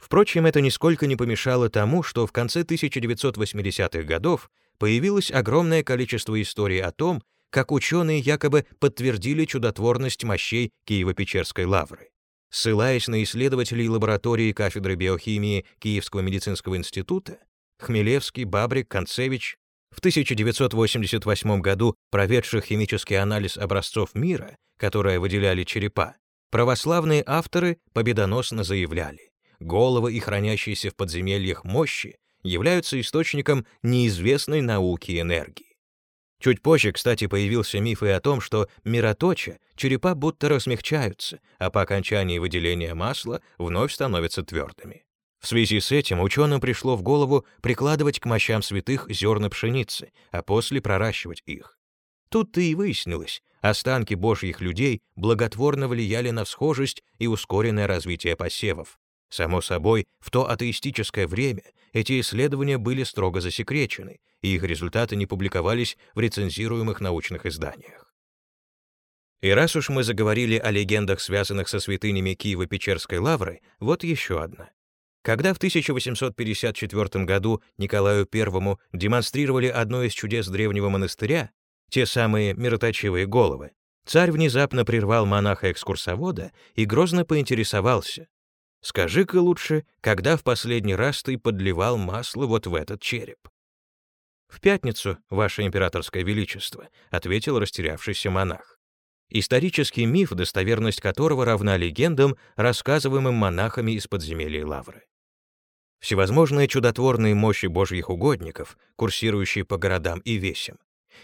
Впрочем, это нисколько не помешало тому, что в конце 1980-х годов появилось огромное количество историй о том, как ученые якобы подтвердили чудотворность мощей Киево-Печерской лавры. Ссылаясь на исследователей лаборатории кафедры биохимии Киевского медицинского института, Хмелевский, Бабрик, Концевич в 1988 году проведших химический анализ образцов мира, которые выделяли черепа, православные авторы победоносно заявляли, головы и хранящиеся в подземельях мощи являются источником неизвестной науки энергии. Чуть позже, кстати, появился миф и о том, что мироточа черепа будто размягчаются, а по окончании выделения масла вновь становятся твердыми. В связи с этим ученым пришло в голову прикладывать к мощам святых зерна пшеницы, а после проращивать их. Тут-то и выяснилось, останки божьих людей благотворно влияли на всхожесть и ускоренное развитие посевов, Само собой, в то атеистическое время эти исследования были строго засекречены, и их результаты не публиковались в рецензируемых научных изданиях. И раз уж мы заговорили о легендах, связанных со святынями Киево-Печерской лавры, вот еще одна. Когда в 1854 году Николаю I демонстрировали одно из чудес древнего монастыря, те самые мироточивые головы, царь внезапно прервал монаха-экскурсовода и грозно поинтересовался. «Скажи-ка лучше, когда в последний раз ты подливал масло вот в этот череп?» «В пятницу, Ваше Императорское Величество», — ответил растерявшийся монах. Исторический миф, достоверность которого равна легендам, рассказываемым монахами из подземелья Лавры. Всевозможные чудотворные мощи божьих угодников, курсирующие по городам и весям,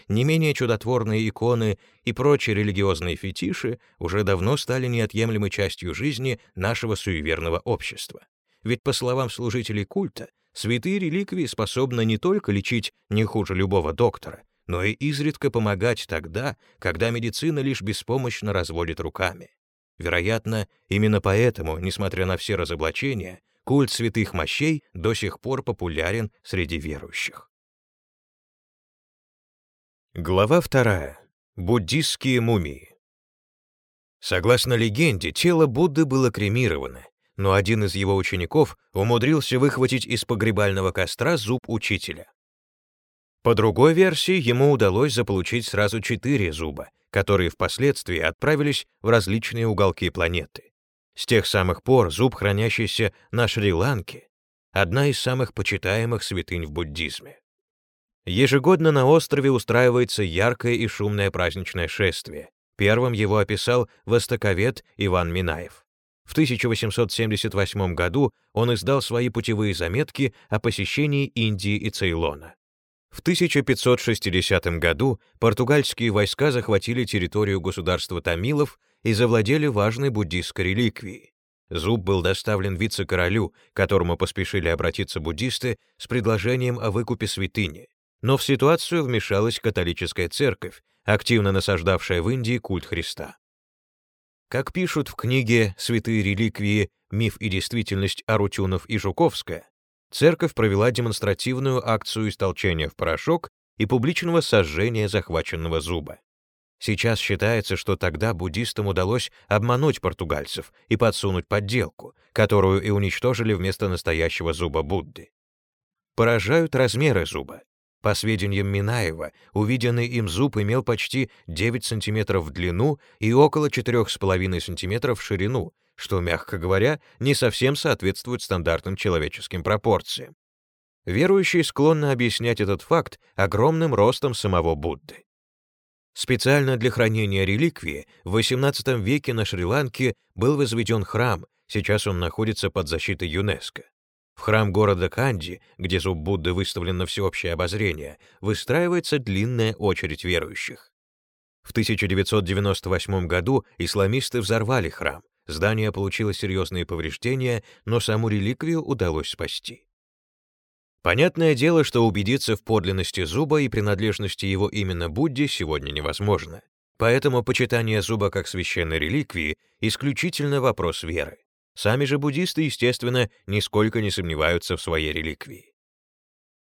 не менее чудотворные иконы и прочие религиозные фетиши уже давно стали неотъемлемой частью жизни нашего суеверного общества. Ведь, по словам служителей культа, святые реликвии способны не только лечить не хуже любого доктора, но и изредка помогать тогда, когда медицина лишь беспомощно разводит руками. Вероятно, именно поэтому, несмотря на все разоблачения, культ святых мощей до сих пор популярен среди верующих. Глава вторая. Буддистские мумии. Согласно легенде, тело Будды было кремировано, но один из его учеников умудрился выхватить из погребального костра зуб учителя. По другой версии, ему удалось заполучить сразу четыре зуба, которые впоследствии отправились в различные уголки планеты. С тех самых пор зуб, хранящийся на Шри-Ланке, одна из самых почитаемых святынь в буддизме. Ежегодно на острове устраивается яркое и шумное праздничное шествие. Первым его описал востоковед Иван Минаев. В 1878 году он издал свои путевые заметки о посещении Индии и Цейлона. В 1560 году португальские войска захватили территорию государства Тамилов и завладели важной буддистской реликвией. Зуб был доставлен вице-королю, которому поспешили обратиться буддисты с предложением о выкупе святыни. Но в ситуацию вмешалась католическая церковь, активно насаждавшая в Индии культ Христа. Как пишут в книге «Святые реликвии. Миф и действительность Арутюнов и Жуковская», церковь провела демонстративную акцию истолчения в порошок и публичного сожжения захваченного зуба. Сейчас считается, что тогда буддистам удалось обмануть португальцев и подсунуть подделку, которую и уничтожили вместо настоящего зуба Будды. Поражают размеры зуба. По сведениям Минаева, увиденный им зуб имел почти 9 см в длину и около 4,5 см в ширину, что, мягко говоря, не совсем соответствует стандартным человеческим пропорциям. Верующие склонны объяснять этот факт огромным ростом самого Будды. Специально для хранения реликвии в XVIII веке на Шри-Ланке был возведен храм, сейчас он находится под защитой ЮНЕСКО. В храм города Канди, где зуб Будды выставлен на всеобщее обозрение, выстраивается длинная очередь верующих. В 1998 году исламисты взорвали храм, здание получило серьезные повреждения, но саму реликвию удалось спасти. Понятное дело, что убедиться в подлинности зуба и принадлежности его именно Будде сегодня невозможно. Поэтому почитание зуба как священной реликвии исключительно вопрос веры. Сами же буддисты, естественно, нисколько не сомневаются в своей реликвии.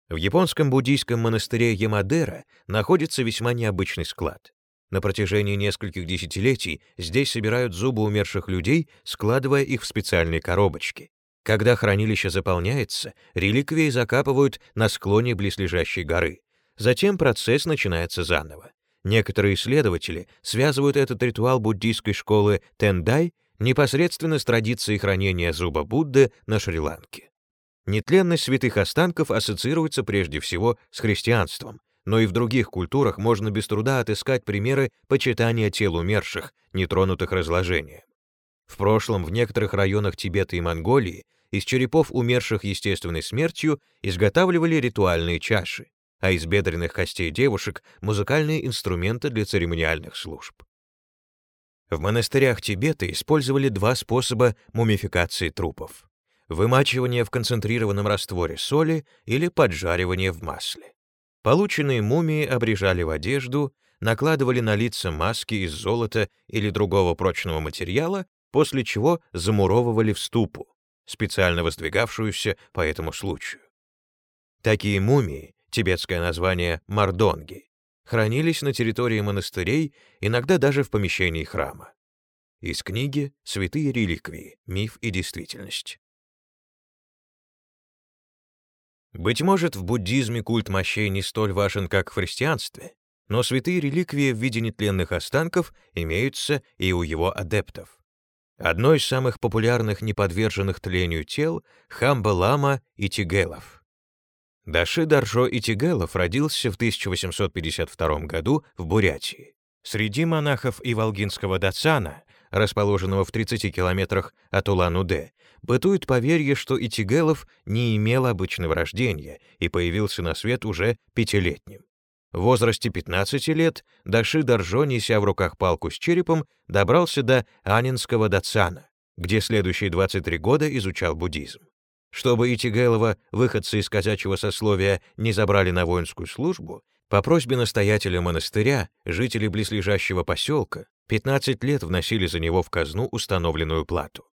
В японском буддийском монастыре Ямадера находится весьма необычный склад. На протяжении нескольких десятилетий здесь собирают зубы умерших людей, складывая их в специальные коробочки. Когда хранилище заполняется, реликвии закапывают на склоне близлежащей горы. Затем процесс начинается заново. Некоторые исследователи связывают этот ритуал буддийской школы Тендай непосредственно с традицией хранения зуба Будды на Шри-Ланке. Нетленность святых останков ассоциируется прежде всего с христианством, но и в других культурах можно без труда отыскать примеры почитания тел умерших, нетронутых разложением. В прошлом в некоторых районах Тибета и Монголии из черепов умерших естественной смертью изготавливали ритуальные чаши, а из бедренных костей девушек — музыкальные инструменты для церемониальных служб. В монастырях Тибета использовали два способа мумификации трупов — вымачивание в концентрированном растворе соли или поджаривание в масле. Полученные мумии обрежали в одежду, накладывали на лица маски из золота или другого прочного материала, после чего замуровывали в ступу, специально воздвигавшуюся по этому случаю. Такие мумии, тибетское название мардонги, хранились на территории монастырей, иногда даже в помещении храма. Из книги «Святые реликвии. Миф и действительность». Быть может, в буддизме культ мощей не столь важен, как в христианстве, но святые реликвии в виде нетленных останков имеются и у его адептов. Одно из самых популярных неподверженных тлению тел — Хамба-лама и Тигелов. Даши Даржо Итигелов родился в 1852 году в Бурятии. Среди монахов Иволгинского Дацана, расположенного в 30 километрах от Улан-Удэ, бытует поверье, что Итигелов не имел обычного рождения и появился на свет уже пятилетним. В возрасте 15 лет Даши Даржо, неся в руках палку с черепом, добрался до Анинского Дацана, где следующие 23 года изучал буддизм. Чтобы Итигелова, выходцы из казачьего сословия, не забрали на воинскую службу, по просьбе настоятеля монастыря жители близлежащего поселка 15 лет вносили за него в казну установленную плату.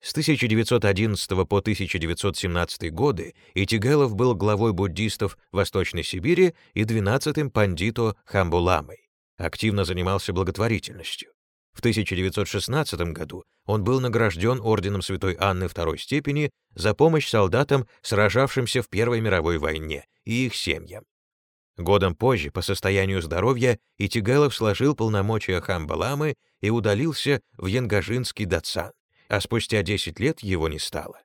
С 1911 по 1917 годы Итигелов был главой буддистов Восточной Сибири и 12-м пандито Хамбуламой. Активно занимался благотворительностью. В 1916 году он был награжден орденом Святой Анны второй степени за помощь солдатам, сражавшимся в Первой мировой войне, и их семьям. Годом позже, по состоянию здоровья, Итигалов сложил полномочия Хамбаламы и удалился в Янгажинский датсан, а спустя 10 лет его не стало.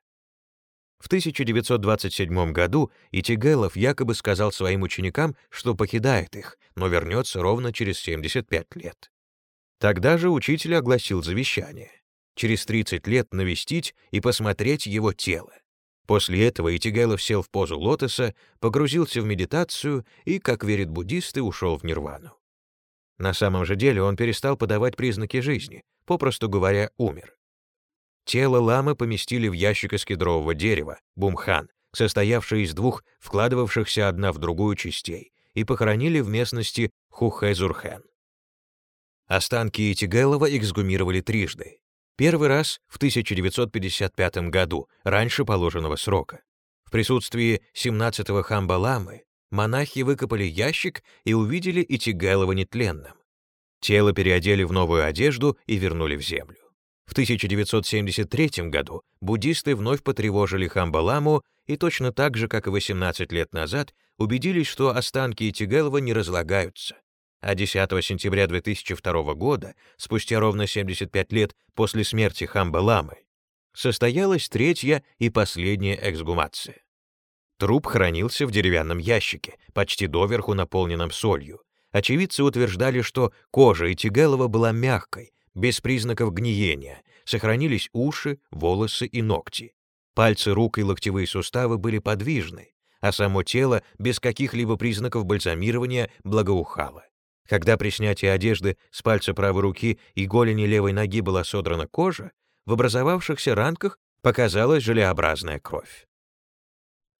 В 1927 году Итигалов якобы сказал своим ученикам, что покидает их, но вернется ровно через 75 лет. Тогда же учитель огласил завещание. Через 30 лет навестить и посмотреть его тело. После этого Итигайлов сел в позу лотоса, погрузился в медитацию и, как верят буддисты, ушел в нирвану. На самом же деле он перестал подавать признаки жизни, попросту говоря, умер. Тело ламы поместили в ящик из кедрового дерева, бумхан, состоявший из двух вкладывавшихся одна в другую частей, и похоронили в местности Хухэ-Зурхэн. Останки Итигайлова эксгумировали трижды. Первый раз в 1955 году, раньше положенного срока. В присутствии 17-го Хамбаламы монахи выкопали ящик и увидели Итигайлова нетленным. Тело переодели в новую одежду и вернули в землю. В 1973 году буддисты вновь потревожили Хамбаламу и точно так же, как и 18 лет назад, убедились, что останки Итигайлова не разлагаются, а 10 сентября 2002 года, спустя ровно 75 лет после смерти Хамба-ламы, состоялась третья и последняя эксгумация. Труп хранился в деревянном ящике, почти доверху наполненном солью. Очевидцы утверждали, что кожа Итигалова была мягкой, без признаков гниения, сохранились уши, волосы и ногти. Пальцы рук и локтевые суставы были подвижны, а само тело без каких-либо признаков бальзамирования благоухало. Когда при снятии одежды с пальца правой руки и голени левой ноги была содрана кожа, в образовавшихся ранках показалась желеобразная кровь.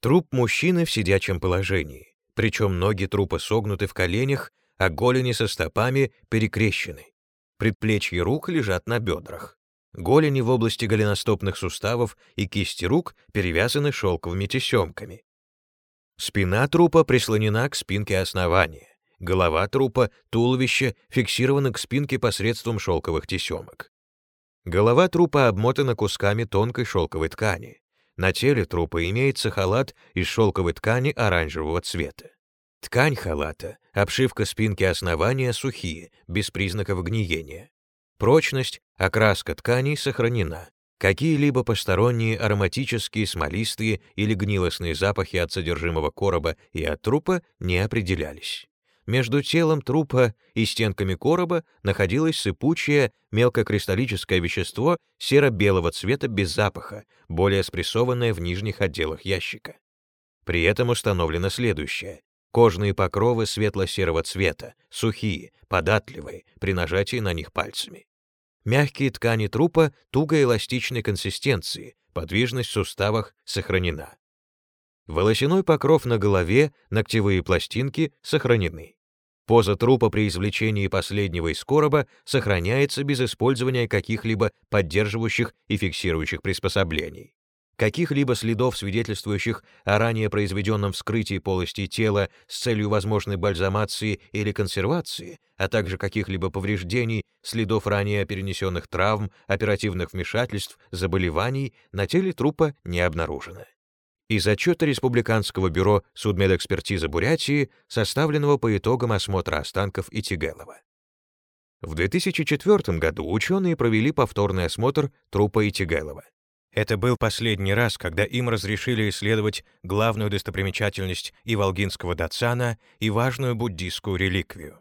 Труп мужчины в сидячем положении, причем ноги трупа согнуты в коленях, а голени со стопами перекрещены. Предплечья рук лежат на бедрах. Голени в области голеностопных суставов и кисти рук перевязаны шелковыми тесемками. Спина трупа прислонена к спинке основания. Голова трупа, туловище фиксированы к спинке посредством шелковых тесемок. Голова трупа обмотана кусками тонкой шелковой ткани. На теле трупа имеется халат из шелковой ткани оранжевого цвета. Ткань халата, обшивка спинки основания сухие, без признаков гниения. Прочность, окраска тканей сохранена. Какие-либо посторонние ароматические, смолистые или гнилостные запахи от содержимого короба и от трупа не определялись. Между телом трупа и стенками короба находилось сыпучее мелкокристаллическое вещество серо-белого цвета без запаха, более спрессованное в нижних отделах ящика. При этом установлено следующее. Кожные покровы светло-серого цвета, сухие, податливые, при нажатии на них пальцами. Мягкие ткани трупа туго-эластичной консистенции, подвижность в суставах сохранена. Волосяной покров на голове, ногтевые пластинки сохранены. Поза трупа при извлечении последнего из короба сохраняется без использования каких-либо поддерживающих и фиксирующих приспособлений. Каких-либо следов, свидетельствующих о ранее произведенном вскрытии полости тела с целью возможной бальзамации или консервации, а также каких-либо повреждений, следов ранее перенесенных травм, оперативных вмешательств, заболеваний на теле трупа не обнаружено. Из отчета Республиканского бюро судмедэкспертизы Бурятии, составленного по итогам осмотра останков Итигелова. В 2004 году ученые провели повторный осмотр трупа Итигелова. Это был последний раз, когда им разрешили исследовать главную достопримечательность Иволгинского Датсана и важную буддийскую реликвию.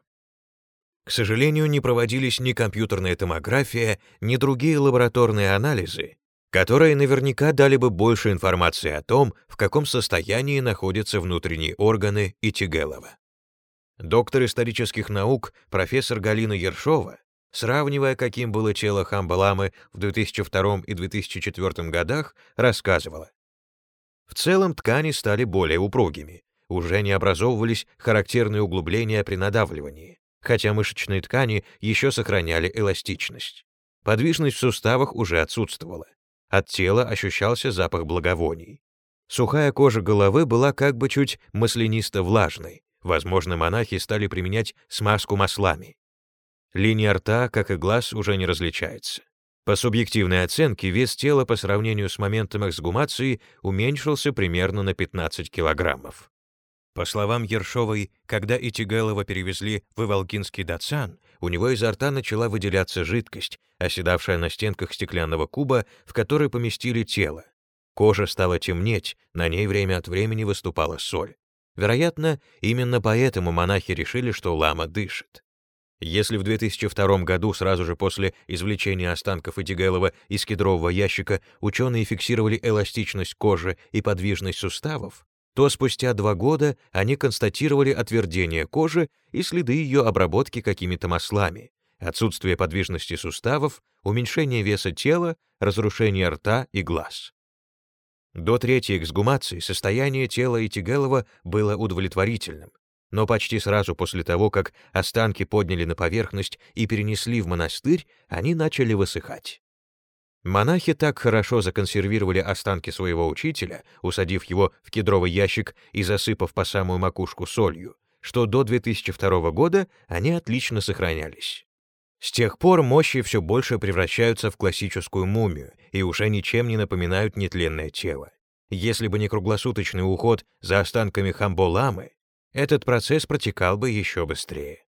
К сожалению, не проводились ни компьютерная томография, ни другие лабораторные анализы, которые наверняка дали бы больше информации о том, в каком состоянии находятся внутренние органы Итигелова. Доктор исторических наук профессор Галина Ершова Сравнивая, каким было тело Хамбаламы в 2002 и 2004 годах, рассказывала. В целом ткани стали более упругими, уже не образовывались характерные углубления при надавливании, хотя мышечные ткани еще сохраняли эластичность. Подвижность в суставах уже отсутствовала. От тела ощущался запах благовоний. Сухая кожа головы была как бы чуть маслянисто-влажной. Возможно, монахи стали применять смазку маслами. Линия рта, как и глаз, уже не различается. По субъективной оценке, вес тела по сравнению с моментом эксгумации уменьшился примерно на 15 килограммов. По словам Ершовой, когда Итигэлова перевезли в Иволгинский Датсан, у него изо рта начала выделяться жидкость, оседавшая на стенках стеклянного куба, в который поместили тело. Кожа стала темнеть, на ней время от времени выступала соль. Вероятно, именно поэтому монахи решили, что лама дышит. Если в 2002 году, сразу же после извлечения останков Этигелова из кедрового ящика, ученые фиксировали эластичность кожи и подвижность суставов, то спустя два года они констатировали отвердение кожи и следы ее обработки какими-то маслами, отсутствие подвижности суставов, уменьшение веса тела, разрушение рта и глаз. До третьей эксгумации состояние тела Этигелова было удовлетворительным, но почти сразу после того, как останки подняли на поверхность и перенесли в монастырь, они начали высыхать. Монахи так хорошо законсервировали останки своего учителя, усадив его в кедровый ящик и засыпав по самую макушку солью, что до 2002 года они отлично сохранялись. С тех пор мощи все больше превращаются в классическую мумию и уже ничем не напоминают нетленное тело. Если бы не круглосуточный уход за останками Хамбо-ламы, этот процесс протекал бы еще быстрее.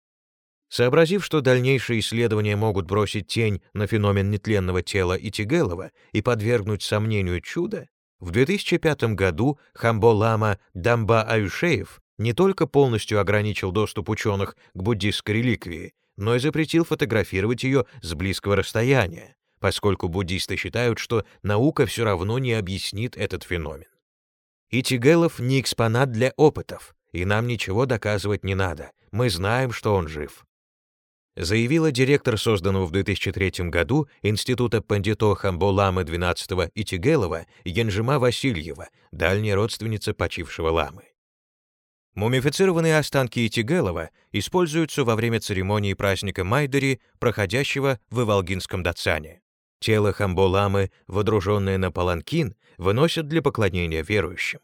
Сообразив, что дальнейшие исследования могут бросить тень на феномен нетленного тела Итигелова и подвергнуть сомнению чуда, в 2005 году Хамбо-лама Дамба Аюшеев не только полностью ограничил доступ ученых к буддистской реликвии, но и запретил фотографировать ее с близкого расстояния, поскольку буддисты считают, что наука все равно не объяснит этот феномен. Итигелов не экспонат для опытов, и нам ничего доказывать не надо, мы знаем, что он жив. Заявила директор созданного в 2003 году Института Пандито Хамбо-ламы XII Итигелова Янжима Васильева, дальняя родственница почившего ламы. Мумифицированные останки Итигелова используются во время церемонии праздника Майдери, проходящего в Иволгинском Датсане. Тело Хамбо-ламы, водруженное на паланкин, выносят для поклонения верующим.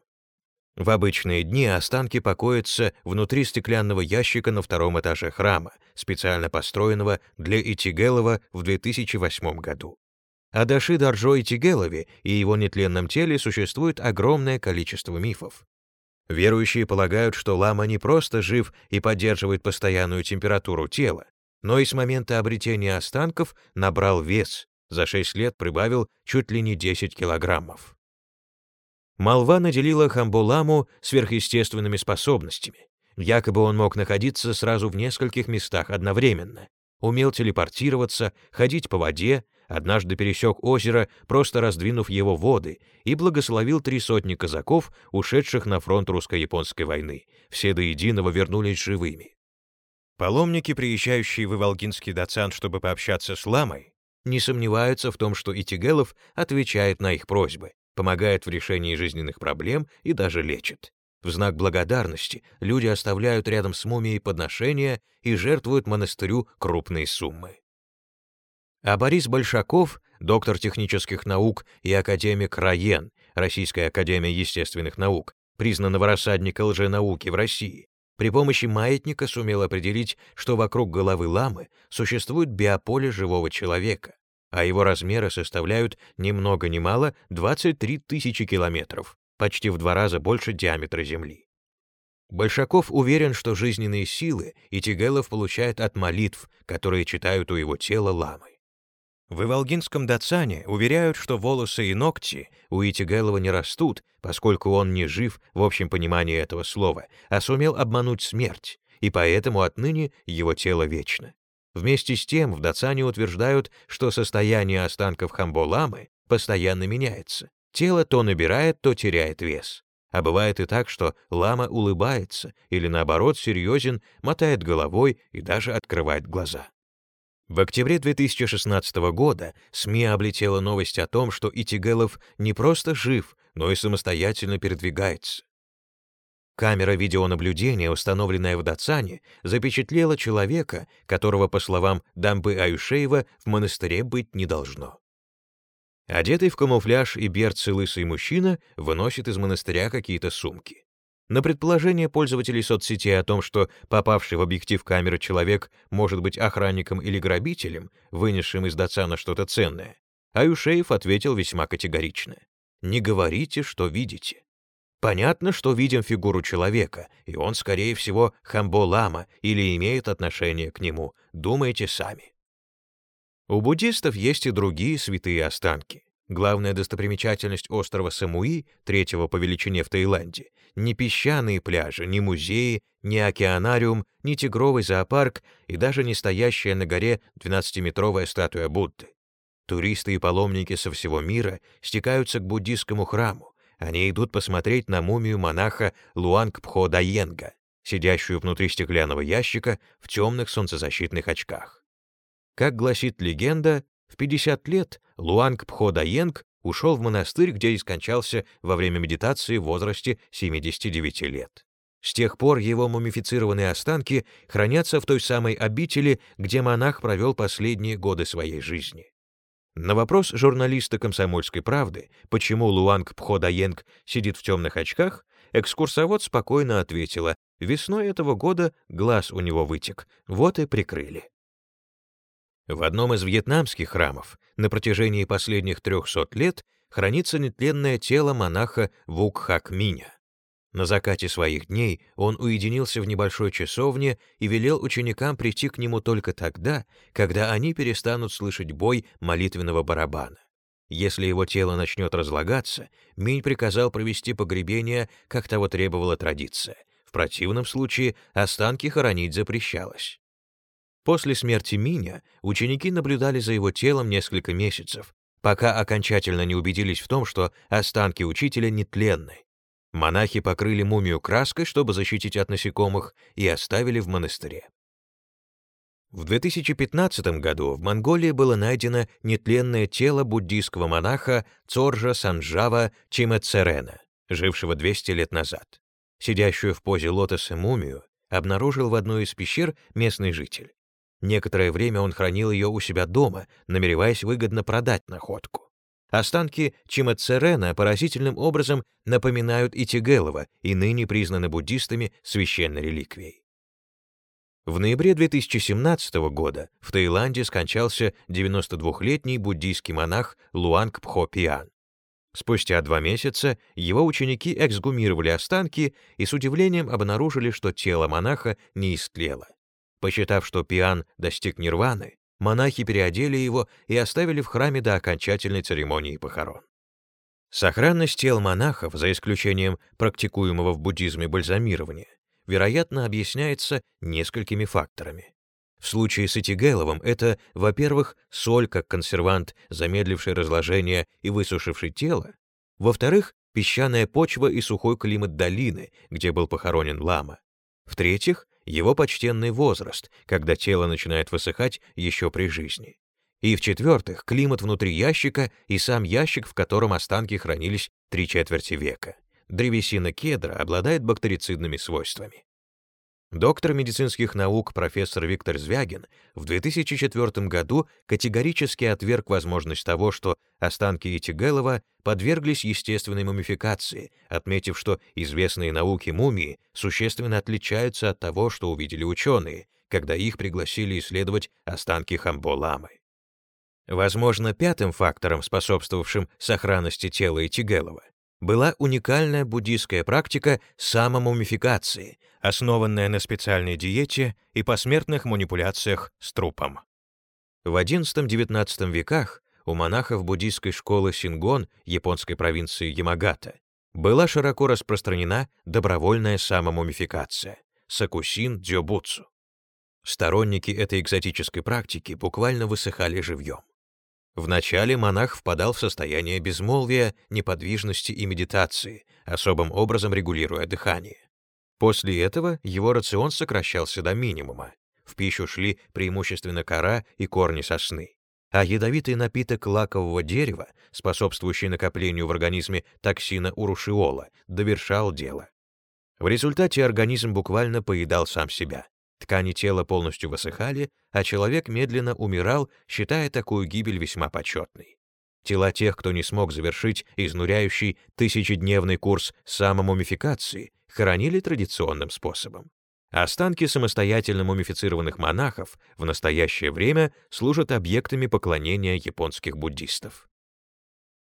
В обычные дни останки покоятся внутри стеклянного ящика на втором этаже храма, специально построенного для Итигелова в 2008 году. О Даши Даржо Итигелове и его нетленном теле существует огромное количество мифов. Верующие полагают, что лама не просто жив и поддерживает постоянную температуру тела, но и с момента обретения останков набрал вес, за 6 лет прибавил чуть ли не 10 килограммов. Молва наделила Хамбуламу сверхъестественными способностями. Якобы он мог находиться сразу в нескольких местах одновременно, умел телепортироваться, ходить по воде, однажды пересек озеро, просто раздвинув его воды, и благословил три сотни казаков, ушедших на фронт русско-японской войны. Все до единого вернулись живыми. Паломники, приезжающие в Иволгинский Дацан, чтобы пообщаться с ламой, не сомневаются в том, что Итигелов отвечает на их просьбы, помогает в решении жизненных проблем и даже лечит. В знак благодарности люди оставляют рядом с мумией подношения и жертвуют монастырю крупные суммы. А Борис Большаков, доктор технических наук и академик РАЕН, Российская академия естественных наук, признанного рассадника лженауки в России, при помощи маятника сумел определить, что вокруг головы ламы существует биополе живого человека, а его размеры составляют ни много ни мало 23 тысячи километров, почти в два раза больше диаметра Земли. Большаков уверен, что жизненные силы Итигелов получает от молитв, которые читают у его тела ламы. В Иволгинском Дацане уверяют, что волосы и ногти у Итигелова не растут, поскольку он не жив в общем понимании этого слова, а сумел обмануть смерть, и поэтому отныне его тело вечно. Вместе с тем в Дацане утверждают, что состояние останков Хамболамы постоянно меняется. Тело то набирает, то теряет вес. А бывает и так, что лама улыбается или, наоборот, серьезен, мотает головой и даже открывает глаза. В октябре 2016 года СМИ облетела новость о том, что Итигелов не просто жив, но и самостоятельно передвигается. Камера видеонаблюдения, установленная в Дацане, запечатлела человека, которого, по словам Дамбы Аюшеева, в монастыре быть не должно. Одетый в камуфляж и берцы лысый мужчина выносит из монастыря какие-то сумки. На предположение пользователей соцсетей о том, что попавший в объектив камеры человек может быть охранником или грабителем, вынесшим из Дацана что-то ценное, Аюшеев ответил весьма категорично. «Не говорите, что видите. Понятно, что видим фигуру человека, и он, скорее всего, Хамбо-лама или имеет отношение к нему. Думайте сами». У буддистов есть и другие святые останки. Главная достопримечательность острова Самуи, третьего по величине в Таиланде, не песчаные пляжи, не музеи, не океанариум, не тигровый зоопарк и даже не стоящая на горе 12-метровая статуя Будды. Туристы и паломники со всего мира стекаются к буддийскому храму. Они идут посмотреть на мумию монаха Луанг-Пхо Даенга, сидящую внутри стеклянного ящика в темных солнцезащитных очках. Как гласит легенда, в 50 лет Луанг Пхо Даенг ушел в монастырь, где и скончался во время медитации в возрасте 79 лет. С тех пор его мумифицированные останки хранятся в той самой обители, где монах провел последние годы своей жизни. На вопрос журналиста «Комсомольской правды», почему Луанг Пхо-Даенг сидит в темных очках, экскурсовод спокойно ответила, весной этого года глаз у него вытек, вот и прикрыли. В одном из вьетнамских храмов на протяжении последних 300 лет хранится нетленное тело монаха Вукхак Миня. На закате своих дней он уединился в небольшой часовне и велел ученикам прийти к нему только тогда, когда они перестанут слышать бой молитвенного барабана. Если его тело начнет разлагаться, Минь приказал провести погребение, как того требовала традиция. В противном случае останки хоронить запрещалось. После смерти Миня ученики наблюдали за его телом несколько месяцев, пока окончательно не убедились в том, что останки учителя нетленны. Монахи покрыли мумию краской, чтобы защитить от насекомых, и оставили в монастыре. В 2015 году в Монголии было найдено нетленное тело буддийского монаха Цоржа Санджава Чимэцерена, жившего 200 лет назад. Сидящую в позе лотоса мумию обнаружил в одной из пещер местный житель. Некоторое время он хранил ее у себя дома, намереваясь выгодно продать находку. Останки Чимацерена поразительным образом напоминают Итигелова и ныне признаны буддистами священной реликвией. В ноябре 2017 года в Таиланде скончался 92-летний буддийский монах Луанг Пхо Пиан. Спустя два месяца его ученики эксгумировали останки и с удивлением обнаружили, что тело монаха не истлело. Посчитав, что Пиан достиг нирваны, монахи переодели его и оставили в храме до окончательной церемонии похорон. Сохранность тел монахов, за исключением практикуемого в буддизме бальзамирования, вероятно, объясняется несколькими факторами. В случае с Этигеловым это, во-первых, соль как консервант, замедливший разложение и высушивший тело, во-вторых, песчаная почва и сухой климат долины, где был похоронен лама, в-третьих, его почтенный возраст, когда тело начинает высыхать еще при жизни. И в-четвертых, климат внутри ящика и сам ящик, в котором останки хранились три четверти века. Древесина кедра обладает бактерицидными свойствами. Доктор медицинских наук профессор Виктор Звягин в 2004 году категорически отверг возможность того, что останки Итигелова подверглись естественной мумификации, отметив, что известные науки мумии существенно отличаются от того, что увидели ученые, когда их пригласили исследовать останки Хамбо-ламы. Возможно, пятым фактором, способствовавшим сохранности тела Итигелова, была уникальная буддийская практика самомумификации, основанная на специальной диете и посмертных манипуляциях с трупом. В XI-XIX веках у монахов буддийской школы Сингон японской провинции Ямагата была широко распространена добровольная самомумификация сакусин дзёбуцу. Сторонники этой экзотической практики буквально высыхали живьем. Вначале монах впадал в состояние безмолвия, неподвижности и медитации, особым образом регулируя дыхание. После этого его рацион сокращался до минимума. В пищу шли преимущественно кора и корни сосны. А ядовитый напиток лакового дерева, способствующий накоплению в организме токсина урушиола, довершал дело. В результате организм буквально поедал сам себя. Ткани тела полностью высыхали, а человек медленно умирал, считая такую гибель весьма почетной. Тела тех, кто не смог завершить изнуряющий тысячедневный курс самомумификации, хоронили традиционным способом. Останки самостоятельно мумифицированных монахов в настоящее время служат объектами поклонения японских буддистов.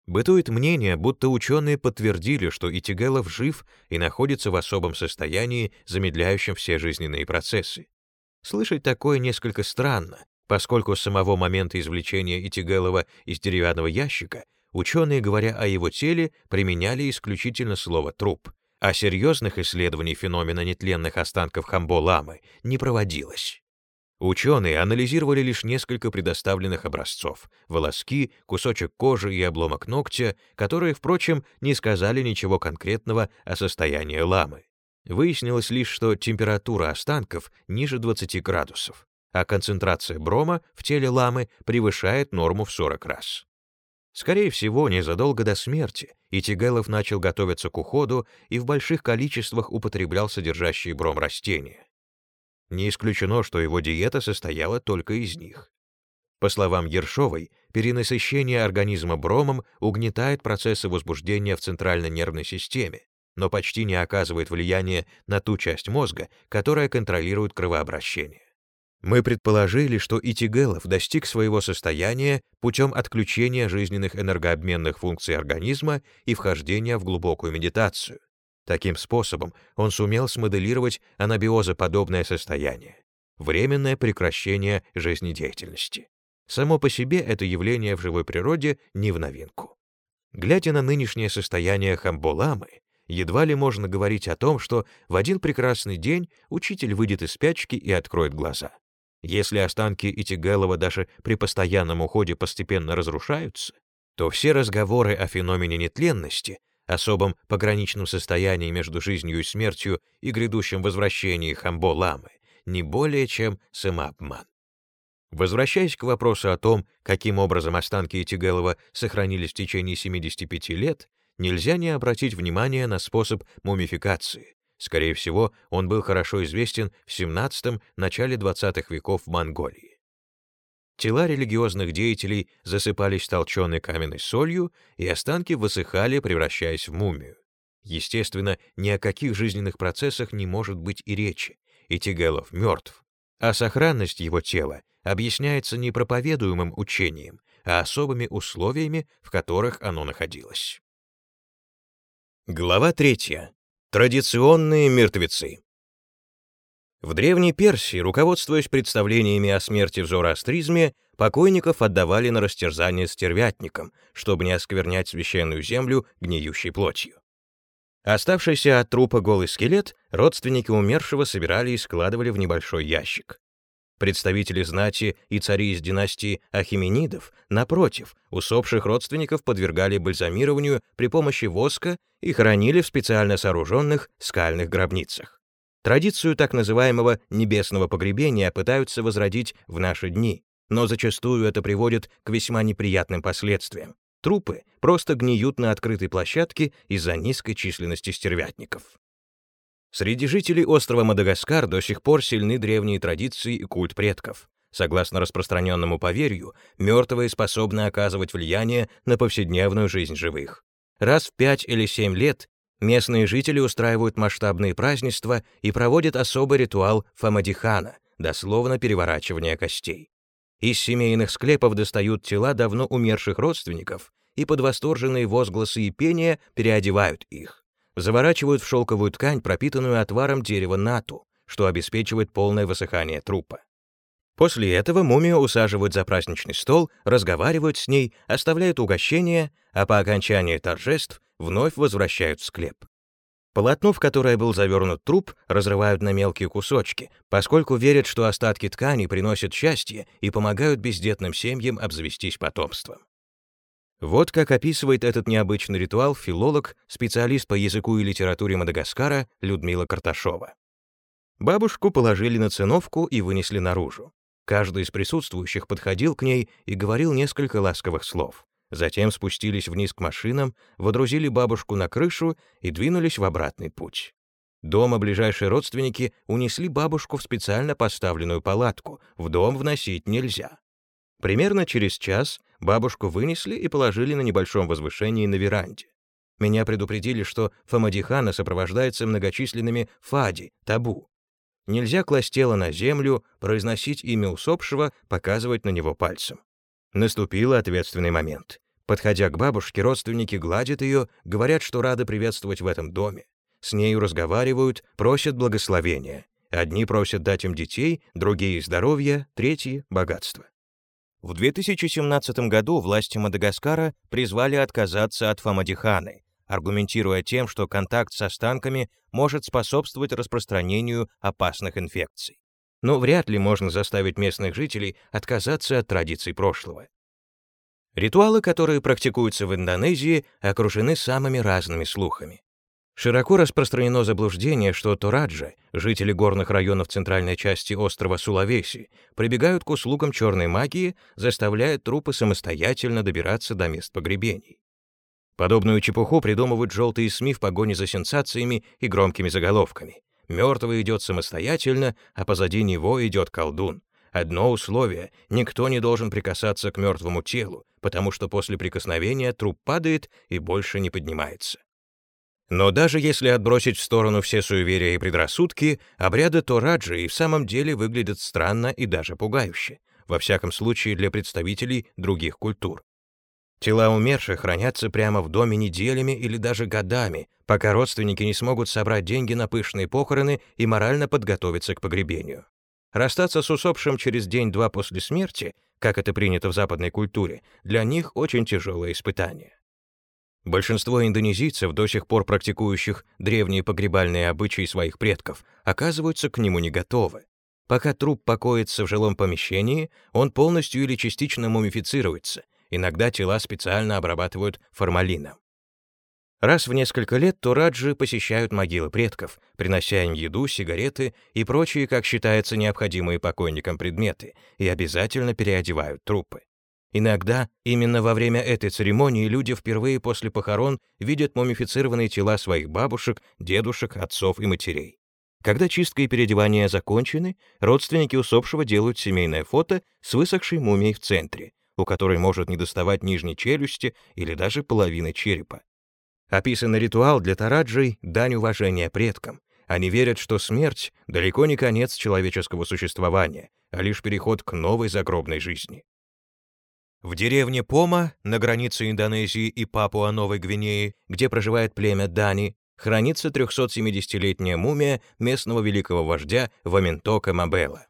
Бытует мнение, будто ученые подтвердили, что Итигелов жив и находится в особом состоянии, замедляющем все жизненные процессы. Слышать такое несколько странно, поскольку с самого момента извлечения Итигелова из деревянного ящика ученые, говоря о его теле, применяли исключительно слово «труп», а серьезных исследований феномена нетленных останков Хамбо-ламы не проводилось. Ученые анализировали лишь несколько предоставленных образцов — волоски, кусочек кожи и обломок ногтя, которые, впрочем, не сказали ничего конкретного о состоянии ламы. Выяснилось лишь, что температура останков ниже 20 градусов, а концентрация брома в теле ламы превышает норму в 40 раз. Скорее всего, незадолго до смерти Итигэлов начал готовиться к уходу и в больших количествах употреблял содержащие бром растения. Не исключено, что его диета состояла только из них. По словам Ершовой, перенасыщение организма бромом угнетает процессы возбуждения в центральной нервной системе, но почти не оказывает влияния на ту часть мозга, которая контролирует кровообращение. Мы предположили, что Итигелов достиг своего состояния путем отключения жизненных энергообменных функций организма и вхождения в глубокую медитацию. Таким способом он сумел смоделировать анабиозоподобное состояние, временное прекращение жизнедеятельности. Само по себе это явление в живой природе не в новинку. Глядя на нынешнее состояние Хамболамы, едва ли можно говорить о том, что в один прекрасный день учитель выйдет из спячки и откроет глаза. Если останки Итигэлова даже при постоянном уходе постепенно разрушаются, то все разговоры о феномене нетленности особом пограничном состоянии между жизнью и смертью и грядущем возвращении Хамбо-ламы, не более чем самообман. Возвращаясь к вопросу о том, каким образом останки Этигелова сохранились в течение 75 лет, нельзя не обратить внимание на способ мумификации. Скорее всего, он был хорошо известен в 17 начале 20-х веков в Монголии. Тела религиозных деятелей засыпались толченой каменной солью, и останки высыхали, превращаясь в мумию. Естественно, ни о каких жизненных процессах не может быть и речи, и Тигелов мертв. А сохранность его тела объясняется не проповедуемым учением, а особыми условиями, в которых оно находилось. Глава 3. Традиционные мертвецы. В Древней Персии, руководствуясь представлениями о смерти в зороастризме, покойников отдавали на растерзание стервятникам, чтобы не осквернять священную землю гниющей плотью. Оставшийся от трупа голый скелет родственники умершего собирали и складывали в небольшой ящик. Представители знати и цари из династии Ахименидов, напротив, усопших родственников подвергали бальзамированию при помощи воска и хоронили в специально сооруженных скальных гробницах. Традицию так называемого «небесного погребения» пытаются возродить в наши дни, но зачастую это приводит к весьма неприятным последствиям. Трупы просто гниют на открытой площадке из-за низкой численности стервятников. Среди жителей острова Мадагаскар до сих пор сильны древние традиции и культ предков. Согласно распространенному поверью, мертвые способны оказывать влияние на повседневную жизнь живых. Раз в пять или семь лет Местные жители устраивают масштабные празднества и проводят особый ритуал фамадихана, дословно переворачивание костей. Из семейных склепов достают тела давно умерших родственников и под восторженные возгласы и пение переодевают их. Заворачивают в шелковую ткань, пропитанную отваром дерева нату, что обеспечивает полное высыхание трупа. После этого мумию усаживают за праздничный стол, разговаривают с ней, оставляют угощения, а по окончании торжеств вновь возвращают в склеп. Полотно, в которое был завернут труп, разрывают на мелкие кусочки, поскольку верят, что остатки ткани приносят счастье и помогают бездетным семьям обзавестись потомством. Вот как описывает этот необычный ритуал филолог, специалист по языку и литературе Мадагаскара Людмила Карташова. Бабушку положили на циновку и вынесли наружу. Каждый из присутствующих подходил к ней и говорил несколько ласковых слов. Затем спустились вниз к машинам, водрузили бабушку на крышу и двинулись в обратный путь. Дома ближайшие родственники унесли бабушку в специально поставленную палатку, в дом вносить нельзя. Примерно через час бабушку вынесли и положили на небольшом возвышении на веранде. Меня предупредили, что Фамадихана сопровождается многочисленными фади, табу. Нельзя класть тело на землю, произносить имя усопшего, показывать на него пальцем. Наступил ответственный момент. Подходя к бабушке, родственники гладят ее, говорят, что рады приветствовать в этом доме. С нею разговаривают, просят благословения. Одни просят дать им детей, другие — здоровья, третьи — богатство. В 2017 году власти Мадагаскара призвали отказаться от Фамадиханы, аргументируя тем, что контакт с останками может способствовать распространению опасных инфекций. Но вряд ли можно заставить местных жителей отказаться от традиций прошлого. Ритуалы, которые практикуются в Индонезии, окружены самыми разными слухами. Широко распространено заблуждение, что Тораджа, жители горных районов центральной части острова Сулавеси, прибегают к услугам черной магии, заставляя трупы самостоятельно добираться до мест погребений. Подобную чепуху придумывают желтые СМИ в погоне за сенсациями и громкими заголовками. Мертвый идет самостоятельно, а позади него идет колдун. Одно условие — никто не должен прикасаться к мертвому телу, потому что после прикосновения труп падает и больше не поднимается. Но даже если отбросить в сторону все суеверия и предрассудки, обряды Тораджи и в самом деле выглядят странно и даже пугающе, во всяком случае для представителей других культур. Тела умерших хранятся прямо в доме неделями или даже годами, пока родственники не смогут собрать деньги на пышные похороны и морально подготовиться к погребению. Расстаться с усопшим через день-два после смерти, как это принято в западной культуре, для них очень тяжелое испытание. Большинство индонезийцев, до сих пор практикующих древние погребальные обычаи своих предков, оказываются к нему не готовы. Пока труп покоится в жилом помещении, он полностью или частично мумифицируется — Иногда тела специально обрабатывают формалином. Раз в несколько лет тураджи посещают могилы предков, принося им еду, сигареты и прочие, как считается, необходимые покойникам предметы, и обязательно переодевают трупы. Иногда именно во время этой церемонии люди впервые после похорон видят мумифицированные тела своих бабушек, дедушек, отцов и матерей. Когда чистка и переодевание закончены, родственники усопшего делают семейное фото с высохшей мумией в центре, у которой может недоставать нижней челюсти или даже половины черепа. Описанный ритуал для тараджей — дань уважения предкам. Они верят, что смерть — далеко не конец человеческого существования, а лишь переход к новой загробной жизни. В деревне Пома, на границе Индонезии и Папуа-Новой Гвинеи, где проживает племя Дани, хранится 370-летняя мумия местного великого вождя Ваментока Мабела.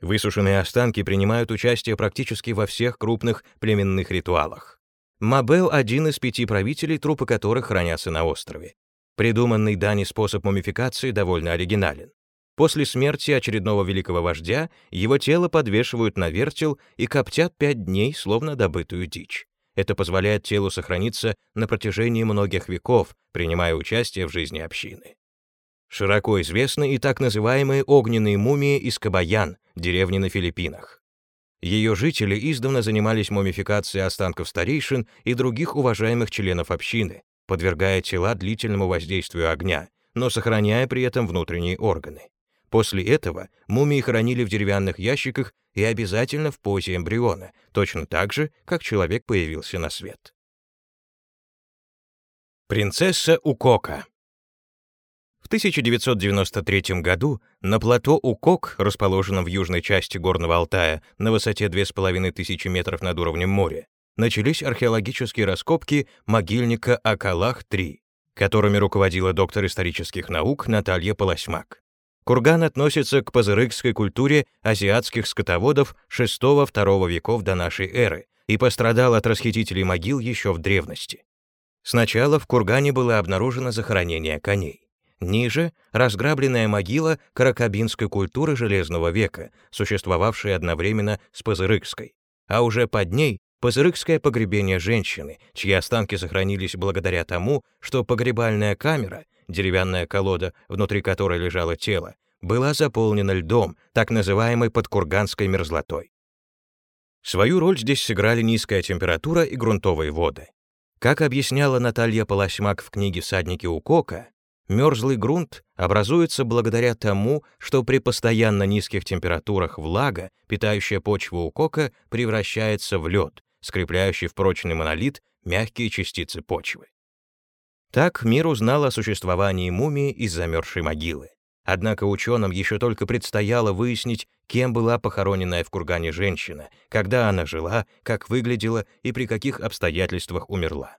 Высушенные останки принимают участие практически во всех крупных племенных ритуалах. Мабел — один из пяти правителей, трупы которых хранятся на острове. Придуманный Дани способ мумификации довольно оригинален. После смерти очередного великого вождя его тело подвешивают на вертел и коптят пять дней, словно добытую дичь. Это позволяет телу сохраниться на протяжении многих веков, принимая участие в жизни общины. Широко известны и так называемые огненные мумии из Кабаян, деревни на Филиппинах. Ее жители издавна занимались мумификацией останков старейшин и других уважаемых членов общины, подвергая тела длительному воздействию огня, но сохраняя при этом внутренние органы. После этого мумии хранили в деревянных ящиках и обязательно в позе эмбриона, точно так же, как человек появился на свет. Принцесса Укока 1993 году на плато Укок, расположенном в южной части Горного Алтая на высоте 2500 метров над уровнем моря, начались археологические раскопки могильника Акалах-3, которыми руководила доктор исторических наук Наталья Полосьмак. Курган относится к пазырыкской культуре азиатских скотоводов VI-II веков до нашей эры и пострадал от расхитителей могил еще в древности. Сначала в кургане было обнаружено захоронение коней. Ниже — разграбленная могила каракабинской культуры Железного века, существовавшей одновременно с Пазырыкской. А уже под ней — Пазырыкское погребение женщины, чьи останки сохранились благодаря тому, что погребальная камера, деревянная колода, внутри которой лежало тело, была заполнена льдом, так называемой подкурганской мерзлотой. Свою роль здесь сыграли низкая температура и грунтовые воды. Как объясняла Наталья Полосьмак в книге «Садники у Кока», Мерзлый грунт образуется благодаря тому, что при постоянно низких температурах влага, питающая почву у кока, превращается в лед, скрепляющий в прочный монолит мягкие частицы почвы. Так мир узнал о существовании мумии из замерзшей могилы. Однако ученым еще только предстояло выяснить, кем была похороненная в кургане женщина, когда она жила, как выглядела и при каких обстоятельствах умерла.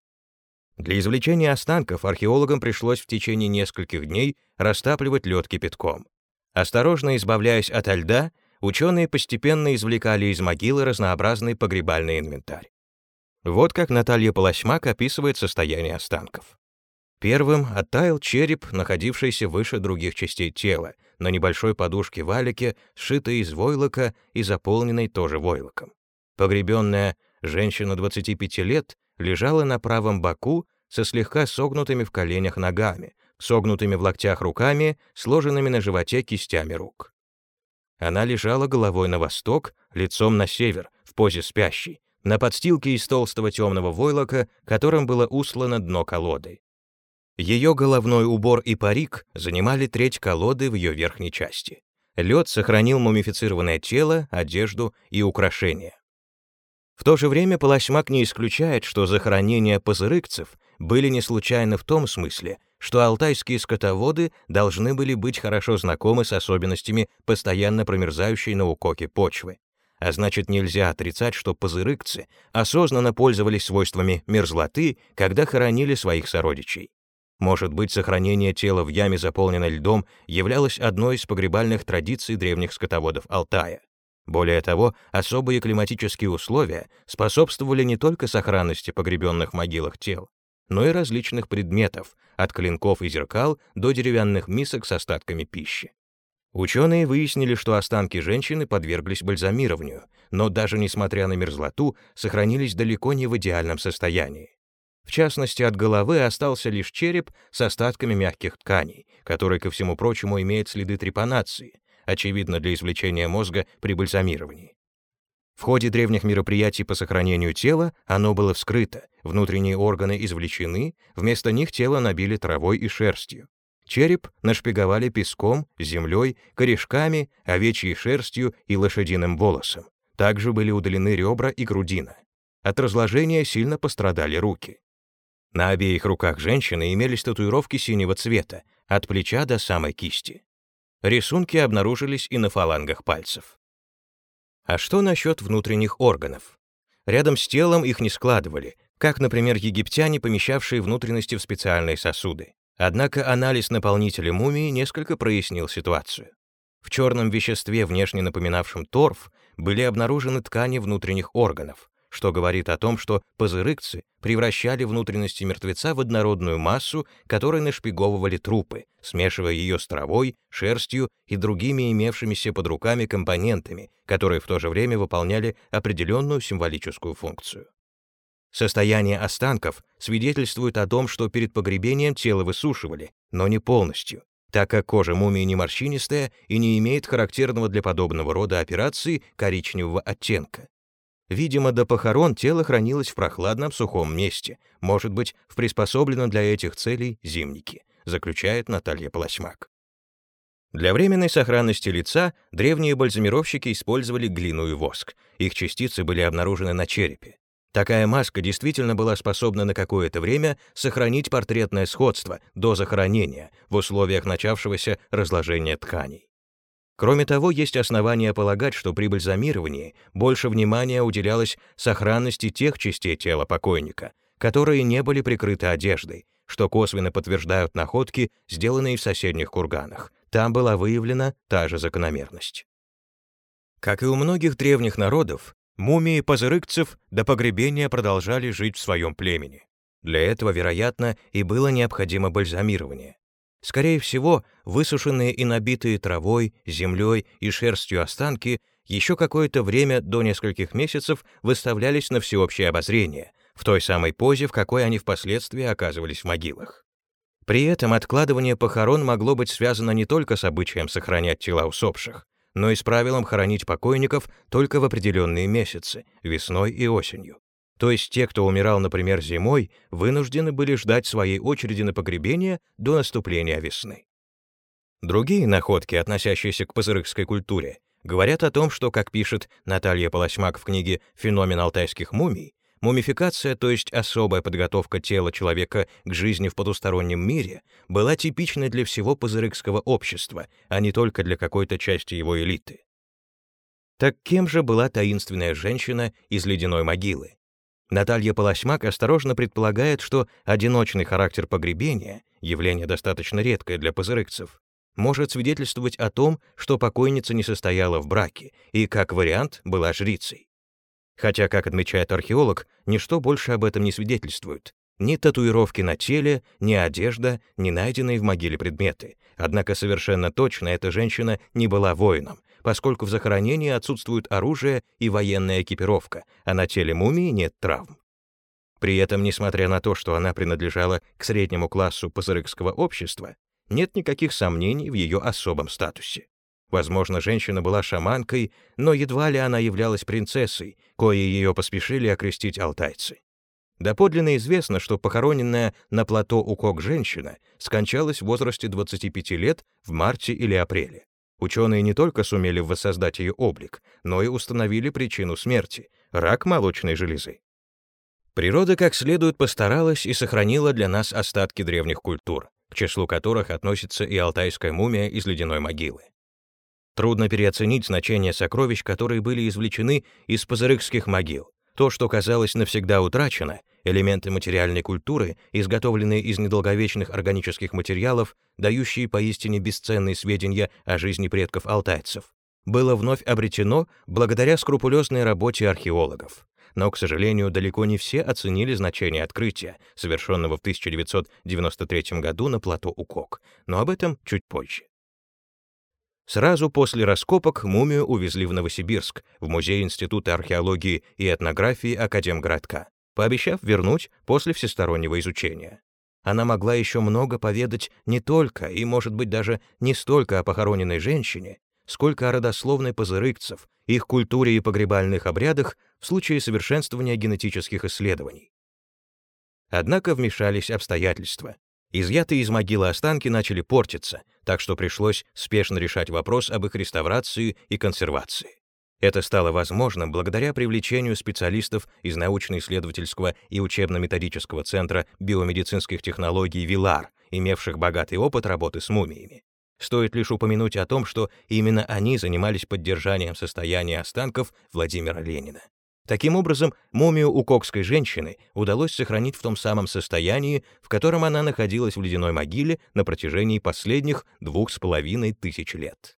Для извлечения останков археологам пришлось в течение нескольких дней растапливать лед кипятком. Осторожно избавляясь от льда, ученые постепенно извлекали из могилы разнообразный погребальный инвентарь. Вот как Наталья Полосьмак описывает состояние останков. Первым оттаял череп, находившийся выше других частей тела, на небольшой подушке-валике, сшитой из войлока и заполненной тоже войлоком. Погребенная женщина 25 лет лежала на правом боку со слегка согнутыми в коленях ногами, согнутыми в локтях руками, сложенными на животе кистями рук. Она лежала головой на восток, лицом на север, в позе спящей, на подстилке из толстого темного войлока, которым было услано дно колоды. Ее головной убор и парик занимали треть колоды в ее верхней части. Лед сохранил мумифицированное тело, одежду и украшения. В то же время Полосьмак не исключает, что захоронения пазырыкцев были не случайны в том смысле, что алтайские скотоводы должны были быть хорошо знакомы с особенностями постоянно промерзающей на укоке почвы. А значит, нельзя отрицать, что пазырыкцы осознанно пользовались свойствами мерзлоты, когда хоронили своих сородичей. Может быть, сохранение тела в яме, заполненной льдом, являлось одной из погребальных традиций древних скотоводов Алтая. Более того, особые климатические условия способствовали не только сохранности погребенных в могилах тел, но и различных предметов, от клинков и зеркал до деревянных мисок с остатками пищи. Ученые выяснили, что останки женщины подверглись бальзамированию, но даже несмотря на мерзлоту, сохранились далеко не в идеальном состоянии. В частности, от головы остался лишь череп с остатками мягких тканей, который, ко всему прочему, имеет следы трепанации, очевидно для извлечения мозга при бальзамировании. В ходе древних мероприятий по сохранению тела оно было вскрыто, внутренние органы извлечены, вместо них тело набили травой и шерстью. Череп нашпиговали песком, землей, корешками, овечьей шерстью и лошадиным волосом. Также были удалены ребра и грудина. От разложения сильно пострадали руки. На обеих руках женщины имелись татуировки синего цвета, от плеча до самой кисти. Рисунки обнаружились и на фалангах пальцев. А что насчет внутренних органов? Рядом с телом их не складывали, как, например, египтяне, помещавшие внутренности в специальные сосуды. Однако анализ наполнителя мумии несколько прояснил ситуацию. В черном веществе, внешне напоминавшем торф, были обнаружены ткани внутренних органов, что говорит о том, что пазырыкцы превращали внутренности мертвеца в однородную массу, которой нашпиговывали трупы, смешивая ее с травой, шерстью и другими имевшимися под руками компонентами, которые в то же время выполняли определенную символическую функцию. Состояние останков свидетельствует о том, что перед погребением тело высушивали, но не полностью, так как кожа мумии не морщинистая и не имеет характерного для подобного рода операции коричневого оттенка. Видимо, до похорон тело хранилось в прохладном сухом месте, может быть, в приспособленном для этих целей зимнике, заключает Наталья Плащмак. Для временной сохранности лица древние бальзамировщики использовали глину и воск. Их частицы были обнаружены на черепе. Такая маска действительно была способна на какое-то время сохранить портретное сходство до захоронения в условиях начавшегося разложения тканей. Кроме того, есть основания полагать, что при бальзамировании больше внимания уделялось сохранности тех частей тела покойника, которые не были прикрыты одеждой, что косвенно подтверждают находки, сделанные в соседних курганах. Там была выявлена та же закономерность. Как и у многих древних народов, мумии пазырыкцев до погребения продолжали жить в своем племени. Для этого, вероятно, и было необходимо бальзамирование. Скорее всего, высушенные и набитые травой, землей и шерстью останки еще какое-то время до нескольких месяцев выставлялись на всеобщее обозрение, в той самой позе, в какой они впоследствии оказывались в могилах. При этом откладывание похорон могло быть связано не только с обычаем сохранять тела усопших, но и с правилом хоронить покойников только в определенные месяцы, весной и осенью. То есть те, кто умирал, например, зимой, вынуждены были ждать своей очереди на погребение до наступления весны. Другие находки, относящиеся к пазырыкской культуре, говорят о том, что, как пишет Наталья Полосмак в книге «Феномен алтайских мумий», мумификация, то есть особая подготовка тела человека к жизни в потустороннем мире, была типичной для всего пазырыкского общества, а не только для какой-то части его элиты. Так кем же была таинственная женщина из ледяной могилы? Наталья Полосмак осторожно предполагает, что одиночный характер погребения, явление достаточно редкое для пазырыкцев, может свидетельствовать о том, что покойница не состояла в браке и, как вариант, была жрицей. Хотя, как отмечает археолог, ничто больше об этом не свидетельствует. Ни татуировки на теле, ни одежда, ни найденные в могиле предметы. Однако совершенно точно эта женщина не была воином, поскольку в захоронении отсутствует оружие и военная экипировка, а на теле мумии нет травм. При этом, несмотря на то, что она принадлежала к среднему классу пазырыкского общества, нет никаких сомнений в ее особом статусе. Возможно, женщина была шаманкой, но едва ли она являлась принцессой, кое ее поспешили окрестить алтайцы. Доподлинно известно, что похороненная на плато Укок женщина скончалась в возрасте 25 лет в марте или апреле. Ученые не только сумели воссоздать ее облик, но и установили причину смерти — рак молочной железы. Природа как следует постаралась и сохранила для нас остатки древних культур, к числу которых относится и алтайская мумия из ледяной могилы. Трудно переоценить значение сокровищ, которые были извлечены из пазырыкских могил. То, что казалось навсегда утрачено, элементы материальной культуры, изготовленные из недолговечных органических материалов, дающие поистине бесценные сведения о жизни предков алтайцев, было вновь обретено благодаря скрупулезной работе археологов. Но, к сожалению, далеко не все оценили значение открытия, совершенного в 1993 году на плато Укок, но об этом чуть позже. Сразу после раскопок мумию увезли в Новосибирск, в Музей Института археологии и этнографии Академгородка пообещав вернуть после всестороннего изучения. Она могла еще много поведать не только и, может быть, даже не столько о похороненной женщине, сколько о родословной пазырыкцев, их культуре и погребальных обрядах в случае совершенствования генетических исследований. Однако вмешались обстоятельства. Изъятые из могилы останки начали портиться, так что пришлось спешно решать вопрос об их реставрации и консервации. Это стало возможным благодаря привлечению специалистов из научно-исследовательского и учебно-методического центра биомедицинских технологий ВИЛАР, имевших богатый опыт работы с мумиями. Стоит лишь упомянуть о том, что именно они занимались поддержанием состояния останков Владимира Ленина. Таким образом, мумию у кокской женщины удалось сохранить в том самом состоянии, в котором она находилась в ледяной могиле на протяжении последних двух с половиной тысяч лет.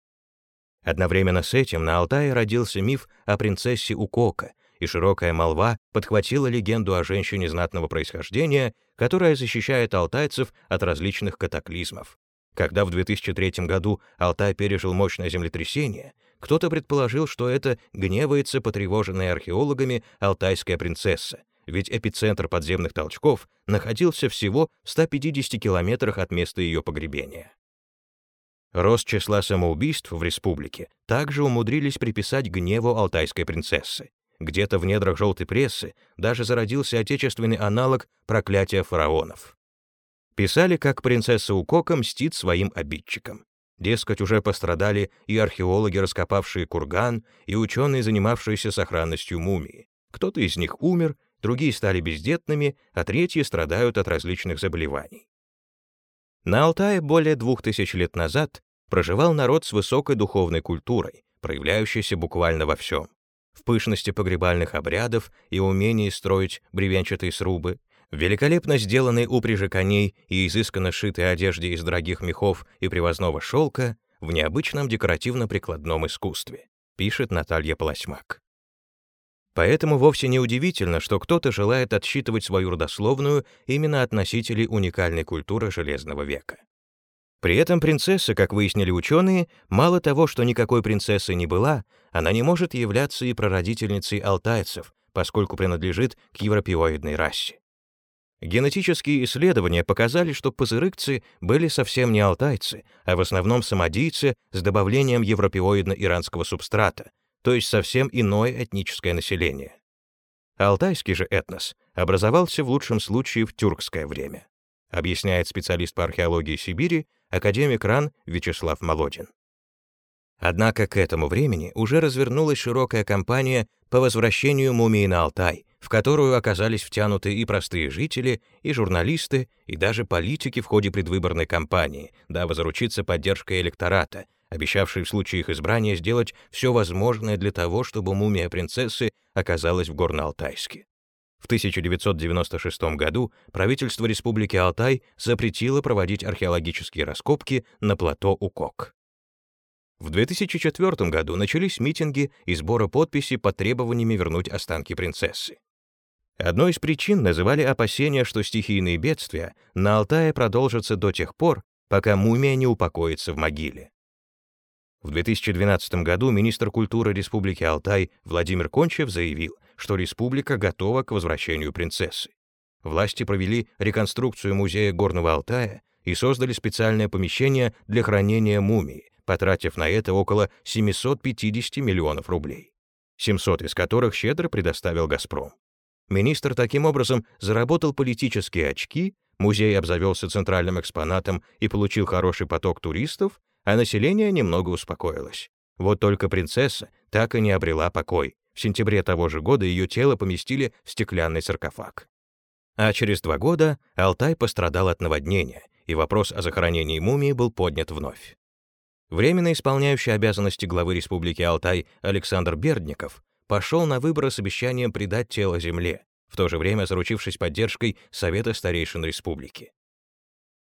Одновременно с этим на Алтае родился миф о принцессе Укока, и широкая молва подхватила легенду о женщине знатного происхождения, которая защищает алтайцев от различных катаклизмов. Когда в 2003 году Алтай пережил мощное землетрясение, кто-то предположил, что это гневается потревоженная археологами алтайская принцесса, ведь эпицентр подземных толчков находился всего в 150 километрах от места ее погребения. Рост числа самоубийств в республике также умудрились приписать гневу алтайской принцессы. Где-то в недрах желтой прессы даже зародился отечественный аналог проклятия фараонов. Писали, как принцесса Укока мстит своим обидчикам. Дескать, уже пострадали и археологи, раскопавшие курган, и ученые, занимавшиеся сохранностью мумии. Кто-то из них умер, другие стали бездетными, а третьи страдают от различных заболеваний. На Алтае более двух тысяч лет назад проживал народ с высокой духовной культурой, проявляющейся буквально во всем. В пышности погребальных обрядов и умении строить бревенчатые срубы, великолепно сделанной упряжи коней и изысканно шитой одежде из дорогих мехов и привозного шелка, в необычном декоративно-прикладном искусстве, пишет Наталья Полосьмак. Поэтому вовсе не удивительно, что кто-то желает отсчитывать свою родословную именно от носителей уникальной культуры Железного века. При этом принцесса, как выяснили ученые, мало того, что никакой принцессы не была, она не может являться и прародительницей алтайцев, поскольку принадлежит к европеоидной расе. Генетические исследования показали, что пазырыкцы были совсем не алтайцы, а в основном самодийцы с добавлением европеоидно-иранского субстрата, то есть совсем иное этническое население. Алтайский же этнос образовался в лучшем случае в тюркское время, объясняет специалист по археологии Сибири, академик РАН Вячеслав Молодин. Однако к этому времени уже развернулась широкая кампания по возвращению мумии на Алтай, в которую оказались втянуты и простые жители, и журналисты, и даже политики в ходе предвыборной кампании, дабы заручиться поддержкой электората, обещавший в случае их избрания сделать все возможное для того, чтобы мумия принцессы оказалась в Горно-Алтайске. В 1996 году правительство Республики Алтай запретило проводить археологические раскопки на плато Укок. В 2004 году начались митинги и сборы подписей под требованиями вернуть останки принцессы. Одной из причин называли опасения, что стихийные бедствия на Алтае продолжатся до тех пор, пока мумия не упокоится в могиле. В 2012 году министр культуры Республики Алтай Владимир Кончев заявил, что республика готова к возвращению принцессы. Власти провели реконструкцию музея Горного Алтая и создали специальное помещение для хранения мумии, потратив на это около 750 миллионов рублей, 700 из которых щедро предоставил «Газпром». Министр таким образом заработал политические очки, музей обзавелся центральным экспонатом и получил хороший поток туристов, а население немного успокоилось. Вот только принцесса так и не обрела покой. В сентябре того же года ее тело поместили в стеклянный саркофаг. А через два года Алтай пострадал от наводнения, и вопрос о захоронении мумии был поднят вновь. Временно исполняющий обязанности главы Республики Алтай Александр Бердников пошел на выборы с обещанием предать тело земле, в то же время заручившись поддержкой Совета старейшин республики.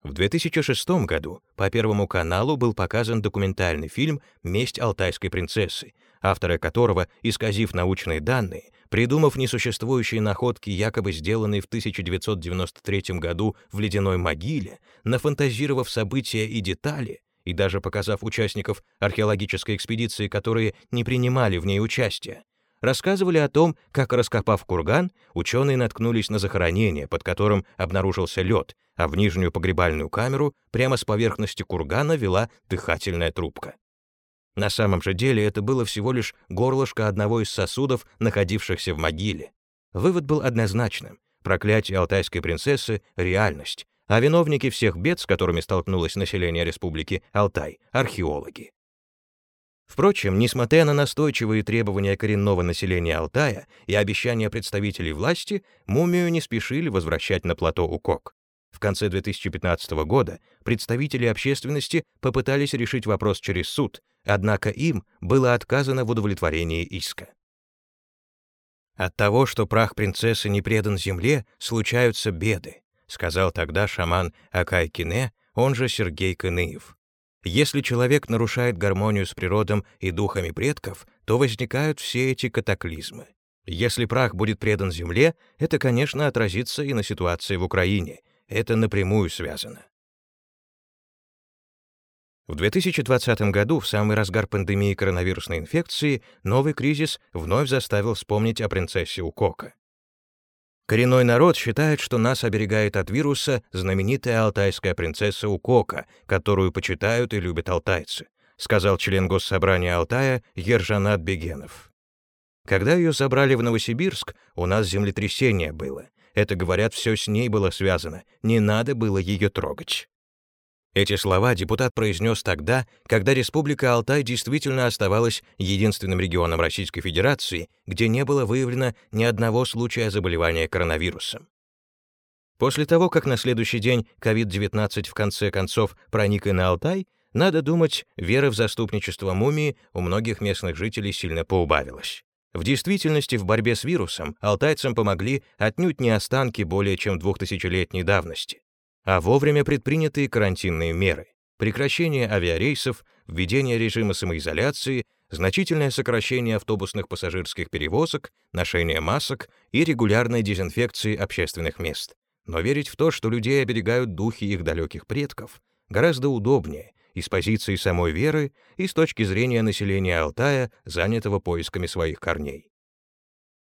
В 2006 году по Первому каналу был показан документальный фильм «Месть алтайской принцессы», авторы которого, исказив научные данные, придумав несуществующие находки, якобы сделанные в 1993 году в ледяной могиле, нафантазировав события и детали, и даже показав участников археологической экспедиции, которые не принимали в ней участия, рассказывали о том, как, раскопав курган, ученые наткнулись на захоронение, под которым обнаружился лед, а в нижнюю погребальную камеру прямо с поверхности кургана вела дыхательная трубка. На самом же деле это было всего лишь горлышко одного из сосудов, находившихся в могиле. Вывод был однозначным. Проклятие алтайской принцессы — реальность, а виновники всех бед, с которыми столкнулось население республики Алтай — археологи. Впрочем, несмотря на настойчивые требования коренного населения Алтая и обещания представителей власти, мумию не спешили возвращать на плато Укок. В конце 2015 года представители общественности попытались решить вопрос через суд, однако им было отказано в удовлетворении иска. «От того, что прах принцессы не предан земле, случаются беды», сказал тогда шаман Акай Кине, он же Сергей Кыныев. Если человек нарушает гармонию с природом и духами предков, то возникают все эти катаклизмы. Если прах будет предан земле, это, конечно, отразится и на ситуации в Украине. Это напрямую связано. В 2020 году, в самый разгар пандемии коронавирусной инфекции, новый кризис вновь заставил вспомнить о принцессе Укока. Коренной народ считает, что нас оберегает от вируса знаменитая алтайская принцесса Укока, которую почитают и любят алтайцы, сказал член Госсобрания Алтая Ержанат Бегенов. Когда ее забрали в Новосибирск, у нас землетрясение было. Это, говорят, все с ней было связано, не надо было ее трогать. Эти слова депутат произнес тогда, когда Республика Алтай действительно оставалась единственным регионом Российской Федерации, где не было выявлено ни одного случая заболевания коронавирусом. После того, как на следующий день COVID-19 в конце концов проник и на Алтай, Надо думать, веры в заступничество мумии у многих местных жителей сильно поубавилось. В действительности в борьбе с вирусом алтайцам помогли отнюдь не останки более чем двухтысячелетней давности, а вовремя предпринятые карантинные меры, прекращение авиарейсов, введение режима самоизоляции, значительное сокращение автобусных пассажирских перевозок, ношение масок и регулярной дезинфекции общественных мест. Но верить в то, что людей оберегают духи их далеких предков, гораздо удобнее и с позиции самой веры, и с точки зрения населения Алтая, занятого поисками своих корней.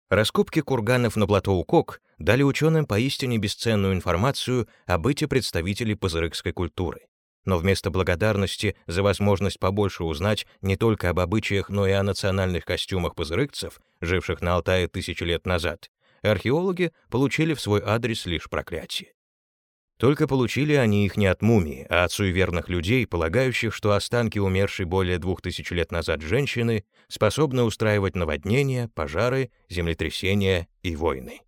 Раскопки курганов на плато Укок дали ученым поистине бесценную информацию о быте представителей пазырыкской культуры. Но вместо благодарности за возможность побольше узнать не только об обычаях, но и о национальных костюмах пазырыкцев, живших на Алтае тысячи лет назад, археологи получили в свой адрес лишь проклятие. Только получили они их не от мумии, а от суеверных людей, полагающих, что останки умершей более двух тысяч лет назад женщины способны устраивать наводнения, пожары, землетрясения и войны.